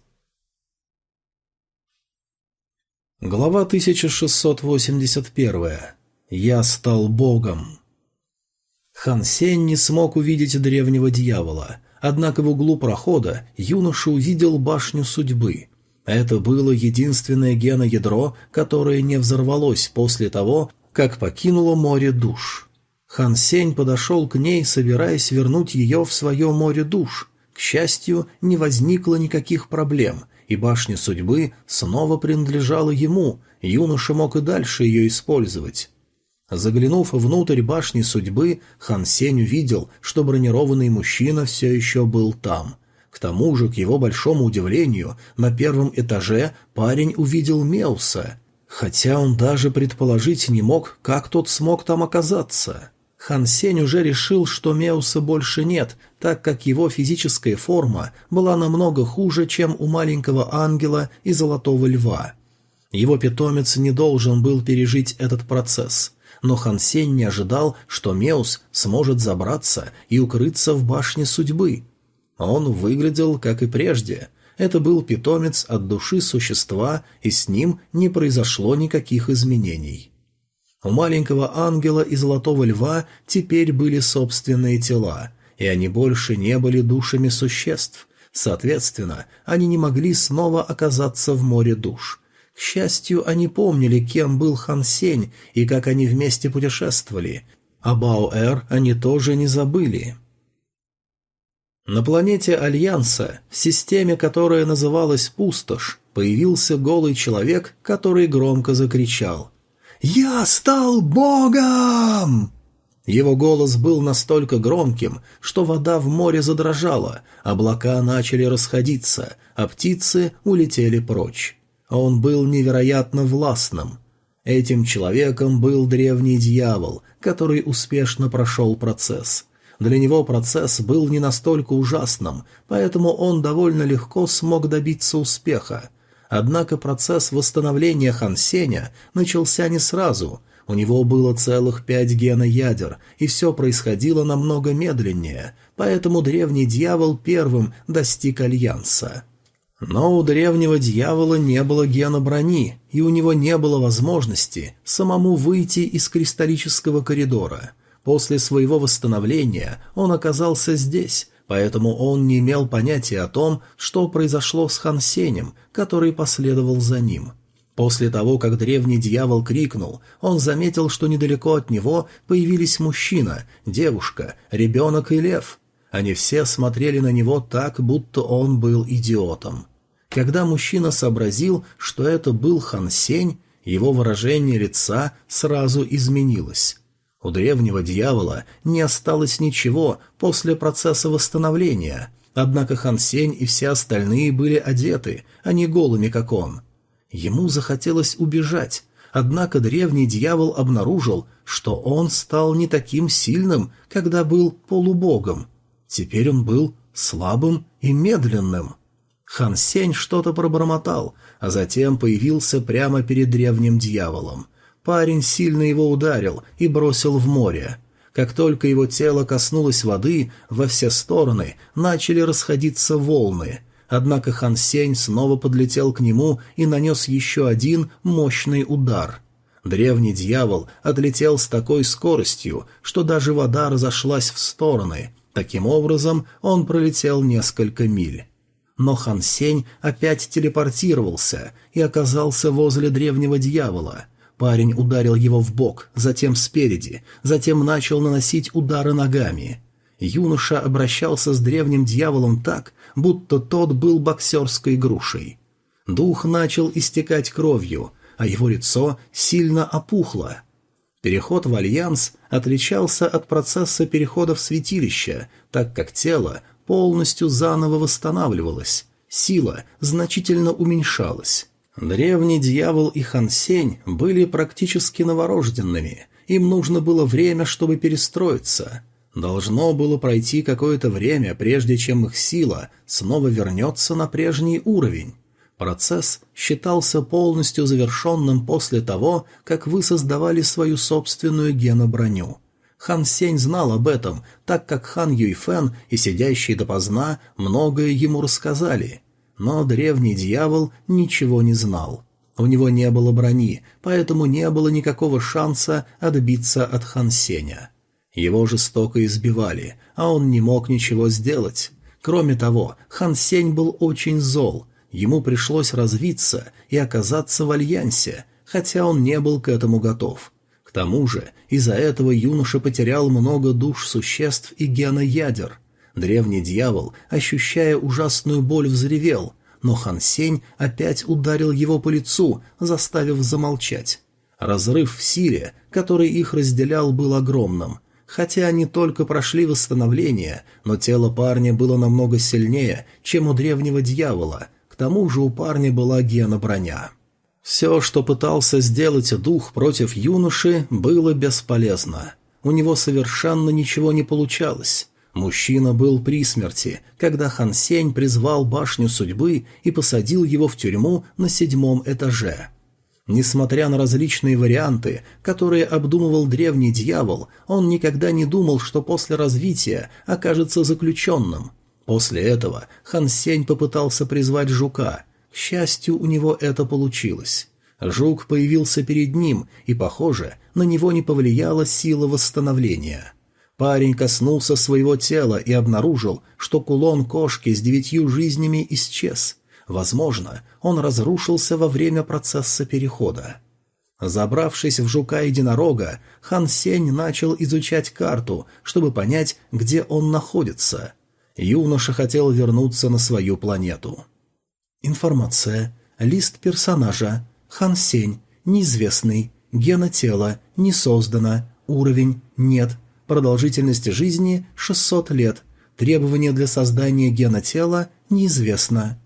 Глава 1681. «Я стал богом». Хан Сень не смог увидеть древнего дьявола, однако в углу прохода юноша увидел башню судьбы, это было единственное геноядро, которое не взорвалось после того, как покинуло море душ. Хан Сень подошел к ней, собираясь вернуть ее в свое море душ. К счастью, не возникло никаких проблем, и башня судьбы снова принадлежала ему, юноша мог и дальше ее использовать. Заглянув внутрь башни судьбы, Хан Сень увидел, что бронированный мужчина все еще был там — к тому же, к его большому удивлению, на первом этаже парень увидел Меуса, хотя он даже предположить не мог, как тот смог там оказаться. Хан Сень уже решил, что Меуса больше нет, так как его физическая форма была намного хуже, чем у маленького ангела и золотого льва. Его питомец не должен был пережить этот процесс, но Хан Сень не ожидал, что Меус сможет забраться и укрыться в башне судьбы – а он выглядел, как и прежде. Это был питомец от души существа, и с ним не произошло никаких изменений. У маленького ангела и золотого льва теперь были собственные тела, и они больше не были душами существ. Соответственно, они не могли снова оказаться в море душ. К счастью, они помнили, кем был Хан Сень и как они вместе путешествовали. А Баоэр они тоже не забыли. На планете Альянса, в системе, которая называлась «Пустошь», появился голый человек, который громко закричал «Я стал богом!». Его голос был настолько громким, что вода в море задрожала, облака начали расходиться, а птицы улетели прочь. Он был невероятно властным. Этим человеком был древний дьявол, который успешно прошел процесс – для него процесс был не настолько ужасным, поэтому он довольно легко смог добиться успеха. Однако процесс восстановления Хан Сеня начался не сразу. У него было целых пять геноядер, и все происходило намного медленнее, поэтому древний дьявол первым достиг Альянса. Но у древнего дьявола не было гена брони, и у него не было возможности самому выйти из кристаллического коридора. После своего восстановления он оказался здесь, поэтому он не имел понятия о том, что произошло с Хан Сенем, который последовал за ним. После того, как древний дьявол крикнул, он заметил, что недалеко от него появились мужчина, девушка, ребенок и лев. Они все смотрели на него так, будто он был идиотом. Когда мужчина сообразил, что это был Хан Сень, его выражение лица сразу изменилось. У древнего дьявола не осталось ничего после процесса восстановления, однако Хан Сень и все остальные были одеты, а не голыми, как он. Ему захотелось убежать, однако древний дьявол обнаружил, что он стал не таким сильным, когда был полубогом. Теперь он был слабым и медленным. Хан Сень что-то пробормотал, а затем появился прямо перед древним дьяволом — Парень сильно его ударил и бросил в море. Как только его тело коснулось воды, во все стороны начали расходиться волны. Однако Хан Сень снова подлетел к нему и нанес еще один мощный удар. Древний дьявол отлетел с такой скоростью, что даже вода разошлась в стороны. Таким образом, он пролетел несколько миль но Хан Сень опять телепортировался и оказался возле древнего дьявола. Парень ударил его в бок, затем спереди, затем начал наносить удары ногами. Юноша обращался с древним дьяволом так, будто тот был боксерской грушей. Дух начал истекать кровью, а его лицо сильно опухло. Переход в альянс отличался от процесса перехода в святилище, так как тело полностью заново восстанавливалось, сила значительно уменьшалась. Древний дьявол и Хансень были практически новорожденными, им нужно было время, чтобы перестроиться. Должно было пройти какое-то время, прежде чем их сила снова вернется на прежний уровень. Процесс считался полностью завершенным после того, как вы создавали свою собственную геноброню. Хан Сень знал об этом, так как Хан Юйфен и сидящий допоздна многое ему рассказали – но древний дьявол ничего не знал. У него не было брони, поэтому не было никакого шанса отбиться от Хансеня. Его жестоко избивали, а он не мог ничего сделать. Кроме того, Хансень был очень зол, ему пришлось развиться и оказаться в альянсе, хотя он не был к этому готов. К тому же, из-за этого юноша потерял много душ существ и гена ядер – Древний дьявол, ощущая ужасную боль, взревел, но Хан Сень опять ударил его по лицу, заставив замолчать. Разрыв в силе, который их разделял, был огромным. Хотя они только прошли восстановление, но тело парня было намного сильнее, чем у древнего дьявола, к тому же у парня была гена броня. Все, что пытался сделать дух против юноши, было бесполезно. У него совершенно ничего не получалось. Мужчина был при смерти, когда Хан Сень призвал башню судьбы и посадил его в тюрьму на седьмом этаже. Несмотря на различные варианты, которые обдумывал древний дьявол, он никогда не думал, что после развития окажется заключенным. После этого Хан Сень попытался призвать жука. К счастью, у него это получилось. Жук появился перед ним, и, похоже, на него не повлияла сила восстановления. — Парень коснулся своего тела и обнаружил, что кулон кошки с девятью жизнями исчез. Возможно, он разрушился во время процесса перехода. Забравшись в жука-единорога, Хан Сень начал изучать карту, чтобы понять, где он находится. Юноша хотел вернуться на свою планету. Информация. Лист персонажа. Хан Сень. Неизвестный. Гена тела. Не создано. Уровень. Нет. Продолжительность жизни – 600 лет. Требование для создания гена тела неизвестно.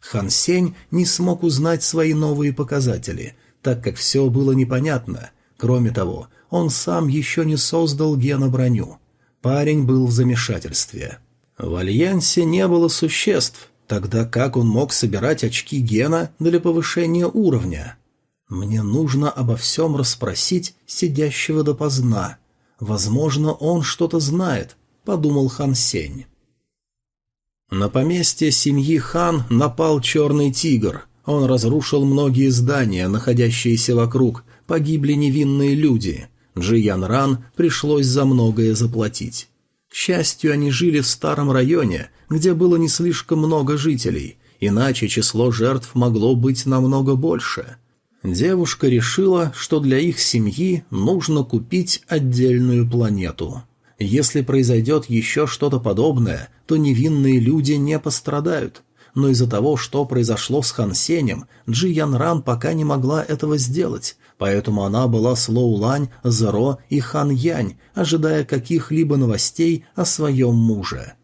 Хан Сень не смог узнать свои новые показатели, так как все было непонятно. Кроме того, он сам еще не создал гена броню. Парень был в замешательстве. В Альянсе не было существ, тогда как он мог собирать очки гена для повышения уровня? Мне нужно обо всем расспросить сидящего допоздна. Возможно, он что-то знает, подумал Хан Сень. На поместье семьи Хан напал черный тигр. Он разрушил многие здания, находящиеся вокруг, погибли невинные люди. Джи Ян Ран пришлось за многое заплатить. К счастью, они жили в старом районе, где было не слишком много жителей, иначе число жертв могло быть намного больше девушка решила, что для их семьи нужно купить отдельную планету. Если произойдет еще что-то подобное, то невинные люди не пострадают. Но из-за того, что произошло с Хансенем, Джи Ян Ран пока не могла этого сделать, поэтому она была с Лоу Лань, Зеро и Хан Янь, ожидая каких-либо новостей о своем муже.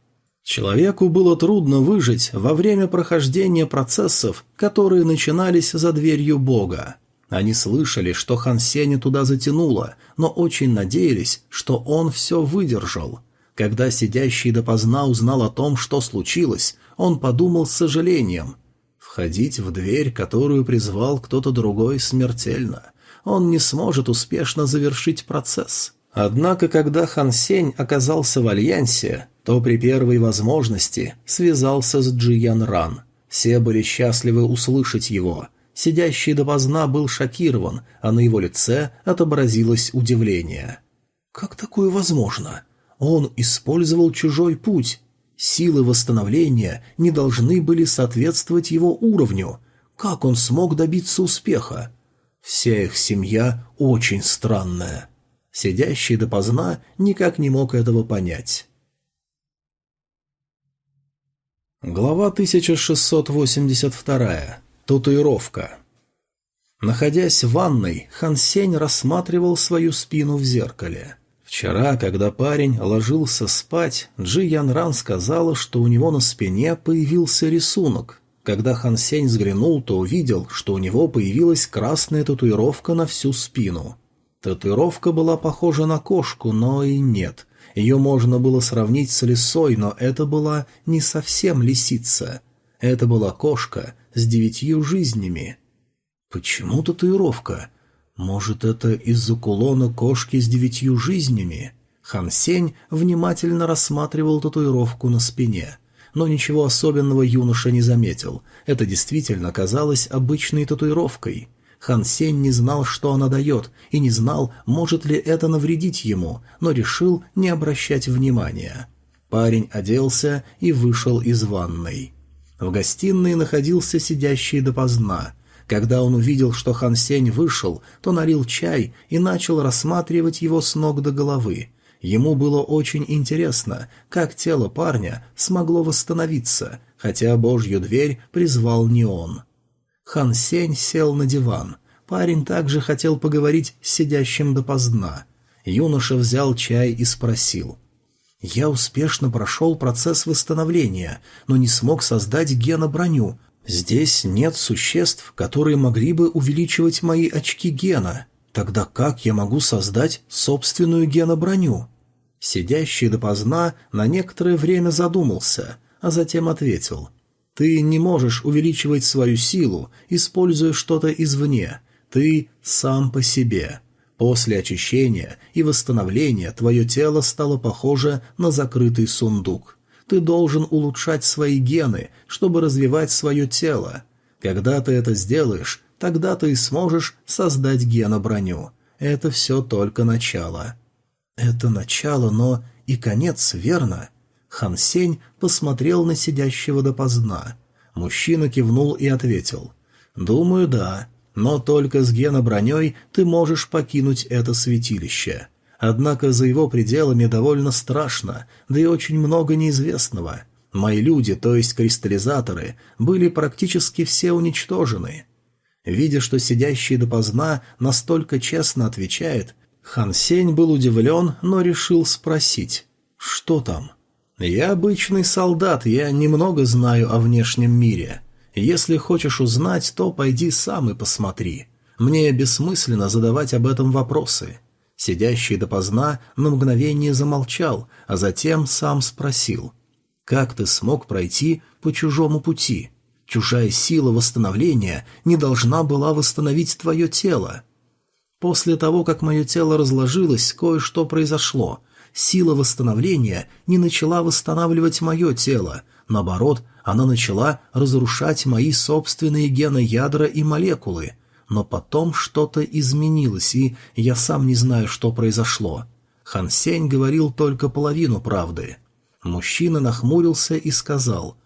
Человеку было трудно выжить во время прохождения процессов, которые начинались за дверью Бога. Они слышали, что Хан Сеня туда затянуло, но очень надеялись, что он все выдержал. Когда сидящий допоздна узнал о том, что случилось, он подумал с сожалением. Входить в дверь, которую призвал кто-то другой, смертельно. Он не сможет успешно завершить процесс. Однако, когда Хан Сень оказался в Альянсе, то при первой возможности связался с Джи Ян Ран. Все были счастливы услышать его. Сидящий допоздна был шокирован, а на его лице отобразилось удивление. «Как такое возможно? Он использовал чужой путь. Силы восстановления не должны были соответствовать его уровню. Как он смог добиться успеха? Вся их семья очень странная». Сидящий допоздна никак не мог этого понять. Глава 1682. Татуировка. Находясь в ванной, Хансень рассматривал свою спину в зеркале. Вчера, когда парень ложился спать, Джи Ян сказала, что у него на спине появился рисунок. Когда Хансень взглянул, то увидел, что у него появилась красная татуировка на всю спину. Татуировка была похожа на кошку, но и нет. Ее можно было сравнить с лисой, но это была не совсем лисица. Это была кошка с девятью жизнями. Почему татуировка? Может, это из-за кулона кошки с девятью жизнями? Хансень внимательно рассматривал татуировку на спине. Но ничего особенного юноша не заметил. Это действительно казалось обычной татуировкой — Хан Сень не знал, что она дает, и не знал, может ли это навредить ему, но решил не обращать внимания. Парень оделся и вышел из ванной. В гостиной находился сидящий допоздна. Когда он увидел, что Хан Сень вышел, то налил чай и начал рассматривать его с ног до головы. Ему было очень интересно, как тело парня смогло восстановиться, хотя божью дверь призвал не он. Хан Сень сел на диван. Парень также хотел поговорить с сидящим допоздна. Юноша взял чай и спросил. «Я успешно прошел процесс восстановления, но не смог создать гена-броню. Здесь нет существ, которые могли бы увеличивать мои очки гена. Тогда как я могу создать собственную геноброню?" Сидящий допоздна на некоторое время задумался, а затем ответил – ты не можешь увеличивать свою силу, используя что-то извне. Ты сам по себе. После очищения и восстановления твое тело стало похоже на закрытый сундук. Ты должен улучшать свои гены, чтобы развивать свое тело. Когда ты это сделаешь, тогда ты сможешь создать геноброню. Это все только начало. Это начало, но и конец, верно? — Хан Сень посмотрел на сидящего допоздна. Мужчина кивнул и ответил. «Думаю, да. Но только с геноброней ты можешь покинуть это святилище. Однако за его пределами довольно страшно, да и очень много неизвестного. Мои люди, то есть кристаллизаторы, были практически все уничтожены». Видя, что сидящий допоздна настолько честно отвечает, Хан Сень был удивлен, но решил спросить «Что там?» «Я обычный солдат, я немного знаю о внешнем мире. Если хочешь узнать, то пойди сам и посмотри. Мне бессмысленно задавать об этом вопросы». Сидящий допоздна на мгновение замолчал, а затем сам спросил. «Как ты смог пройти по чужому пути? Чужая сила восстановления не должна была восстановить твое тело». После того, как мое тело разложилось, кое-что произошло сила восстановления не начала восстанавливать мое тело, наоборот, она начала разрушать мои собственные гены ядра и молекулы. Но потом что-то изменилось, и я сам не знаю, что произошло. Хан Сень говорил только половину правды. Мужчина нахмурился и сказал,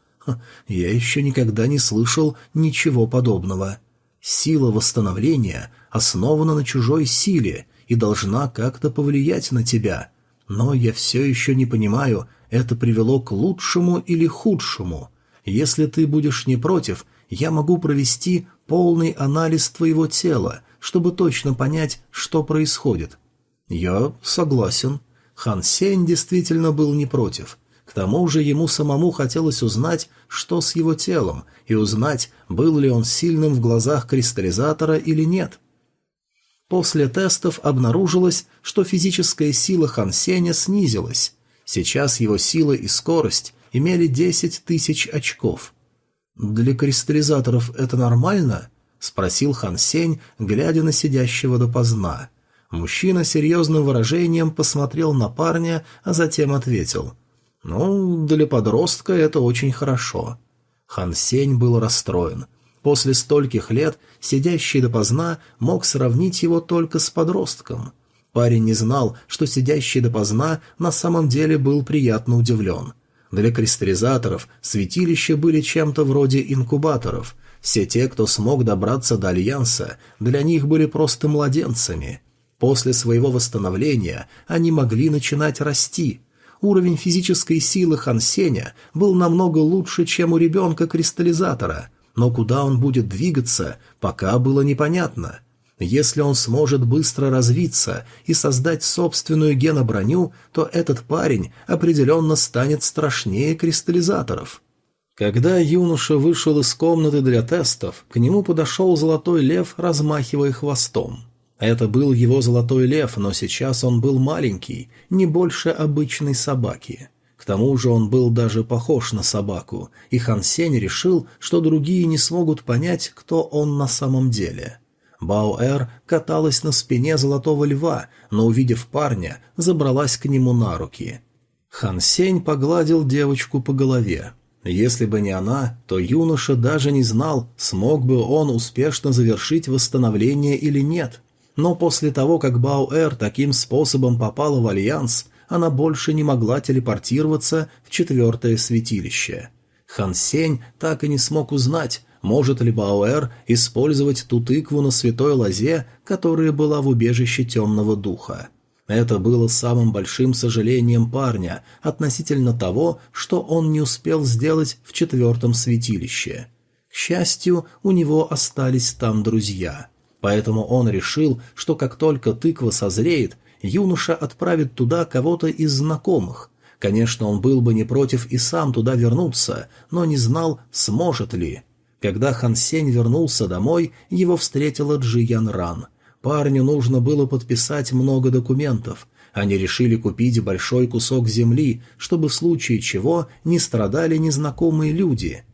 «Я еще никогда не слышал ничего подобного. Сила восстановления основана на чужой силе и должна как-то повлиять на тебя. Но я все еще не понимаю, это привело к лучшему или худшему. Если ты будешь не против, я могу провести полный анализ твоего тела, чтобы точно понять, что происходит. Я согласен. Хан Сень действительно был не против. К тому же ему самому хотелось узнать, что с его телом, и узнать, был ли он сильным в глазах кристаллизатора или нет. После тестов обнаружилось, что физическая сила Хан Сеня снизилась. Сейчас его сила и скорость имели 10 тысяч очков. «Для кристаллизаторов это нормально?» — спросил Хан Сень, глядя на сидящего допоздна. Мужчина серьезным выражением посмотрел на парня, а затем ответил. «Ну, для подростка это очень хорошо». Хан Сень был расстроен. После стольких лет сидящий допоздна мог сравнить его только с подростком. Парень не знал, что сидящий допоздна на самом деле был приятно удивлен. Для кристаллизаторов святилища были чем-то вроде инкубаторов. Все те, кто смог добраться до Альянса, для них были просто младенцами. После своего восстановления они могли начинать расти – уровень физической силы Хансеня был намного лучше, чем у ребенка-кристаллизатора, но куда он будет двигаться, пока было непонятно. Если он сможет быстро развиться и создать собственную геноброню, то этот парень определенно станет страшнее кристаллизаторов. Когда юноша вышел из комнаты для тестов, к нему подошел золотой лев, размахивая хвостом. Это был его золотой лев, но сейчас он был маленький, не больше обычной собаки. К тому же он был даже похож на собаку, и Хан Сень решил, что другие не смогут понять, кто он на самом деле. Баоэр каталась на спине золотого льва, но, увидев парня, забралась к нему на руки. Хан Сень погладил девочку по голове. Если бы не она, то юноша даже не знал, смог бы он успешно завершить восстановление или нет. Но после того, как Баоэр таким способом попала в Альянс, она больше не могла телепортироваться в четвертое святилище. Хан Сень так и не смог узнать, может ли Бауэр использовать ту тыкву на святой лозе, которая была в убежище темного духа. Это было самым большим сожалением парня относительно того, что он не успел сделать в четвертом святилище. К счастью, у него остались там друзья. Поэтому он решил, что как только тыква созреет, юноша отправит туда кого-то из знакомых. Конечно, он был бы не против и сам туда вернуться, но не знал, сможет ли. Когда Хан Сень вернулся домой, его встретила Джи Ян Ран. Парню нужно было подписать много документов. Они решили купить большой кусок земли, чтобы в случае чего не страдали незнакомые люди.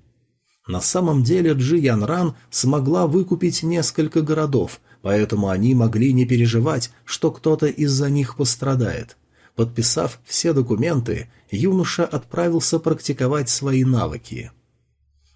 На самом деле Джи Ян Ран смогла выкупить несколько городов, поэтому они могли не переживать, что кто-то из-за них пострадает. Подписав все документы, юноша отправился практиковать свои навыки.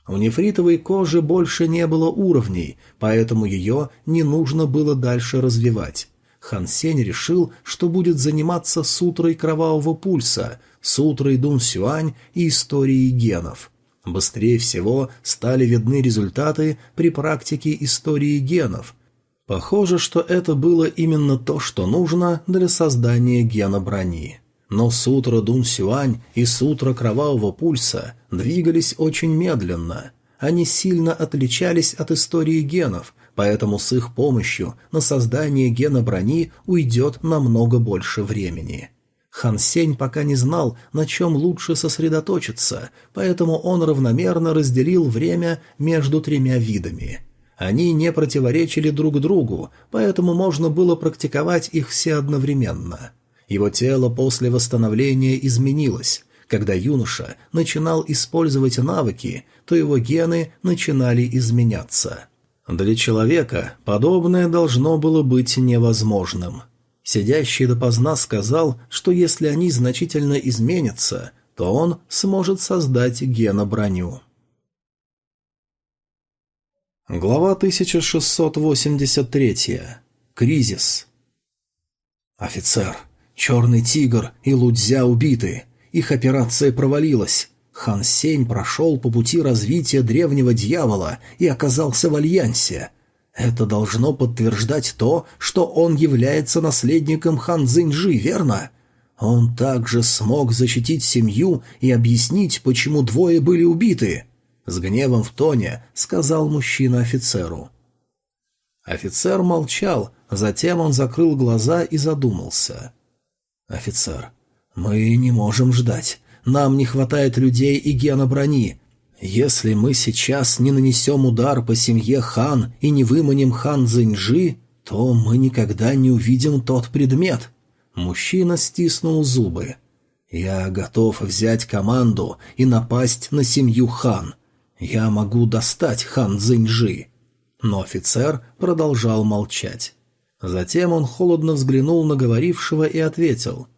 У нефритовой кожи больше не было уровней, поэтому ее не нужно было дальше развивать. Хан Сень решил, что будет заниматься сутрой кровавого пульса, сутрой Дун Сюань и историей генов. Быстрее всего стали видны результаты при практике истории генов – Похоже, что это было именно то, что нужно для создания гена брони. Но сутра Дун Сюань и сутра Кровавого Пульса двигались очень медленно. Они сильно отличались от истории генов, поэтому с их помощью на создание гена брони уйдет намного больше времени. Хан Сень пока не знал, на чем лучше сосредоточиться, поэтому он равномерно разделил время между тремя видами – они не противоречили друг другу, поэтому можно было практиковать их все одновременно. Его тело после восстановления изменилось. Когда юноша начинал использовать навыки, то его гены начинали изменяться. Для человека подобное должно было быть невозможным. Сидящий допоздна сказал, что если они значительно изменятся, то он сможет создать геноброню. Глава 1683. Кризис. «Офицер, Черный Тигр и Лудзя убиты. Их операция провалилась. Хан Сень прошел по пути развития древнего дьявола и оказался в альянсе. Это должно подтверждать то, что он является наследником Хан Цзиньжи, верно? Он также смог защитить семью и объяснить, почему двое были убиты» с гневом в тоне сказал мужчина офицеру. Офицер молчал, затем он закрыл глаза и задумался. «Офицер, мы не можем ждать. Нам не хватает людей и гена брони. Если мы сейчас не нанесем удар по семье хан и не выманим хан Зэньжи, то мы никогда не увидим тот предмет». Мужчина стиснул зубы. «Я готов взять команду и напасть на семью хан. Я могу достать хан Цзиньжи. Но офицер продолжал молчать. Затем он холодно взглянул на говорившего и ответил.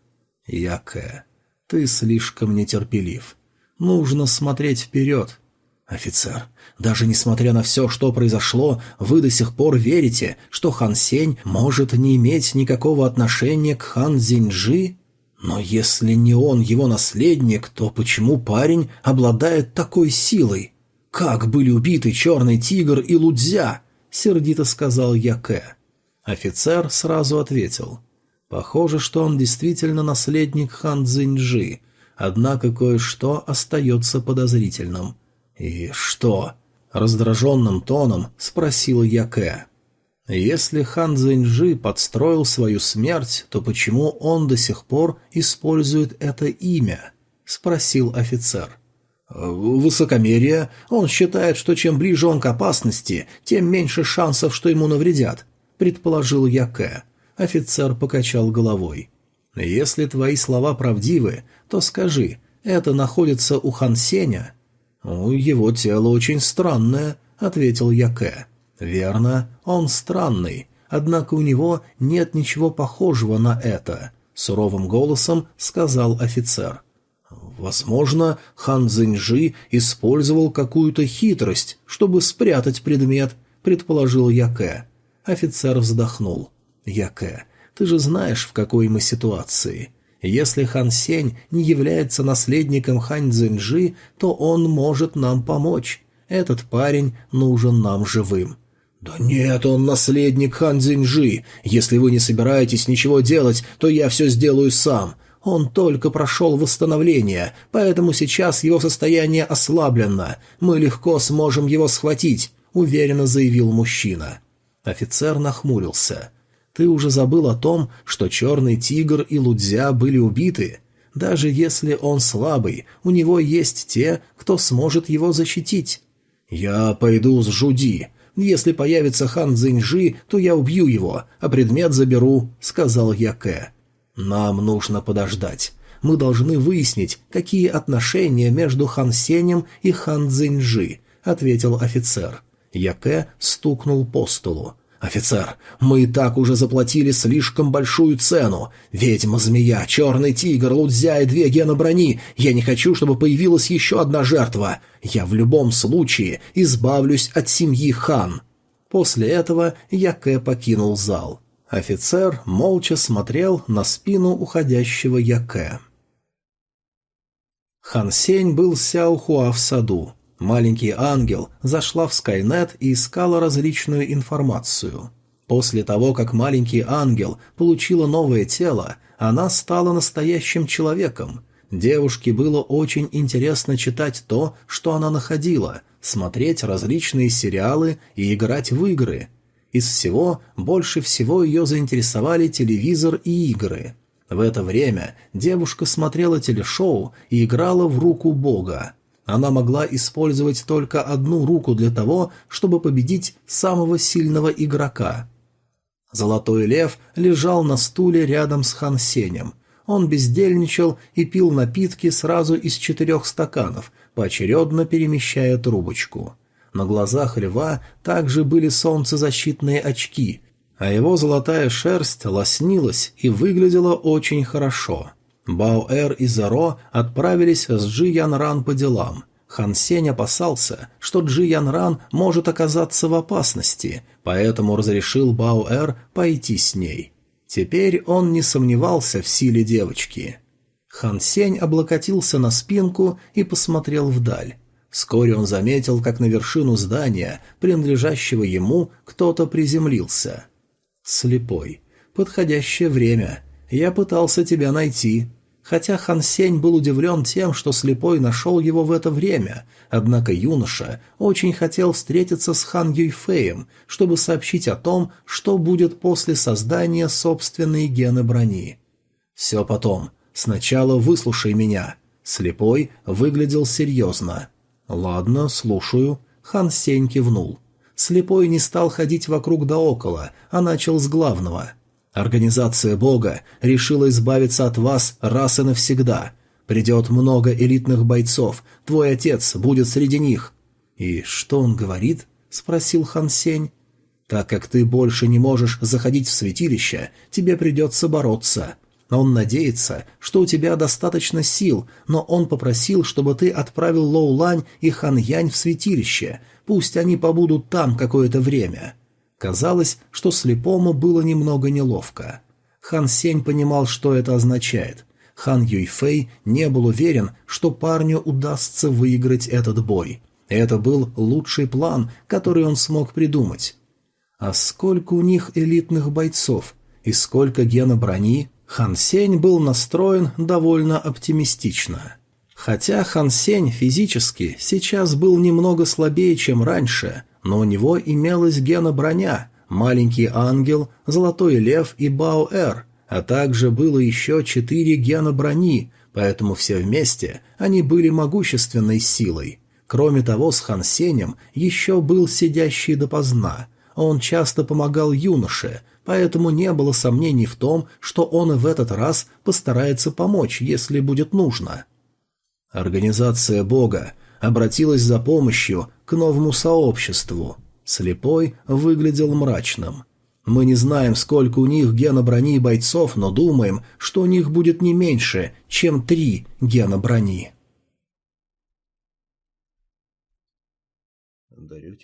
«Яке, ты слишком нетерпелив. Нужно смотреть вперед». «Офицер, даже несмотря на все, что произошло, вы до сих пор верите, что хан Сень может не иметь никакого отношения к хан Зиньжи? Но если не он его наследник, то почему парень обладает такой силой?» «Как были убиты Черный Тигр и Лудзя?» — сердито сказал Яке. Офицер сразу ответил. «Похоже, что он действительно наследник хан Цзиньджи, однако кое-что остается подозрительным». «И что?» — раздраженным тоном спросил Яке. Если хан Цзэньжи подстроил свою смерть, то почему он до сих пор использует это имя? — спросил офицер. Э, высокомерие. Он считает, что чем ближе он к опасности, тем меньше шансов, что ему навредят», — предположил я Офицер покачал головой. «Если твои слова правдивы, то скажи, это находится у Хан Сеня?» «Его тело очень странное», — ответил я «Верно, он странный, однако у него нет ничего похожего на это», — суровым голосом сказал офицер. Возможно, хан Цзиньжи использовал какую-то хитрость, чтобы спрятать предмет, предположил Яке. Офицер вздохнул. Яке, ты же знаешь, в какой мы ситуации. Если хан Сень не является наследником хан Цзиньжи, то он может нам помочь. Этот парень нужен нам живым. «Да нет, он наследник хан Цзиньжи. Если вы не собираетесь ничего делать, то я все сделаю сам. Он только прошел восстановление, поэтому сейчас его состояние ослаблено. Мы легко сможем его схватить», — уверенно заявил мужчина. Офицер нахмурился. «Ты уже забыл о том, что черный тигр и Лудзя были убиты? Даже если он слабый, у него есть те, кто сможет его защитить». «Я пойду с Жуди. Если появится хан Цзиньжи, то я убью его, а предмет заберу», — сказал Яке. Нам нужно подождать. Мы должны выяснить, какие отношения между Хан Сенем и Хан Цзиньжи, ответил офицер. Яке стукнул по столу. «Офицер, мы и так уже заплатили слишком большую цену. Ведьма-змея, черный тигр, лудзя и две гена брони. Я не хочу, чтобы появилась еще одна жертва. Я в любом случае избавлюсь от семьи хан». После этого Яке покинул зал. Офицер молча смотрел на спину уходящего Яке. Хансень был Сяо Хуа в саду. Маленький ангел зашла в Скайнет и искала различную информацию. После того, как маленький ангел получила новое тело, она стала настоящим человеком. Девушке было очень интересно читать то, что она находила, смотреть различные сериалы и играть в игры – из всего больше всего ее заинтересовали телевизор и игры. В это время девушка смотрела телешоу и играла в руку бога. Она могла использовать только одну руку для того, чтобы победить самого сильного игрока. Золотой лев лежал на стуле рядом с Хансенем. Он бездельничал и пил напитки сразу из четырех стаканов, поочередно перемещая трубочку. На глазах льва также были солнцезащитные очки, а его золотая шерсть лоснилась и выглядела очень хорошо. Баоэр и Заро отправились с Джи Янран по делам. Хан Сень опасался, что Джи Янран может оказаться в опасности, поэтому разрешил Баоэр пойти с ней. Теперь он не сомневался в силе девочки. Хан Сень облокотился на спинку и посмотрел вдаль. Вскоре он заметил, как на вершину здания, принадлежащего ему, кто-то приземлился. «Слепой. Подходящее время. Я пытался тебя найти». Хотя Хан Сень был удивлен тем, что слепой нашел его в это время, однако юноша очень хотел встретиться с Хан Юйфеем, чтобы сообщить о том, что будет после создания собственной гены брони. «Все потом. Сначала выслушай меня». Слепой выглядел серьезно. «Ладно, слушаю». Хан Сень кивнул. Слепой не стал ходить вокруг да около, а начал с главного. «Организация Бога решила избавиться от вас раз и навсегда. Придет много элитных бойцов, твой отец будет среди них». «И что он говорит?» — спросил Хан Сень. «Так как ты больше не можешь заходить в святилище, тебе придется бороться. Он надеется, что у тебя достаточно сил, но он попросил, чтобы ты отправил Лоу Лань и Хан Янь в святилище, пусть они побудут там какое-то время». Казалось, что слепому было немного неловко. Хан Сень понимал, что это означает. Хан Юйфэй не был уверен, что парню удастся выиграть этот бой. Это был лучший план, который он смог придумать. А сколько у них элитных бойцов? И сколько гена брони? Хан Сень был настроен довольно оптимистично. Хотя Хан Сень физически сейчас был немного слабее, чем раньше, но у него имелась гена броня, маленький ангел, золотой лев и Баоэр, а также было еще четыре гена брони, поэтому все вместе они были могущественной силой. Кроме того, с Хан Сенем еще был сидящий допоздна. Он часто помогал юноше, поэтому не было сомнений в том, что он и в этот раз постарается помочь, если будет нужно. Организация Бога обратилась за помощью к новому сообществу. Слепой выглядел мрачным. Мы не знаем, сколько у них гена брони бойцов, но думаем, что у них будет не меньше, чем три гена брони.